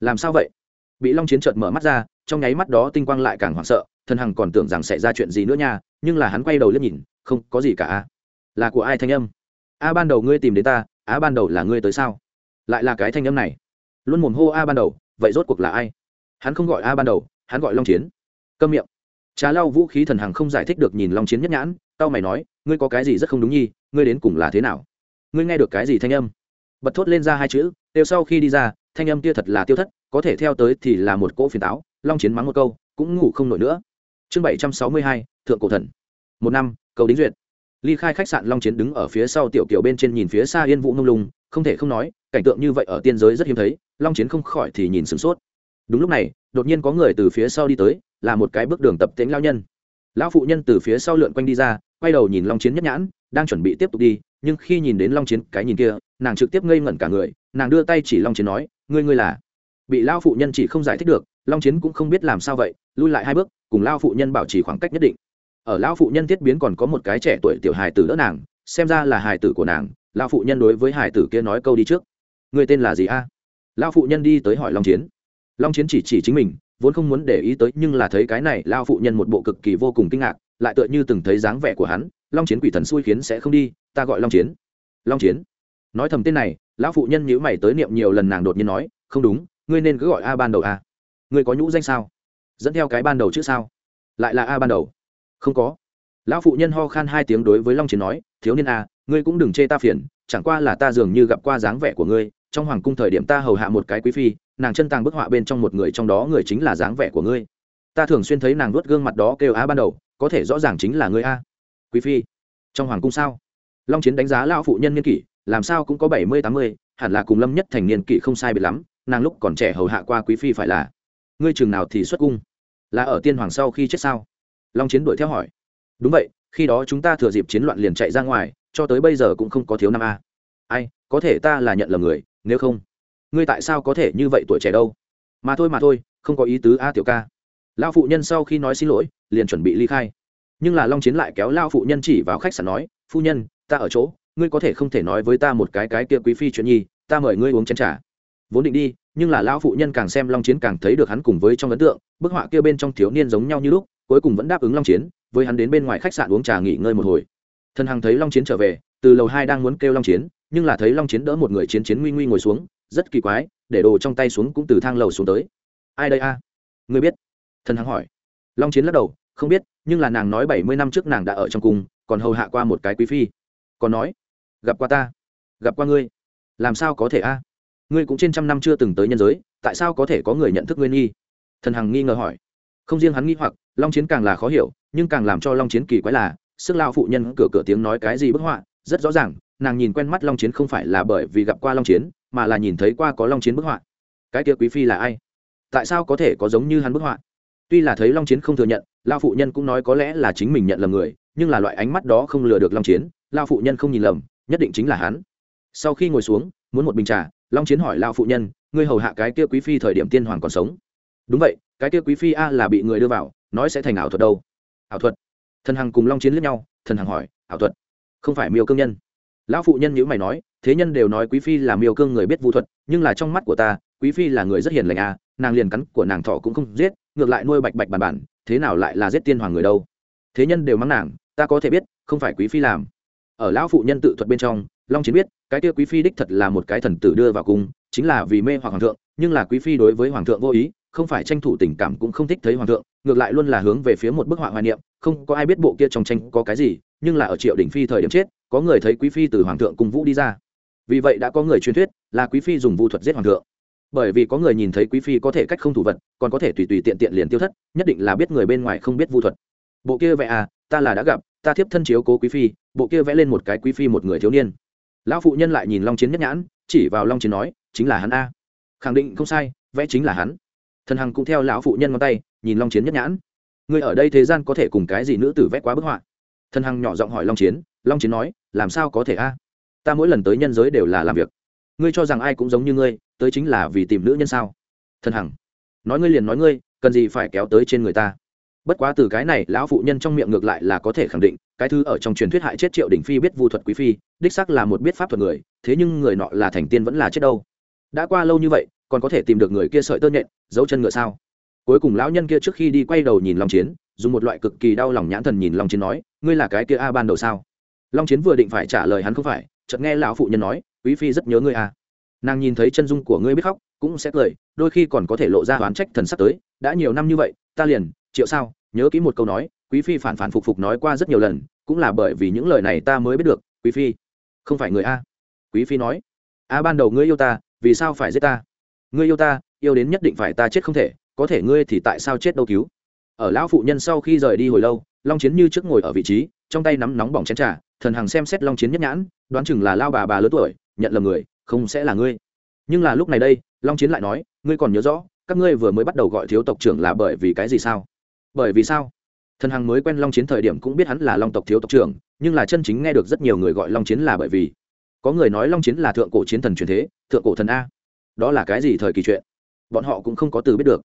Làm sao vậy? Bị long chiến trợt mở mắt ra trong nháy mắt đó tinh quang lại càng hoảng sợ thần hằng còn tưởng rằng sẽ ra chuyện gì nữa nha nhưng là hắn quay đầu liếc nhìn không có gì cả a, là của ai thanh âm? A ban đầu ngươi tìm đến ta a ban đầu là ngươi tới sao? Lại là cái thanh âm này. Luôn mồm hô a ban đầu vậy rốt cuộc là ai? Hắn không gọi a ban đầu hắn gọi long chiến. Câm miệng. Trà lau vũ khí thần hằng không giải thích được nhìn long chiến nhất nhãn tao mày nói ngươi có cái gì rất không đúng nhi ngươi đến cùng là thế nào? Ngươi nghe được cái gì thanh âm? Bật thốt lên ra hai chữ đều sau khi đi ra thanh âm kia thật là tiêu thất có thể theo tới thì là một cỗ phiền táo, long chiến mắng một câu, cũng ngủ không nổi nữa. Chương bảy trăm sáu mươi hai, thượng cổ thần. Một năm, cầu đính duyệt. Ly khai khách sạn long chiến đứng ở phía sau tiểu kiều bên trên nhìn phía xa yên vũ ngông lung, không thể không nói, cảnh tượng như vậy ở tiên giới rất hiếm thấy, long chiến không khỏi thì nhìn sửng sốt. Đúng lúc này, đột nhiên có người từ phía sau đi tới, là một cái bước đường tập tễnh lao nhân. Lão phụ nhân từ phía sau lượn quanh đi ra, quay đầu nhìn long chiến nhất nhãn, đang chuẩn bị tiếp tục đi, nhưng khi nhìn đến long chiến cái nhìn kia, nàng trực tiếp ngây ngẩn cả người, nàng đưa tay chỉ long chiến nói, ngươi ngươi là bị lao phụ nhân chỉ không giải thích được, long chiến cũng không biết làm sao vậy, lui lại hai bước, cùng lao phụ nhân bảo trì khoảng cách nhất định. Ở lao phụ nhân thiết biến còn có một cái trẻ tuổi tiểu hài tử đỡ nàng, xem ra là hài tử của nàng, lao phụ nhân đối với hài tử kia nói câu đi trước. Người tên là gì a? Lao phụ nhân đi tới hỏi long chiến. Long chiến chỉ chỉ chính mình, vốn không muốn để ý tới, nhưng là thấy cái này, lao phụ nhân một bộ cực kỳ vô cùng kinh ngạc, lại tựa như từng thấy dáng vẻ của hắn, long chiến quỷ thần xui khiến sẽ không đi, ta gọi long chiến. Long chiến. Nói thầm tên này, lão phụ nhân nhữ mày tới niệm nhiều lần nàng đột nhiên nói, không đúng ngươi nên cứ gọi a ban đầu a. Ngươi có nhũ danh sao? Dẫn theo cái ban đầu chứ sao? Lại là a ban đầu? Không có. Lão phụ nhân ho khan hai tiếng đối với long chiến nói, thiếu niên a, ngươi cũng đừng chê ta phiền, chẳng qua là ta dường như gặp qua dáng vẻ của ngươi, trong hoàng cung thời điểm ta hầu hạ một cái quý phi, nàng chân tàng bức họa bên trong một người trong đó người chính là dáng vẻ của ngươi. Ta thường xuyên thấy nàng nuốt gương mặt đó kêu a ban đầu, có thể rõ ràng chính là ngươi a. Quý phi, trong hoàng cung sao? Long chiến đánh giá lão phụ nhân niên kỷ, làm sao cũng có bảy mươi tám mươi, hẳn là cùng lâm nhất thành niên kỷ không sai biệt lắm nàng lúc còn trẻ hầu hạ qua quý phi phải là. Ngươi chừng nào thì xuất cung? Là ở tiên hoàng sau khi chết sao? Long chiến đuổi theo hỏi. Đúng vậy, khi đó chúng ta thừa dịp chiến loạn liền chạy ra ngoài, cho tới bây giờ cũng không có thiếu năm a. Ai, có thể ta là nhận lầm người, nếu không, ngươi tại sao có thể như vậy tuổi trẻ đâu? Mà thôi mà thôi, không có ý tứ a tiểu ca. Lao phụ nhân sau khi nói xin lỗi, liền chuẩn bị ly khai. Nhưng là long chiến lại kéo lao phụ nhân chỉ vào khách sạn nói, phu nhân, ta ở chỗ, ngươi có thể không thể nói với ta một cái cái kia quý phi chuyện nhi, ta mời ngươi uống chén t r à vốn định đi, nhưng là lão phụ nhân càng xem long chiến càng thấy được hắn cùng với trong ấn tượng, bức họa kia bên trong thiếu niên giống nhau như lúc, cuối cùng vẫn đáp ứng long chiến, với hắn đến bên ngoài khách sạn uống trà nghỉ ngơi một hồi. Thần hằng thấy long chiến trở về, từ lầu hai đang muốn kêu long chiến, nhưng là thấy long chiến đỡ một người chiến chiến nguy nguy ngồi xuống, rất kỳ quái, để đồ trong tay xuống cũng từ thang lầu xuống tới. Ai đây a? À? người biết? Thần hằng hỏi. Long chiến lắc đầu, không biết, nhưng là nàng nói bảy mươi năm trước nàng đã ở trong cung, còn hầu hạ qua một cái quý phi. Còn nói? Gặp qua ta? Gặp qua ngươi? Làm sao có thể a? Ngươi cũng trên trăm năm chưa từng tới nhân giới, tại sao có thể có người nhận thức ngươi nghi? Thần hằng nghi ngờ hỏi. Không riêng hắn nghi hoặc, long chiến càng là khó hiểu, nhưng càng làm cho long chiến kỳ quái là sức lao phụ nhân cửa cửa tiếng nói cái gì bức họa, rất rõ ràng, nàng nhìn quen mắt long chiến không phải là bởi vì gặp qua long chiến, mà là nhìn thấy qua có long chiến bức họa. Cái kia quý phi là ai? Tại sao có thể có giống như hắn bức họa? Tuy là thấy long chiến không thừa nhận, lao phụ nhân cũng nói có lẽ là chính mình nhận lầm người, nhưng là loại ánh mắt đó không lừa được long chiến, lao phụ nhân không nhìn lầm, nhất định chính là hắn. Sau khi ngồi xuống, muốn một bình trà long chiến hỏi lao phụ nhân, ngươi hầu hạ cái kia quý phi thời điểm tiên hoàng còn sống? Đúng vậy, cái kia quý phi a là bị người đưa vào, nói sẽ thành ảo thuật đâu. Ảo thuật? Thần hằng cùng long chiến lướt nhau, thần hằng hỏi, ảo thuật? Không phải miêu cương nhân. Lão phụ nhân nhữ mày nói, thế nhân đều nói quý phi là miêu cương người biết vũ thuật, nhưng là trong mắt của ta, quý phi là người rất hiền lành à nàng liền cắn của nàng thọ cũng không giết, ngược lại nuôi bạch bạch bàn bản, thế nào lại là giết tiên hoàng người đâu? Thế nhân đều mắng nàng, ta có thể biết, không phải quý phi làm ở lão phụ nhân tự thuật bên trong, long chiến biết, cái kia quý phi đích thật là một cái thần tử đưa vào cung, chính là vì mê hoặc hoàng thượng, nhưng là quý phi đối với hoàng thượng vô ý, không phải tranh thủ tình cảm cũng không thích thấy hoàng thượng, ngược lại luôn là hướng về phía một bức họa hoài niệm, không có ai biết bộ kia trong tranh có cái gì, nhưng là ở triệu đình phi thời điểm chết, có người thấy quý phi từ hoàng thượng cùng vũ đi ra. Vì vậy đã có người truyền thuyết là quý phi dùng vu thuật giết hoàng thượng. Bởi vì có người nhìn thấy quý phi có thể cách không thủ vật, còn có thể tùy tùy tiện tiện liền tiêu thất, nhất định là biết người bên ngoài không biết vu thuật. Bộ kia vậy à ta là đã gặp ta thiếp thân chiếu cố quý phi, bộ kia vẽ lên một cái quý phi một người thiếu niên. Lão phụ nhân lại nhìn long chiến nhất nhãn, chỉ vào long chiến nói, chính là hắn a. Khẳng định không sai, vẽ chính là hắn. Thần hằng cũng theo lão phụ nhân ngón tay, nhìn long chiến nhất nhãn. Người ở đây thế gian có thể cùng cái gì nữ tử vẽ quá bức họa? Thần hằng nhỏ giọng hỏi long chiến long chiến nói, làm sao có thể a? Ta mỗi lần tới nhân giới đều là làm việc. Ngươi cho rằng ai cũng giống như ngươi, tới chính là vì tìm nữ nhân sao? Thần hằng, nói ngươi liền nói ngươi, cần gì phải kéo tới trên người ta? Bất quá từ cái này, lão phụ nhân trong miệng ngược lại là có thể khẳng định, cái thứ ở trong truyền thuyết hại chết triệu đình phi biết vu thuật quý phi, đích sắc là một biết pháp thuật người, thế nhưng người nọ là thành tiên vẫn là chết đâu. Đã qua lâu như vậy, còn có thể tìm được người kia sợi tơ nhện dấu chân ngựa sao? Cuối cùng lão nhân kia trước khi đi quay đầu nhìn long chiến, dùng một loại cực kỳ đau lòng nhãn thần nhìn long chiến nói, ngươi là cái kia a ban đầu sao? Long chiến vừa định phải trả lời hắn không phải, chợt nghe lão phụ nhân nói, quý phi rất nhớ ngươi à. Nàng nhìn thấy chân dung của ngươi biết khóc, cũng sẽ cười, đôi khi còn có thể lộ ra oán trách thần sắc tới, đã nhiều năm như vậy, ta liền triệu sao, nhớ kỹ một câu nói, quý phi phản phản phục phục nói qua rất nhiều lần, cũng là bởi vì những lời này ta mới biết được, quý phi. Không phải người a. Quý phi nói. A ban đầu ngươi yêu ta, vì sao phải giết ta? Ngươi yêu ta, yêu đến nhất định phải ta chết không thể, có thể ngươi thì tại sao chết đâu cứu? Ở lão phụ nhân sau khi rời đi hồi lâu, long chiến như trước ngồi ở vị trí, trong tay nắm nóng bỏng chén trà, thần hằng xem xét long chiến nhất nhãn, đoán chừng là lao bà bà lớn tuổi, nhận lầm người, không sẽ là ngươi. Nhưng là lúc này đây, long chiến lại nói, ngươi còn nhớ rõ, các ngươi vừa mới bắt đầu gọi thiếu tộc trưởng là bởi vì cái gì sao? Bởi vì sao? Thần hằng mới quen long chiến thời điểm cũng biết hắn là long tộc thiếu tộc trưởng, nhưng là chân chính nghe được rất nhiều người gọi long chiến là bởi vì có người nói long chiến là thượng cổ chiến thần truyền thế, thượng cổ thần a. Đó là cái gì thời kỳ chuyện? Bọn họ cũng không có từ biết được.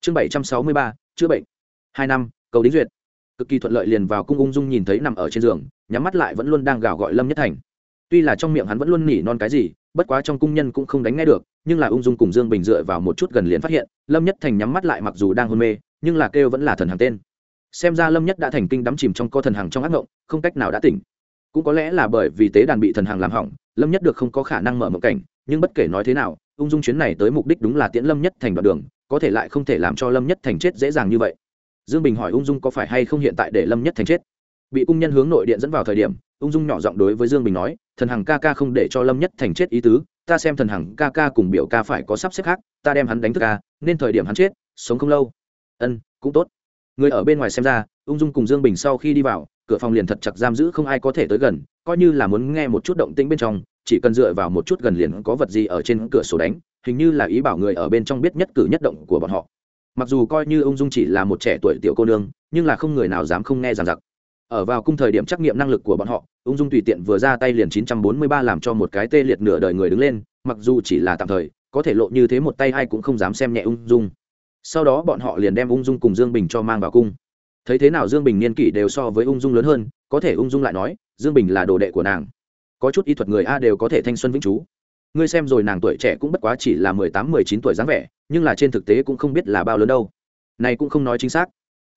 Chương bảy trăm sáu mươi ba, chữa bệnh. Hai năm, cầu đính duyệt. Cực kỳ thuận lợi liền vào cung ung dung nhìn thấy nằm ở trên giường, nhắm mắt lại vẫn luôn đang gào gọi lâm nhất thành. Tuy là trong miệng hắn vẫn luôn nỉ non cái gì, bất quá trong cung nhân cũng không đánh nghe được, nhưng là ung dung cùng dương bình dựa vào một chút gần liền phát hiện, lâm nhất thành nhắm mắt lại mặc dù đang hôn mê nhưng là kêu vẫn là thần hàng tên. Xem ra lâm nhất đã thành kinh đắm chìm trong co thần hàng trong ác mộng không cách nào đã tỉnh. Cũng có lẽ là bởi vì tế đàn bị thần hàng làm hỏng, lâm nhất được không có khả năng mở mộng cảnh, nhưng bất kể nói thế nào, ung dung chuyến này tới mục đích đúng là tiễn lâm nhất thành đoạn đường, có thể lại không thể làm cho lâm nhất thành chết dễ dàng như vậy. Dương bình hỏi ung dung có phải hay không hiện tại để lâm nhất thành chết? Bị cung nhân hướng nội điện dẫn vào thời điểm, ung dung nhỏ giọng đối với dương bình nói, thần hằng ca ca không để cho lâm nhất thành chết ý tứ, ta xem thần hằng ca ca cùng biểu ca phải có sắp xếp khác, ta đem hắn đánh thức ca, nên thời điểm hắn chết, sống không lâu ân, cũng tốt. Người ở bên ngoài xem ra, ung dung cùng dương bình sau khi đi vào, cửa phòng liền thật chặt giam giữ không ai có thể tới gần, coi như là muốn nghe một chút động tĩnh bên trong, chỉ cần dựa vào một chút gần liền có vật gì ở trên cửa sổ đánh, hình như là ý bảo người ở bên trong biết nhất cử nhất động của bọn họ. Mặc dù coi như ung dung chỉ là một trẻ tuổi tiểu cô nương, nhưng là không người nào dám không nghe giàn giặc. Ở vào cung thời điểm trắc nghiệm năng lực của bọn họ, ung dung tùy tiện vừa ra tay liền 943 làm cho một cái tê liệt nửa đời người đứng lên, mặc dù chỉ là tạm thời, có thể lộ như thế một tay ai cũng không dám xem nhẹ ung dung sau đó bọn họ liền đem ung dung cùng dương bình cho mang vào cung. Thấy thế nào dương bình niên kỷ đều so với ung dung lớn hơn, có thể ung dung lại nói, dương bình là đồ đệ của nàng. Có chút y thuật người a đều có thể thanh xuân vĩnh chú ngươi xem rồi nàng tuổi trẻ cũng bất quá chỉ là mười tám, mười chín tuổi dáng vẻ, nhưng là trên thực tế cũng không biết là bao lớn đâu. Này cũng không nói chính xác.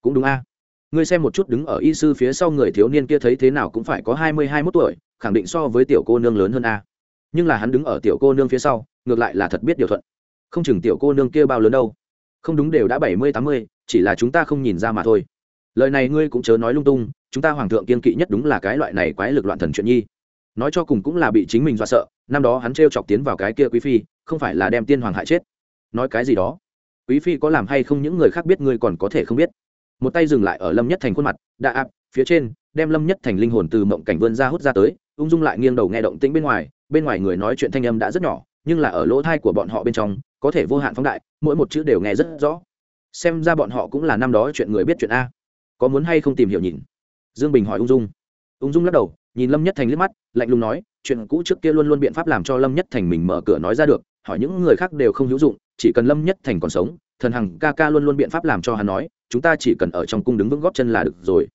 Cũng đúng a. Ngươi xem một chút đứng ở y sư phía sau người thiếu niên kia thấy thế nào cũng phải có hai mươi, hai mốt tuổi, khẳng định so với tiểu cô nương lớn hơn a. Nhưng là hắn đứng ở tiểu cô nương phía sau, ngược lại là thật biết điều thuận. Không chừng tiểu cô nương kia bao lớn đâu không đúng đều đã bảy mươi tám mươi, chỉ là chúng ta không nhìn ra mà thôi. Lời này ngươi cũng chớ nói lung tung, chúng ta hoàng thượng kiên kỵ nhất đúng là cái loại này quái lực loạn thần chuyện nhi. Nói cho cùng cũng là bị chính mình dọa sợ, năm đó hắn t chọc tiến vào cái kia quý phi, không phải là đem tiên hoàng hại chết. Nói cái gì đó? Quý phi có làm hay không những người khác biết ngươi còn có thể không biết. Một tay dừng lại ở lâm nhất thành khuôn mặt, đã áp phía trên, đem lâm nhất thành linh hồn từ mộng cảnh vươn ra hút ra tới, ung dung lại nghiêng đầu nghe động tĩnh bên ngoài bên ngoài người nói chuyện thanh âm đã rất nhỏ nhưng là ở lỗ thai của bọn họ bên trong, có thể vô hạn phóng đại, mỗi một chữ đều nghe rất rõ. Xem ra bọn họ cũng là năm đó chuyện người biết chuyện a. Có muốn hay không tìm hiểu nhìn? Dương bình hỏi ung dung. Ung dung lắc đầu, nhìn lâm nhất thành liếc mắt, lạnh lùng nói, chuyện cũ trước kia luôn luôn biện pháp làm cho lâm nhất thành mình mở cửa nói ra được, hỏi những người khác đều không hữu dụng, chỉ cần lâm nhất thành còn sống, thần hằng ca ca luôn luôn biện pháp làm cho hắn nói, chúng ta chỉ cần ở trong cung đứng vững góp chân là được rồi.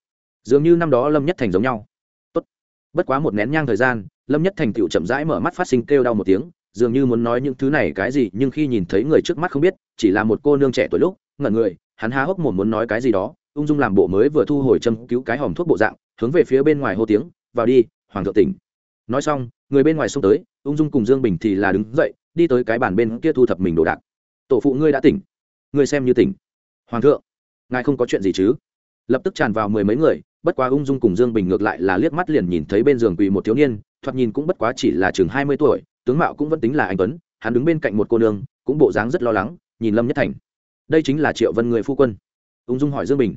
Dường như năm đó lâm nhất thành giống nhau. Tốt. bất quá một nén nhang thời gian, lâm nhất thành tựu chậm rãi mở mắt phát sinh kêu đau một tiếng dường như muốn nói những thứ này cái gì, nhưng khi nhìn thấy người trước mắt không biết, chỉ là một cô nương trẻ tuổi lúc, ngẩn người, hắn há hốc mồm muốn nói cái gì đó, ung dung làm bộ mới vừa thu hồi châm cứu cái hòm thuốc bộ dạng, hướng về phía bên ngoài hô tiếng, vào đi, hoàng thượng tỉnh. Nói xong, người bên ngoài xông tới, ung dung cùng dương bình thì là đứng dậy, đi tới cái bàn bên kia thu thập mình đồ đạc. Tổ phụ ngươi đã tỉnh. Ngươi xem như tỉnh. Hoàng thượng, ngài không có chuyện gì chứ? Lập tức tràn vào mười mấy người, bất quá ung dung cùng dương bình ngược lại là liếc mắt liền nhìn thấy bên giường quỳ một thiếu niên, thoạt nhìn cũng bất quá chỉ là chừng hai mươi tuổi tướng mạo cũng vẫn tính là anh tuấn, hắn đứng bên cạnh một cô nương, cũng bộ dáng rất lo lắng, nhìn lâm nhất thành. Đây chính là triệu vân người phu quân. Ung dung hỏi dương bình.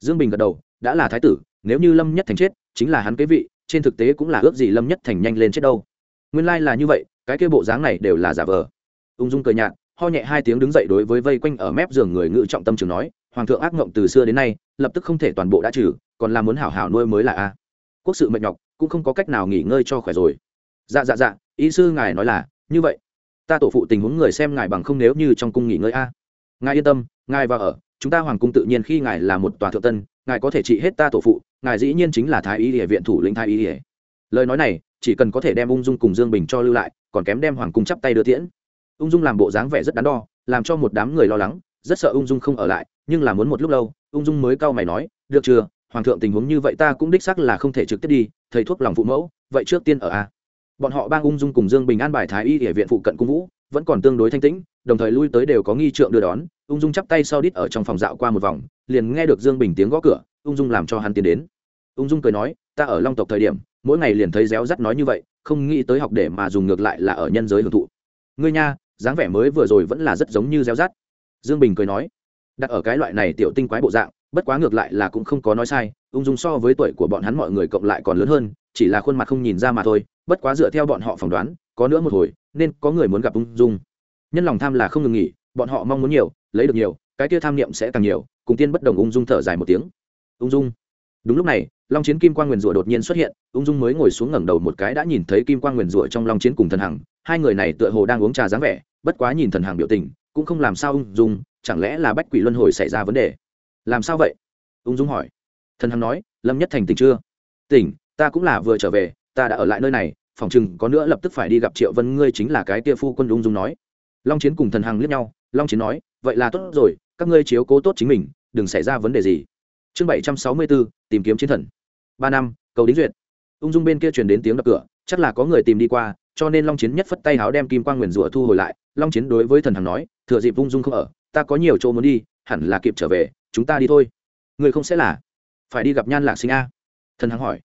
Dương bình gật đầu, đã là thái tử, nếu như lâm nhất thành chết, chính là hắn kế vị, trên thực tế cũng là ước gì lâm nhất thành nhanh lên chết đâu. Nguyên lai、like、là như vậy, cái kia bộ dáng này đều là giả vờ. Ung dung cười nhạt, ho nhẹ hai tiếng đứng dậy đối với vây quanh ở mép giường người ngự trọng tâm trường nói, hoàng thượng ác ngộng từ xưa đến nay, lập tức không thể toàn bộ đã trừ, còn là muốn hảo hảo nuôi mới là a. Quốc sự mệt nhọc, cũng không có cách nào nghỉ ngơi cho khỏe rồi. Dạ dạ dạ ý sư ngài nói là, như vậy, ta tổ phụ tình huống người xem ngài bằng không nếu như trong cung nghỉ ngơi a. Ngài yên tâm, ngài vào ở, chúng ta hoàng cung tự nhiên khi ngài là một tòa thượng tân, ngài có thể trị hết ta tổ phụ, ngài dĩ nhiên chính là thái y địa viện thủ lĩnh thái y địa lời nói này, chỉ cần có thể đem ung dung cùng dương bình cho lưu lại, còn kém đem hoàng cung chắp tay đưa tiễn. Ung dung làm bộ dáng vẻ rất đắn đo, làm cho một đám người lo lắng, rất sợ ung dung không ở lại, nhưng là muốn một lúc lâu, ung dung mới cau mày nói, được chưa, hoàng thượng tình huống như vậy ta cũng đích xác là không thể trực tiếp đi, thầy thuốc lòng phụ mẫu, vậy trước tiên ở a bọn họ bang ung dung cùng dương bình an bài thái y địa viện phụ cận cung vũ, vẫn còn tương đối thanh tĩnh, đồng thời lui tới đều có nghi trượng đưa đón, ung dung chắp tay sau đít ở trong phòng dạo qua một vòng, liền nghe được dương bình tiếng gõ cửa, ung dung làm cho hắn tiến đến. Ung dung cười nói, ta ở long tộc thời điểm, mỗi ngày liền thấy réo rắt nói như vậy, không nghĩ tới học để mà dùng ngược lại là ở nhân giới hưởng thụ. Ngươi nha, dáng vẻ mới vừa rồi vẫn là rất giống như réo rắt. Dương bình cười nói, đặt ở cái loại này tiểu tinh quái bộ dạng, bất quá ngược lại là cũng không có nói sai, ung dung so với tuổi của bọn hắn mọi người cộng lại còn lớn hơn, chỉ là khuôn mặt không nhìn ra mà thôi bất quá dựa theo bọn họ phỏng đoán, có nữa một hồi, nên có người muốn gặp ung dung. Nhân lòng tham là không ngừng nghỉ, bọn họ mong muốn nhiều, lấy được nhiều, cái kia tham niệm sẽ càng nhiều, cùng tiên bất đồng ung dung thở dài một tiếng. Ung dung. Đúng lúc này, long chiến kim quang nguyền rủa đột nhiên xuất hiện, ung dung mới ngồi xuống ngẩng đầu một cái đã nhìn thấy kim quang nguyền rủa trong long chiến cùng thần hằng, hai người này tựa hồ đang uống trà dáng vẻ, bất quá nhìn thần hằng biểu tình, cũng không làm sao ung dung, chẳng lẽ là bách quỷ luân hồi xảy ra vấn đề? Làm sao vậy? Ung dung hỏi. Thần hằng nói, lâm nhất thành tỉnh chưa? Tỉnh, ta cũng là vừa trở về ta đã ở lại nơi này, phòng chừng có nữa lập tức phải đi gặp triệu vân, ngươi chính là cái tia phu quân ung dung nói. Long chiến cùng thần hằng liếc nhau, long chiến nói, vậy là tốt rồi, các ngươi chiếu cố tốt chính mình, đừng xảy ra vấn đề gì. Chương bảy trăm sáu mươi bốn tìm kiếm chiến thần. Ba năm, cầu đính duyệt. Ung dung bên kia truyền đến tiếng đập cửa, chắc là có người tìm đi qua, cho nên long chiến nhất phất tay háo đem kim quang nguyền rủa thu hồi lại. Long chiến đối với thần hằng nói, thừa dịp ung dung không ở, ta có nhiều chỗ muốn đi, hẳn là kịp trở về, chúng ta đi thôi. Người không sẽ là. Phải đi gặp nhan lạc sinh a. Thần hằng hỏi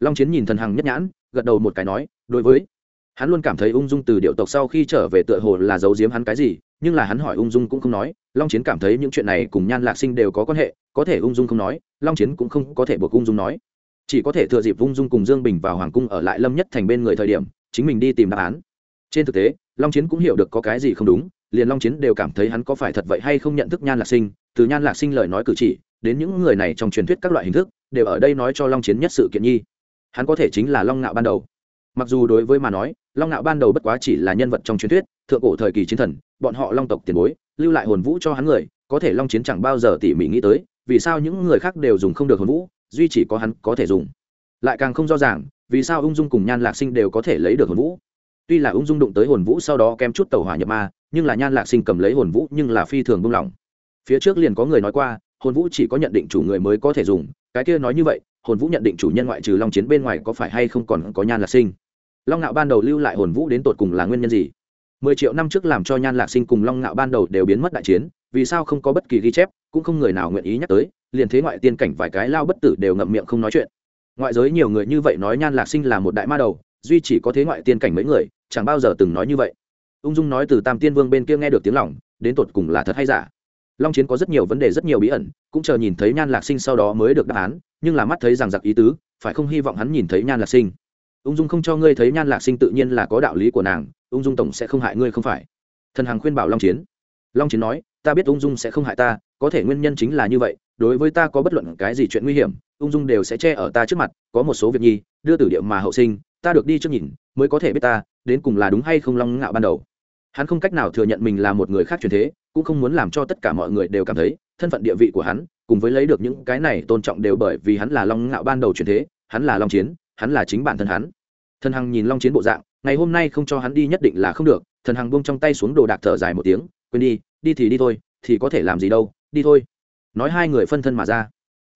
long chiến nhìn thần hằng nhất nhãn, gật đầu một cái nói, đối với, hắn luôn cảm thấy ung dung từ điệu tộc sau khi trở về tựa hồ là giấu giếm hắn cái gì, nhưng là hắn hỏi ung dung cũng không nói, long chiến cảm thấy những chuyện này cùng nhan lạc sinh đều có quan hệ, có thể ung dung không nói, long chiến cũng không có thể buộc ung dung nói. Chỉ có thể thừa dịp ung dung cùng dương bình vào hoàng cung ở lại lâm nhất thành bên người thời điểm, chính mình đi tìm đáp án. Trên thực tế, long chiến cũng hiểu được có cái gì không đúng, liền long chiến đều cảm thấy hắn có phải thật vậy hay không nhận thức nhan lạc sinh, từ nhan lạc sinh lời nói cử chỉ, đến những người này trong truyền thuyết các loại hình thức, đều ở đây nói cho long chiến nhất sự kiện nhi hắn có thể chính là long ngạo ban đầu. Mặc dù đối với mà nói, long ngạo ban đầu bất quá chỉ là nhân vật trong truyền thuyết, thượng cổ thời kỳ chiến thần, bọn họ long tộc tiền bối, lưu lại hồn vũ cho hắn người, có thể long chiến chẳng bao giờ tỉ mỉ nghĩ tới, vì sao những người khác đều dùng không được hồn vũ, duy chỉ có hắn có thể dùng. Lại càng không rõ ràng, vì sao ung dung cùng nhan lạc sinh đều có thể lấy được hồn vũ. Tuy là ung dung đụng tới hồn vũ sau đó kém chút tàu hỏa nhập ma, nhưng là nhan lạc sinh cầm lấy hồn vũ nhưng là phi thường buông lỏng. Phía trước liền có người nói qua, hồn vũ chỉ có nhận định chủ người mới có thể dùng, cái kia nói như vậy hồn vũ nhận định chủ nhân ngoại trừ long chiến bên ngoài có phải hay không còn có nhan lạc sinh long ngạo ban đầu lưu lại hồn vũ đến tột cùng là nguyên nhân gì mười triệu năm trước làm cho nhan lạc sinh cùng long ngạo ban đầu đều biến mất đại chiến vì sao không có bất kỳ ghi chép cũng không người nào nguyện ý nhắc tới liền thế ngoại tiên cảnh vài cái lao bất tử đều ngậm miệng không nói chuyện ngoại giới nhiều người như vậy nói nhan lạc sinh là một đại ma đầu duy chỉ có thế ngoại tiên cảnh mấy người chẳng bao giờ từng nói như vậy ung dung nói từ tam tiên vương bên kia nghe được tiếng lòng đến tột cùng là thật hay giả long chiến có rất nhiều vấn đề rất nhiều bí ẩn, cũng chờ nhìn thấy nhan lạc sinh sau đó mới được đáp án, nhưng là mắt thấy rằng giặc ý tứ, phải không hy vọng hắn nhìn thấy nhan lạc sinh. Ung dung không cho ngươi thấy nhan lạc sinh tự nhiên là có đạo lý của nàng, ung dung tổng sẽ không hại ngươi không phải. Thần hằng khuyên bảo long chiến. Long chiến nói, ta biết ung dung sẽ không hại ta, có thể nguyên nhân chính là như vậy, đối với ta có bất luận cái gì chuyện nguy hiểm, ung dung đều sẽ che ở ta trước mặt, có một số việc nhi, đưa tử điệu mà hậu sinh, ta được đi trước nhìn, mới có thể biết ta, đến cùng là đúng hay không long ngạo ban đầu. Hắn không cách nào thừa nhận mình là một người khác truyền thế cũng không muốn làm cho tất cả mọi người đều cảm thấy thân phận địa vị của hắn, cùng với lấy được những cái này tôn trọng đều bởi vì hắn là long ngạo ban đầu truyền thế, hắn là long chiến, hắn là chính bản thân hắn. Thần hằng nhìn long chiến bộ dạng, ngày hôm nay không cho hắn đi nhất định là không được, thần hằng bông trong tay xuống đồ đạc thở dài một tiếng, quên đi đi thì đi thôi, thì có thể làm gì đâu, đi thôi. Nói hai người phân thân mà ra.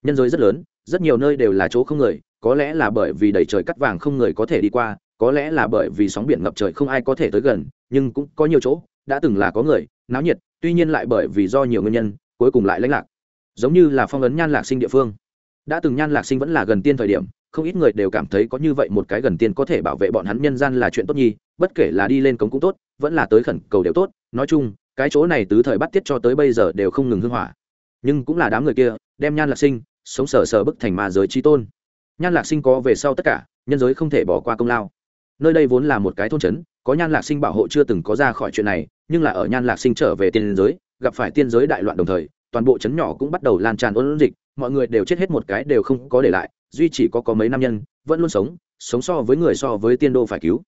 Nhân giới rất lớn, rất nhiều nơi đều là chỗ không người, có lẽ là bởi vì đầy trời cắt vàng không người có thể đi qua, có lẽ là bởi vì sóng biển ngập trời không ai có thể tới gần, nhưng cũng có nhiều chỗ, đã từng là có người, náo nhiệt tuy nhiên lại bởi vì do nhiều nguyên nhân, cuối cùng lại lãnh lạc. Giống như là phong ấn nhan lạc sinh địa phương. Đã từng nhan lạc sinh vẫn là gần tiên thời điểm, không ít người đều cảm thấy có như vậy một cái gần tiên có thể bảo vệ bọn hắn nhân gian là chuyện tốt nhi, bất kể là đi lên cống cũng tốt, vẫn là tới khẩn cầu đều tốt. Nói chung, cái chỗ này tứ thời bắt tiết cho tới bây giờ đều không ngừng hưng hỏa. Nhưng cũng là đám người kia, đem nhan lạc sinh, sống sờ sờ bức thành ma giới tri tôn. Nhan lạc sinh có về sau tất cả, nhân giới không thể bỏ qua công lao nơi đây vốn là một cái thôn trấn, có nhan lạc sinh bảo hộ chưa từng có ra khỏi chuyện này, nhưng là ở nhan lạc sinh trở về tiên giới, gặp phải tiên giới đại loạn đồng thời, toàn bộ trấn nhỏ cũng bắt đầu lan tràn ôn dịch, mọi người đều chết hết một cái đều không có để lại, duy chỉ có có mấy nam nhân, vẫn luôn sống sống so với người so với tiên đô phải cứu.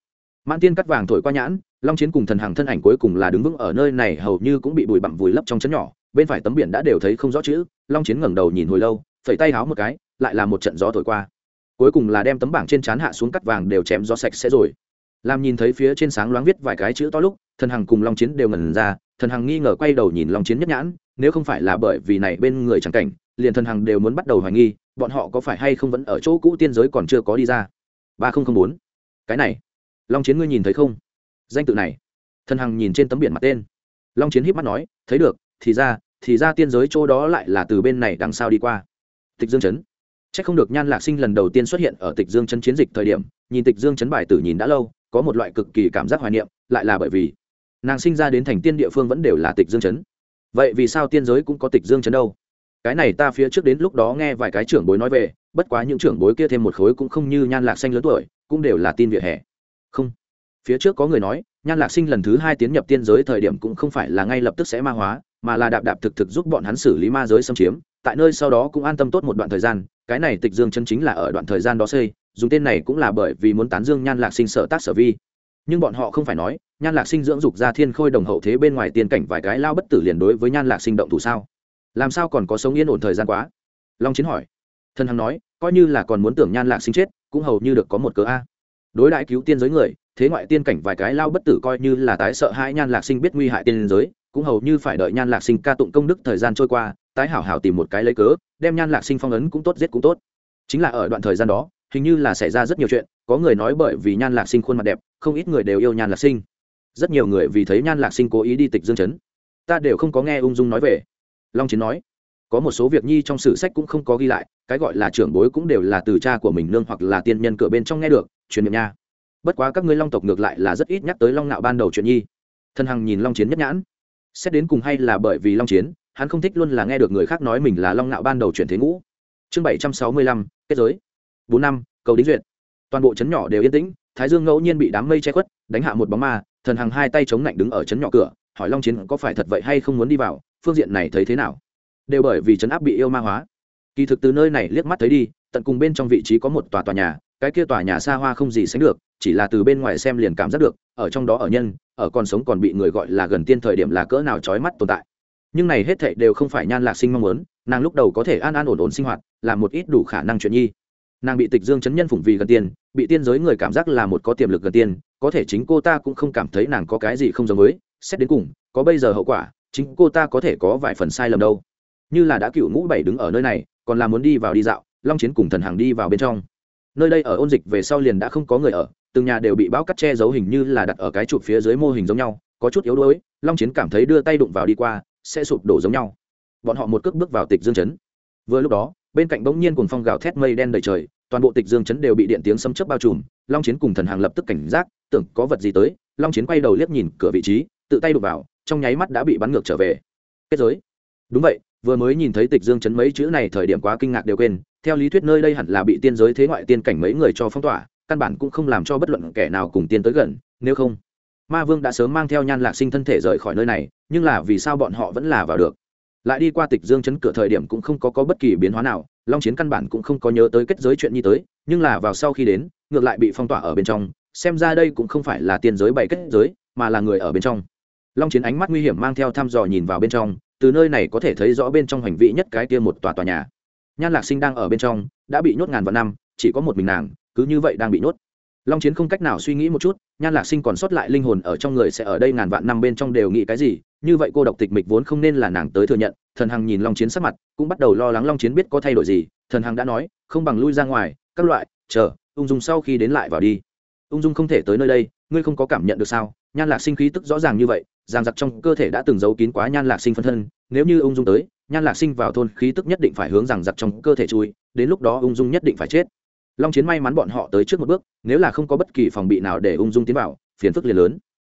Mãn tiên cắt vàng thổi qua nhãn, long chiến cùng thần hàng thân ảnh cuối cùng là đứng vững ở nơi này, hầu như cũng bị bụi bặm vùi lấp trong chấn nhỏ, bên phải tấm biển đã đều thấy không rõ chữ, long chiến ngẩng đầu nhìn hồi lâu, phẩy tay háo một cái, lại là một trận gió thổi qua cuối cùng là đem tấm bảng trên chán hạ xuống cắt vàng đều chém gió sạch sẽ rồi. Làm nhìn thấy phía trên sáng loáng viết vài cái chữ to lúc, thần hằng cùng long chiến đều ngẩn ra, thần hằng nghi ngờ quay đầu nhìn long chiến nhất nhãn, nếu không phải là bởi vì này bên người chẳng cảnh, liền thần hằng đều muốn bắt đầu hoài nghi, bọn họ có phải hay không vẫn ở chỗ cũ tiên giới còn chưa có đi ra. ba nghìn bốn. Cái này, long chiến ngươi nhìn thấy không? Danh tự này. Thần hằng nhìn trên tấm biển mặt tên. Long chiến híp mắt nói, thấy được, thì ra thì ra tiên giới chỗ đó lại là từ bên này đằng sau đi qua. Tịch dương chấn c h ắ c không được nhan lạc sinh lần đầu tiên xuất hiện ở tịch dương chấn chiến dịch thời điểm, nhìn tịch dương chấn bài tử nhìn đã lâu, có một loại cực kỳ cảm giác hoài niệm, lại là bởi vì nàng sinh ra đến thành tiên địa phương vẫn đều là tịch dương chấn. Vậy vì sao tiên giới cũng có tịch dương chấn đâu? Cái này ta phía trước đến lúc đó nghe vài cái trưởng bối nói về, bất quá những trưởng bối kia thêm một khối cũng không như nhan lạc xanh lớn tuổi, cũng đều là tin vỉa hè. Không. Phía trước có người nói, nhan lạc sinh lần thứ hai tiến nhập tiên giới thời điểm cũng không phải là ngay lập tức sẽ ma hóa, mà là đạp đạp thực thực giúp bọn hắn xử lý ma giới xâm chiếm, tại nơi sau đó cũng an tâm tốt một đoạn thời gian cái này tịch dương chân chính là ở đoạn thời gian đó xây, dùng tên này cũng là bởi vì muốn tán dương nhan lạc sinh sở tác sở vi. Nhưng bọn họ không phải nói, nhan lạc sinh dưỡng dục ra thiên khôi đồng hậu thế bên ngoài tiền cảnh vài cái lao bất tử liền đối với nhan lạc sinh động thủ sao? Làm sao còn có sống yên ổn thời gian quá? Long chiến hỏi. Thân hằng nói, coi như là còn muốn tưởng nhan lạc sinh chết, cũng hầu như được có một cớ a. Đối đãi cứu tiên giới người, thế ngoại tiên cảnh vài cái lao bất tử coi như là tái sợ hai nhan lạc sinh biết nguy hại tiên giới, cũng hầu như phải đợi nhan lạc sinh ca tụng công đức thời gian trôi qua tái hảo hảo tìm một cái lấy cớ, đem nhan lạc sinh phong ấn cũng tốt, giết cũng tốt. Chính là ở đoạn thời gian đó, hình như là xảy ra rất nhiều chuyện, có người nói bởi vì nhan lạc sinh khuôn mặt đẹp, không ít người đều yêu nhan lạc sinh. Rất nhiều người vì thấy nhan lạc sinh cố ý đi tịch dương chấn. Ta đều không có nghe ung dung nói về. Long chiến nói, có một số việc nhi trong sử sách cũng không có ghi lại, cái gọi là trưởng bối cũng đều là từ cha của mình nương hoặc là tiên nhân cửa bên trong nghe được, truyền miệng nha. Bất quá các ngươi long tộc ngược lại là rất ít nhắc tới long nạo ban đầu chuyện nhi. Thân hằng nhìn long chiến nhất nhãn xét đến cùng hay là bởi vì long chiến, hắn không thích luôn là nghe được người khác nói mình là long nạo ban đầu chuyển thế ngũ. Chương bảy trăm sáu mươi lăm, kết giới. Bốn năm, cầu đính duyệt. Toàn bộ trấn nhỏ đều yên tĩnh, thái dương ngẫu nhiên bị đám mây che khuất, đánh hạ một bóng ma, thần hằng hai tay chống lạnh đứng ở trấn nhỏ cửa, hỏi long chiến có phải thật vậy hay không muốn đi vào, phương diện này thấy thế nào? Đều bởi vì trấn áp bị yêu ma hóa. Kỳ thực từ nơi này liếc mắt thấy đi, tận cùng bên trong vị trí có một tòa tòa nhà, cái kia tòa nhà xa hoa không gì sánh được, chỉ là từ bên ngoài xem liền cảm giác được ở trong đó ở nhân, ở còn sống còn bị người gọi là gần tiên thời điểm là cỡ nào trói mắt tồn tại. Nhưng này hết thảy đều không phải nhan lạc sinh mong muốn, nàng lúc đầu có thể an an ổn ổn sinh hoạt làm một ít đủ khả năng chuyện nhi. Nàng bị tịch dương chấn nhân phụng vì gần tiên, bị tiên giới người cảm giác là một có tiềm lực gần tiên, có thể chính cô ta cũng không cảm thấy nàng có cái gì không giống với, xét đến cùng, có bây giờ hậu quả, chính cô ta có thể có vài phần sai lầm đâu. Như là đã cựu ngũ bảy đứng ở nơi này, còn là muốn đi vào đi dạo, long chiến cùng thần hàng đi vào bên trong. Nơi đây ở ôn dịch về sau liền đã không có người ở từng nhà đều bị bão cắt che giấu hình như là đặt ở cái chụp phía dưới mô hình giống nhau, có chút yếu đuối, long chiến cảm thấy đưa tay đụng vào đi qua, sẽ sụp đổ giống nhau. Bọn họ một cước bước vào tịch dương chấn. Vừa lúc đó, bên cạnh bỗng nhiên cùng phong gào thét mây đen đầy trời, toàn bộ tịch dương chấn đều bị điện tiếng xâm chấp bao trùm, long chiến cùng thần hàng lập tức cảnh giác, tưởng có vật gì tới, long chiến quay đầu liếc nhìn cửa vị trí, tự tay đụng vào, trong nháy mắt đã bị bắn ngược trở về. Kết giới. Đúng vậy, vừa mới nhìn thấy tịch dương chấn mấy chữ này thời điểm quá kinh ngạc đều quên, theo lý thuyết nơi đây hẳn là bị tiên giới thế ngoại tiên cảnh mấy người cho phong tỏa căn bản cũng không làm cho bất luận kẻ nào cùng tiến tới gần nếu không ma vương đã sớm mang theo nhan lạc sinh thân thể rời khỏi nơi này nhưng là vì sao bọn họ vẫn là vào được? Lại đi qua tịch dương chấn cửa thời điểm cũng không có, có bất kỳ biến hóa nào long chiến căn bản cũng không có nhớ tới kết giới chuyện như tới nhưng là vào sau khi đến ngược lại bị phong tỏa ở bên trong xem ra đây cũng không phải là tiên giới bày kết giới mà là người ở bên trong. Long chiến ánh mắt nguy hiểm mang theo thăm dò nhìn vào bên trong từ nơi này có thể thấy rõ bên trong hành vị nhất cái kia một tòa tòa nhà. Nhan lạc sinh đang ở bên trong đã bị nhốt ngàn vạn năm chỉ có một mình nàng cứ như vậy đang bị nhốt. Long chiến không cách nào suy nghĩ một chút, nhan lạc sinh còn sót lại linh hồn ở trong người sẽ ở đây ngàn vạn năm bên trong đều nghĩ cái gì, như vậy cô độc tịch mịch vốn không nên là nàng tới thừa nhận, thần hằng nhìn long chiến sắc mặt, cũng bắt đầu lo lắng long chiến biết có thay đổi gì, thần hằng đã nói, không bằng lui ra ngoài, các loại, chờ, ung dung sau khi đến lại vào đi. Ung dung không thể tới nơi đây, ngươi không có cảm nhận được sao? Nhan lạc sinh khí tức rõ ràng như vậy, giang giặc trong cơ thể đã từng giấu kín quá nhan lạc sinh phân thân, nếu như ung dung tới, nhan lạc sinh vào thôn khí tức nhất định phải hướng rằng giặc trong cơ thể chui, đến lúc đó ung dung nhất định phải chết long chiến may mắn bọn họ tới trước một bước, nếu là không có bất kỳ phòng bị nào để ung dung tiến vào, phiền phức liền lớn.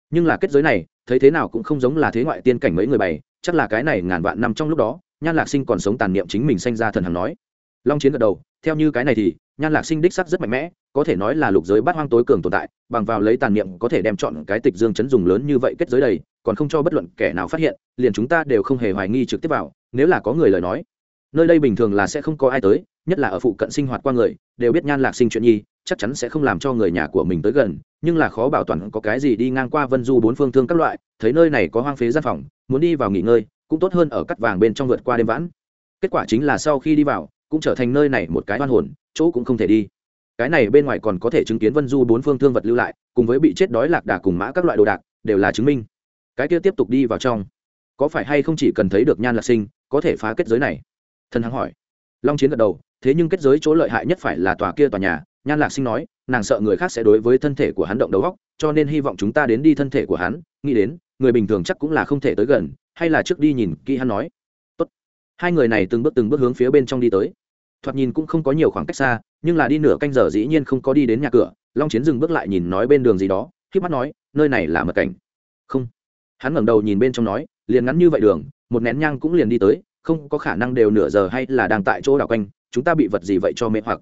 Nhưng là kết giới này, thấy thế nào cũng không giống là thế ngoại tiên cảnh mấy người bày, chắc là cái này ngàn vạn năm trong lúc đó, nhan lạc sinh còn sống tàn niệm chính mình sanh ra thần hằng nói. Long chiến gật đầu, theo như cái này thì, nhan lạc sinh đích sắc rất mạnh mẽ, có thể nói là lục giới bát hoang tối cường tồn tại, bằng vào lấy tàn niệm có thể đem chọn cái tịch dương chấn dùng lớn như vậy kết giới đầy, còn không cho bất luận kẻ nào phát hiện, liền chúng ta đều không hề hoài nghi trực tiếp vào, nếu là có người lời nói nơi đây bình thường là sẽ không có ai tới, nhất là ở phụ cận sinh hoạt qua người, đều biết nhan lạc sinh chuyện nhi, chắc chắn sẽ không làm cho người nhà của mình tới gần, nhưng là khó bảo toàn có cái gì đi ngang qua vân du bốn phương thương các loại, thấy nơi này có hoang phế gian phòng, muốn đi vào nghỉ ngơi, cũng tốt hơn ở cắt vàng bên trong vượt qua đêm vãn. Kết quả chính là sau khi đi vào, cũng trở thành nơi này một cái oan hồn, chỗ cũng không thể đi. Cái này bên ngoài còn có thể chứng kiến vân du bốn phương thương vật lưu lại, cùng với bị chết đói lạc đà cùng mã các loại đồ đạc, đều là chứng minh. Cái kia tiếp tục đi vào trong. Có phải hay không chỉ cần thấy được nhan lạc sinh, có thể phá kết giới này? Thần hằng hỏi. Long chiến gật đầu, thế nhưng kết giới chỗ lợi hại nhất phải là tòa kia tòa nhà. Nhan lạc sinh nói, nàng sợ người khác sẽ đối với thân thể của hắn động đầu góc cho nên hy vọng chúng ta đến đi thân thể của hắn. Nghĩ đến, người bình thường chắc cũng là không thể tới gần, hay là trước đi nhìn kỹ hắn nói. Tốt. hai người này từng bước từng bước hướng phía bên trong đi tới. Thoạt nhìn cũng không có nhiều khoảng cách xa, nhưng là đi nửa canh giờ dĩ nhiên không có đi đến nhà cửa. Long chiến dừng bước lại nhìn nói bên đường gì đó khi mắt nói, nơi này là mật cảnh. Không. Hắn ngẩng đầu nhìn bên trong nói, liền ngắn như vậy đường, một nén nhang cũng liền đi tới không có khả năng đều nửa giờ hay là đang tại chỗ đảo quanh, chúng ta bị vật gì vậy cho mê hoặc.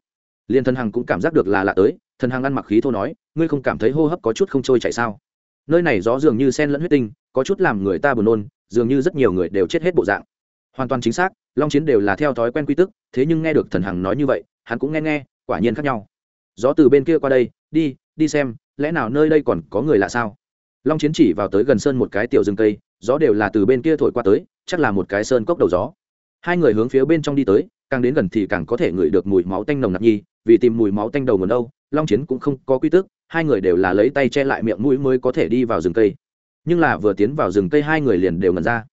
Liền thần hằng cũng cảm giác được là lạ tới, thần hằng ăn mặc khí thô nói, ngươi không cảm thấy hô hấp có chút không trôi chạy sao? Nơi này gió dường như sen lẫn huyết tinh, có chút làm người ta buồn nôn, dường như rất nhiều người đều chết hết bộ dạng. Hoàn toàn chính xác, long chiến đều là theo thói quen quy tức, thế nhưng nghe được thần hằng nói như vậy, hắn cũng nghe nghe, quả nhiên khác nhau. Gió từ bên kia qua đây, đi đi xem, lẽ nào nơi đây còn có người lạ sao? Long chiến chỉ vào tới gần sơn một cái tiểu rừng cây, gió đều là từ bên kia thổi qua tới, chắc là một cái sơn cốc đầu gió. Hai người hướng phía bên trong đi tới, càng đến gần thì càng có thể ngửi được mùi máu tanh nồng nặc nhi, vì tìm mùi máu tanh đầu nguồn đâu, long chiến cũng không có quy tức hai người đều là lấy tay che lại miệng mũi mới có thể đi vào rừng cây. Nhưng là vừa tiến vào rừng cây hai người liền đều ngẩn ra.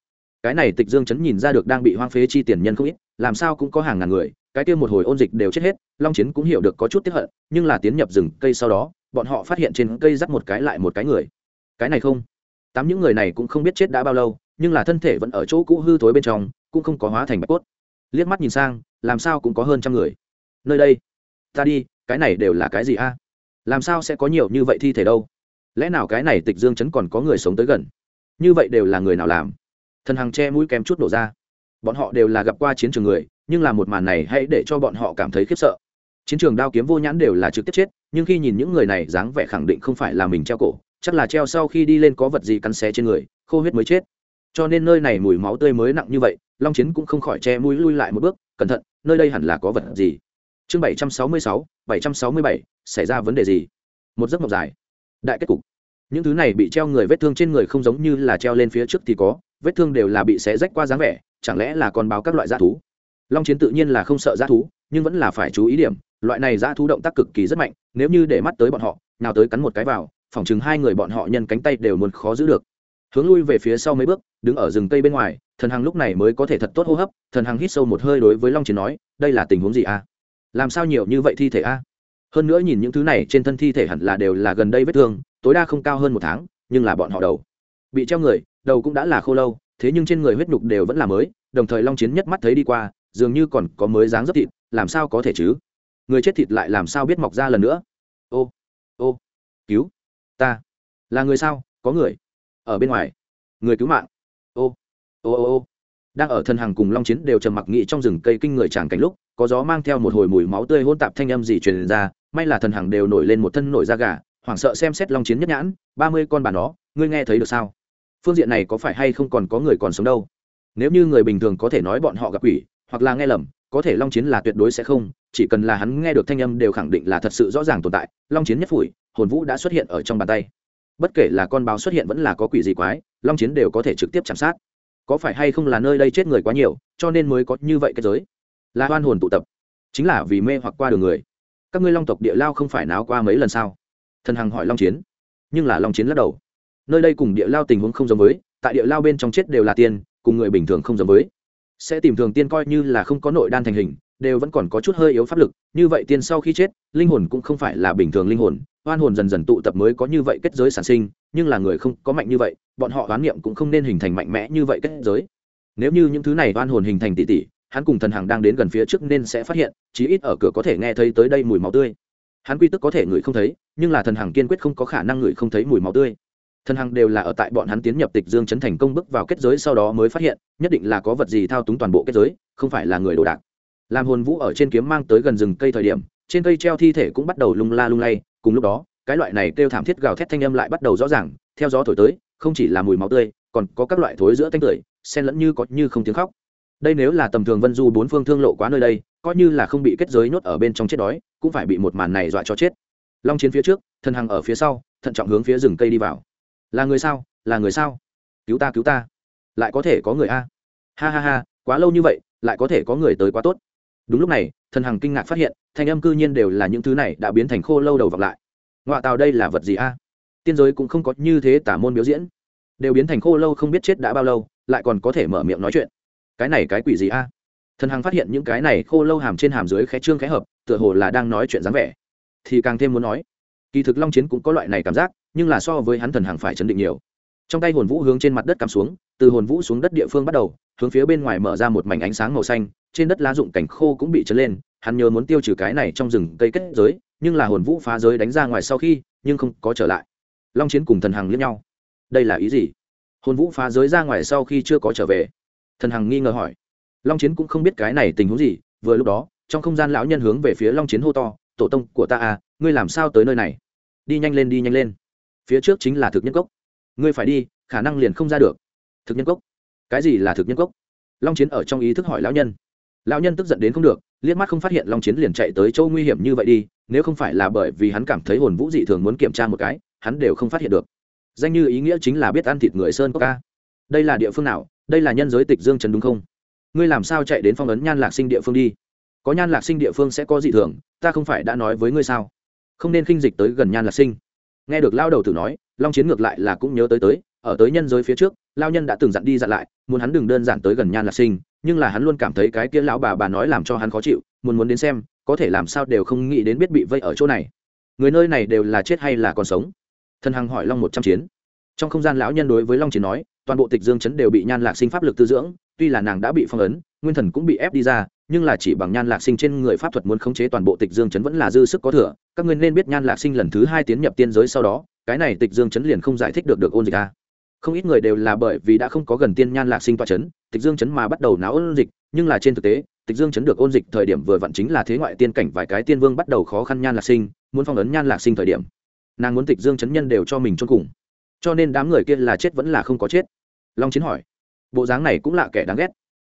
Cái này tịch dương chấn nhìn ra được đang bị hoang phế chi tiền nhân không ít, làm sao cũng có hàng ngàn người, cái kia một hồi ôn dịch đều chết hết, long chiến cũng hiểu được có chút tiếp hận, nhưng là tiến nhập rừng cây sau đó, bọn họ phát hiện trên cây dắt một cái lại một cái người cái này không. Tám những người này cũng không biết chết đã bao lâu, nhưng là thân thể vẫn ở chỗ cũ hư thối bên trong, cũng không có hóa thành bạch cốt. Liếc mắt nhìn sang, làm sao cũng có hơn trăm người. Nơi đây, ta đi, cái này đều là cái gì a? Làm sao sẽ có nhiều như vậy thi thể đâu? Lẽ nào cái này tịch dương chấn còn có người sống tới gần? Như vậy đều là người nào làm? Thần hằng che mũi kém chút nổ ra. Bọn họ đều là gặp qua chiến trường người, nhưng là một màn này hãy để cho bọn họ cảm thấy khiếp sợ. Chiến trường đao kiếm vô nhãn đều là trực tiếp chết, nhưng khi nhìn những người này dáng vẻ khẳng định không phải là mình treo cổ chắc là treo sau khi đi lên có vật gì cắn xé trên người, khô huyết mới chết. Cho nên nơi này mùi máu tươi mới nặng như vậy, long chiến cũng không khỏi che mũi lui lại một bước, cẩn thận, nơi đây hẳn là có vật gì? Chương bảy trăm sáu mươi sáu, bảy trăm sáu mươi bảy, xảy ra vấn đề gì? Một giấc mộng dài. Đại kết cục. Những thứ này bị treo người vết thương trên người không giống như là treo lên phía trước thì có, vết thương đều là bị xé rách qua dáng vẻ, chẳng lẽ là con báo các loại g thú? Long chiến tự nhiên là không sợ g thú, nhưng vẫn là phải chú ý điểm, loại này g thú động tác cực kỳ rất mạnh, nếu như để mắt tới bọn họ, nào tới cắn một cái vào phỏng chừng hai người bọn họ nhân cánh tay đều muốn khó giữ được. Hướng lui về phía sau mấy bước, đứng ở rừng cây bên ngoài, thần hằng lúc này mới có thể thật tốt hô hấp, thần hằng hít sâu một hơi đối với long chiến nói, đây là tình huống gì a? Làm sao nhiều như vậy thi thể a? Hơn nữa nhìn những thứ này, trên thân thi thể hẳn là đều là gần đây vết thương, tối đa không cao hơn một tháng, nhưng là bọn họ đầu bị treo người, đầu cũng đã là khô lâu, thế nhưng trên người huyết nhục đều vẫn là mới, đồng thời long chiến nhất mắt thấy đi qua, dường như còn có mới dáng dấp thịt, làm sao có thể chứ? Người chết thịt lại làm sao biết mọc ra lần nữa? Ô ô, cứu ta là người sao? Có người ở bên ngoài. Người cứu mạng. Ô ô ô ô. Đang ở thân hàng cùng long chiến đều trầm mặc nghị trong rừng cây kinh người tràng cảnh lúc, có gió mang theo một hồi mùi máu tươi hôn tạp thanh âm gì truyền ra, may là thần hàng đều nổi lên một thân nổi da gà, hoảng sợ xem xét long chiến nhất nhãn, ba mươi con bà nó, ngươi nghe thấy được sao? Phương diện này có phải hay không còn có người còn sống đâu? Nếu như người bình thường có thể nói bọn họ gặp quỷ, hoặc là nghe lầm, có thể long chiến là tuyệt đối sẽ không, chỉ cần là hắn nghe được thanh âm đều khẳng định là thật sự rõ ràng tồn tại, long chiến nhất phủi hồn vũ đã xuất hiện ở trong bàn tay. Bất kể là con báo xuất hiện vẫn là có quỷ gì quái, long chiến đều có thể trực tiếp chạm sát. Có phải hay không là nơi đây chết người quá nhiều, cho nên mới có như vậy cái giới? Là hoan hồn tụ tập. Chính là vì mê hoặc qua đường người. Các ngươi long tộc địa lao không phải náo qua mấy lần sao? Thần hằng hỏi long chiến. Nhưng là long chiến lắc đầu. Nơi đây cùng địa lao tình huống không giống với, tại địa lao bên trong chết đều là tiên, cùng người bình thường không giống với. Sẽ tìm thường tiên coi như là không có nội đan thành hình, đều vẫn còn có chút hơi yếu pháp lực, như vậy tiên sau khi chết, linh hồn cũng không phải là bình thường linh hồn oan hồn dần dần tụ tập mới có như vậy kết giới sản sinh, nhưng là người không có mạnh như vậy, bọn họ oán niệm cũng không nên hình thành mạnh mẽ như vậy kết giới. Nếu như những thứ này oan hồn hình thành tỷ tỷ hắn cùng thần hàng đang đến gần phía trước nên sẽ phát hiện, chí ít ở cửa có thể nghe thấy tới đây mùi máu tươi. Hắn quy tức có thể ngửi không thấy, nhưng là thần hàng kiên quyết không có khả năng ngửi không thấy mùi máu tươi. Thần Hằng đều là ở tại bọn hắn tiến nhập tịch dương chấn thành công bước vào kết giới sau đó mới phát hiện, nhất định là có vật gì thao túng toàn bộ kết giới, không phải là người đồ đạc. Làm hồn vũ ở trên kiếm mang tới gần rừng cây thời điểm, trên cây treo thi thể cũng bắt đầu lung la lung lay cùng lúc đó, cái loại này kêu thảm thiết gào thét thanh âm lại bắt đầu rõ ràng, theo gió thổi tới, không chỉ là mùi máu tươi, còn có các loại thối giữa thanh tưởi, xen lẫn như có như không tiếng khóc. Đây nếu là tầm thường vân du bốn phương thương lộ quá nơi đây, coi như là không bị kết giới nhốt ở bên trong chết đói, cũng phải bị một màn này dọa cho chết. Long chiến phía trước, thân hằng ở phía sau, thận trọng hướng phía rừng cây đi vào. Là người sao? Là người sao? Cứu ta cứu ta. Lại có thể có người a. Ha ha ha, quá lâu như vậy, lại có thể có người tới quá tốt đúng lúc này, thần hằng kinh ngạc phát hiện, thanh âm cư nhiên đều là những thứ này đã biến thành khô lâu đầu vọng lại. Ngoại tàu đây là vật gì a? Tiên giới cũng không có như thế tả môn biểu diễn. Đều biến thành khô lâu không biết chết đã bao lâu, lại còn có thể mở miệng nói chuyện. Cái này cái quỷ gì a? Thần hằng phát hiện những cái này khô lâu hàm trên hàm dưới khẽ trương khẽ hợp, tựa hồ là đang nói chuyện dáng vẻ. Thì càng thêm muốn nói, kỳ thực long chiến cũng có loại này cảm giác, nhưng là so với hắn thần hằng phải chấn định nhiều. Trong tay hồn vũ hướng trên mặt đất cắm xuống, từ hồn vũ xuống đất địa phương bắt đầu, hướng phía bên ngoài mở ra một mảnh ánh sáng màu xanh trên đất lá dụng cảnh khô cũng bị chấn lên, hắn nhớ muốn tiêu trừ cái này trong rừng cây kết giới, nhưng là hồn vũ phá giới đánh ra ngoài sau khi, nhưng không có trở lại. Long chiến cùng thần hằng liếc nhau. Đây là ý gì? Hồn vũ phá giới ra ngoài sau khi chưa có trở về. Thần hằng nghi ngờ hỏi. Long chiến cũng không biết cái này tình huống gì, vừa lúc đó, trong không gian lão nhân hướng về phía long chiến hô to, tổ tông của ta à ngươi làm sao tới nơi này? Đi nhanh lên, đi nhanh lên. Phía trước chính là thực nhân cốc. Ngươi phải đi, khả năng liền không ra được. Thực nhân cốc? Cái gì là thực nhân cốc? Long chiến ở trong ý thức hỏi lão nhân lão nhân tức giận đến không được, liếc mắt không phát hiện long chiến liền chạy tới chỗ nguy hiểm như vậy đi, nếu không phải là bởi vì hắn cảm thấy hồn vũ dị thường muốn kiểm tra một cái, hắn đều không phát hiện được. Danh như ý nghĩa chính là biết ăn thịt người sơn cốc ca đây là địa phương nào? Đây là nhân giới tịch dương trần đúng không? Ngươi làm sao chạy đến phong ấn nhan lạc sinh địa phương đi? Có nhan lạc sinh địa phương sẽ có dị thường, ta không phải đã nói với ngươi sao? Không nên khinh dịch tới gần nhan lạc sinh. Nghe được lao đầu tử nói, long chiến ngược lại là cũng nhớ tới tới, ở tới nhân giới phía trước lao nhân đã từng dặn đi dặn lại, muốn hắn đừng đơn giản tới gần nhan lạc sinh nhưng là hắn luôn cảm thấy cái kia lão bà bà nói làm cho hắn khó chịu, muốn muốn đến xem, có thể làm sao đều không nghĩ đến biết bị vây ở chỗ này. Người nơi này đều là chết hay là còn sống? Thần hằng hỏi long một trăm chiến. Trong không gian lão nhân đối với long chiến nói, toàn bộ tịch dương chấn đều bị nhan lạc sinh pháp lực tư dưỡng, tuy là nàng đã bị phong ấn, nguyên thần cũng bị ép đi ra, nhưng là chỉ bằng nhan lạc sinh trên người pháp thuật muốn khống chế toàn bộ tịch dương chấn vẫn là dư sức có thừa, các ngươi nên biết nhan lạc sinh lần thứ hai tiến nhập tiên giới sau đó, cái này tịch dương chấn liền không giải thích được được ôn dịch a. Không ít người đều là bởi vì đã không có gần tiên nhan lạc sinh toa chấn tịch dương chấn mà bắt đầu náo ôn dịch, nhưng là trên thực tế, tịch dương chấn được ôn dịch thời điểm vừa vặn chính là thế ngoại tiên cảnh vài cái tiên vương bắt đầu khó khăn nhan lạc sinh, muốn phong ấn nhan lạc sinh thời điểm. Nàng muốn tịch dương chấn nhân đều cho mình cho cùng. Cho nên đám người kia là chết vẫn là không có chết. Long chiến hỏi. Bộ dáng này cũng là kẻ đáng ghét.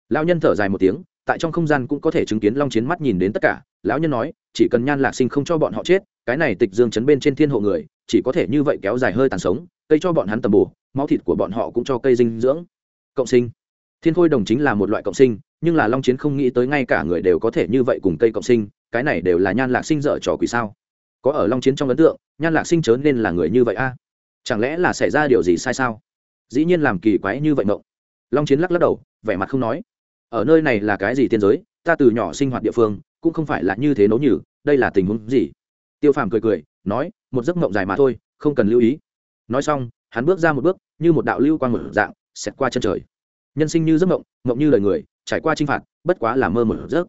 Lão nhân thở dài một tiếng, tại trong không gian cũng có thể chứng kiến long chiến mắt nhìn đến tất cả. Lão nhân nói, chỉ cần nhan lạc sinh không cho bọn họ chết, cái này tịch dương chấn bên trên thiên hộ người, chỉ có thể như vậy kéo dài hơi tàn sống, cây cho bọn hắn tầm bổ, máu thịt của bọn họ cũng cho cây dinh dưỡng. Cộng sinh thiên khôi đồng chính là một loại cộng sinh, nhưng là long chiến không nghĩ tới ngay cả người đều có thể như vậy cùng cây cộng sinh, cái này đều là nhan lạc sinh dở trò quỷ sao? Có ở long chiến trong ấn tượng, nhan lạc sinh chớ nên là người như vậy a. Chẳng lẽ là xảy ra điều gì sai sao? Dĩ nhiên làm kỳ quái như vậy mộng. Long chiến lắc lắc đầu, vẻ mặt không nói. Ở nơi này là cái gì tiên giới? Ta từ nhỏ sinh hoạt địa phương, cũng không phải là như thế nấu nhử, đây là tình huống gì? Tiêu phàm cười cười, nói, một giấc mộng dài mà thôi, không cần lưu ý. Nói xong, hắn bước ra một bước, như một đạo lưu quang một dạng, xẹt qua chân trời nhân sinh như giấc mộng mộng như lời người, trải qua chinh phạt, bất quá là mơ một giấc.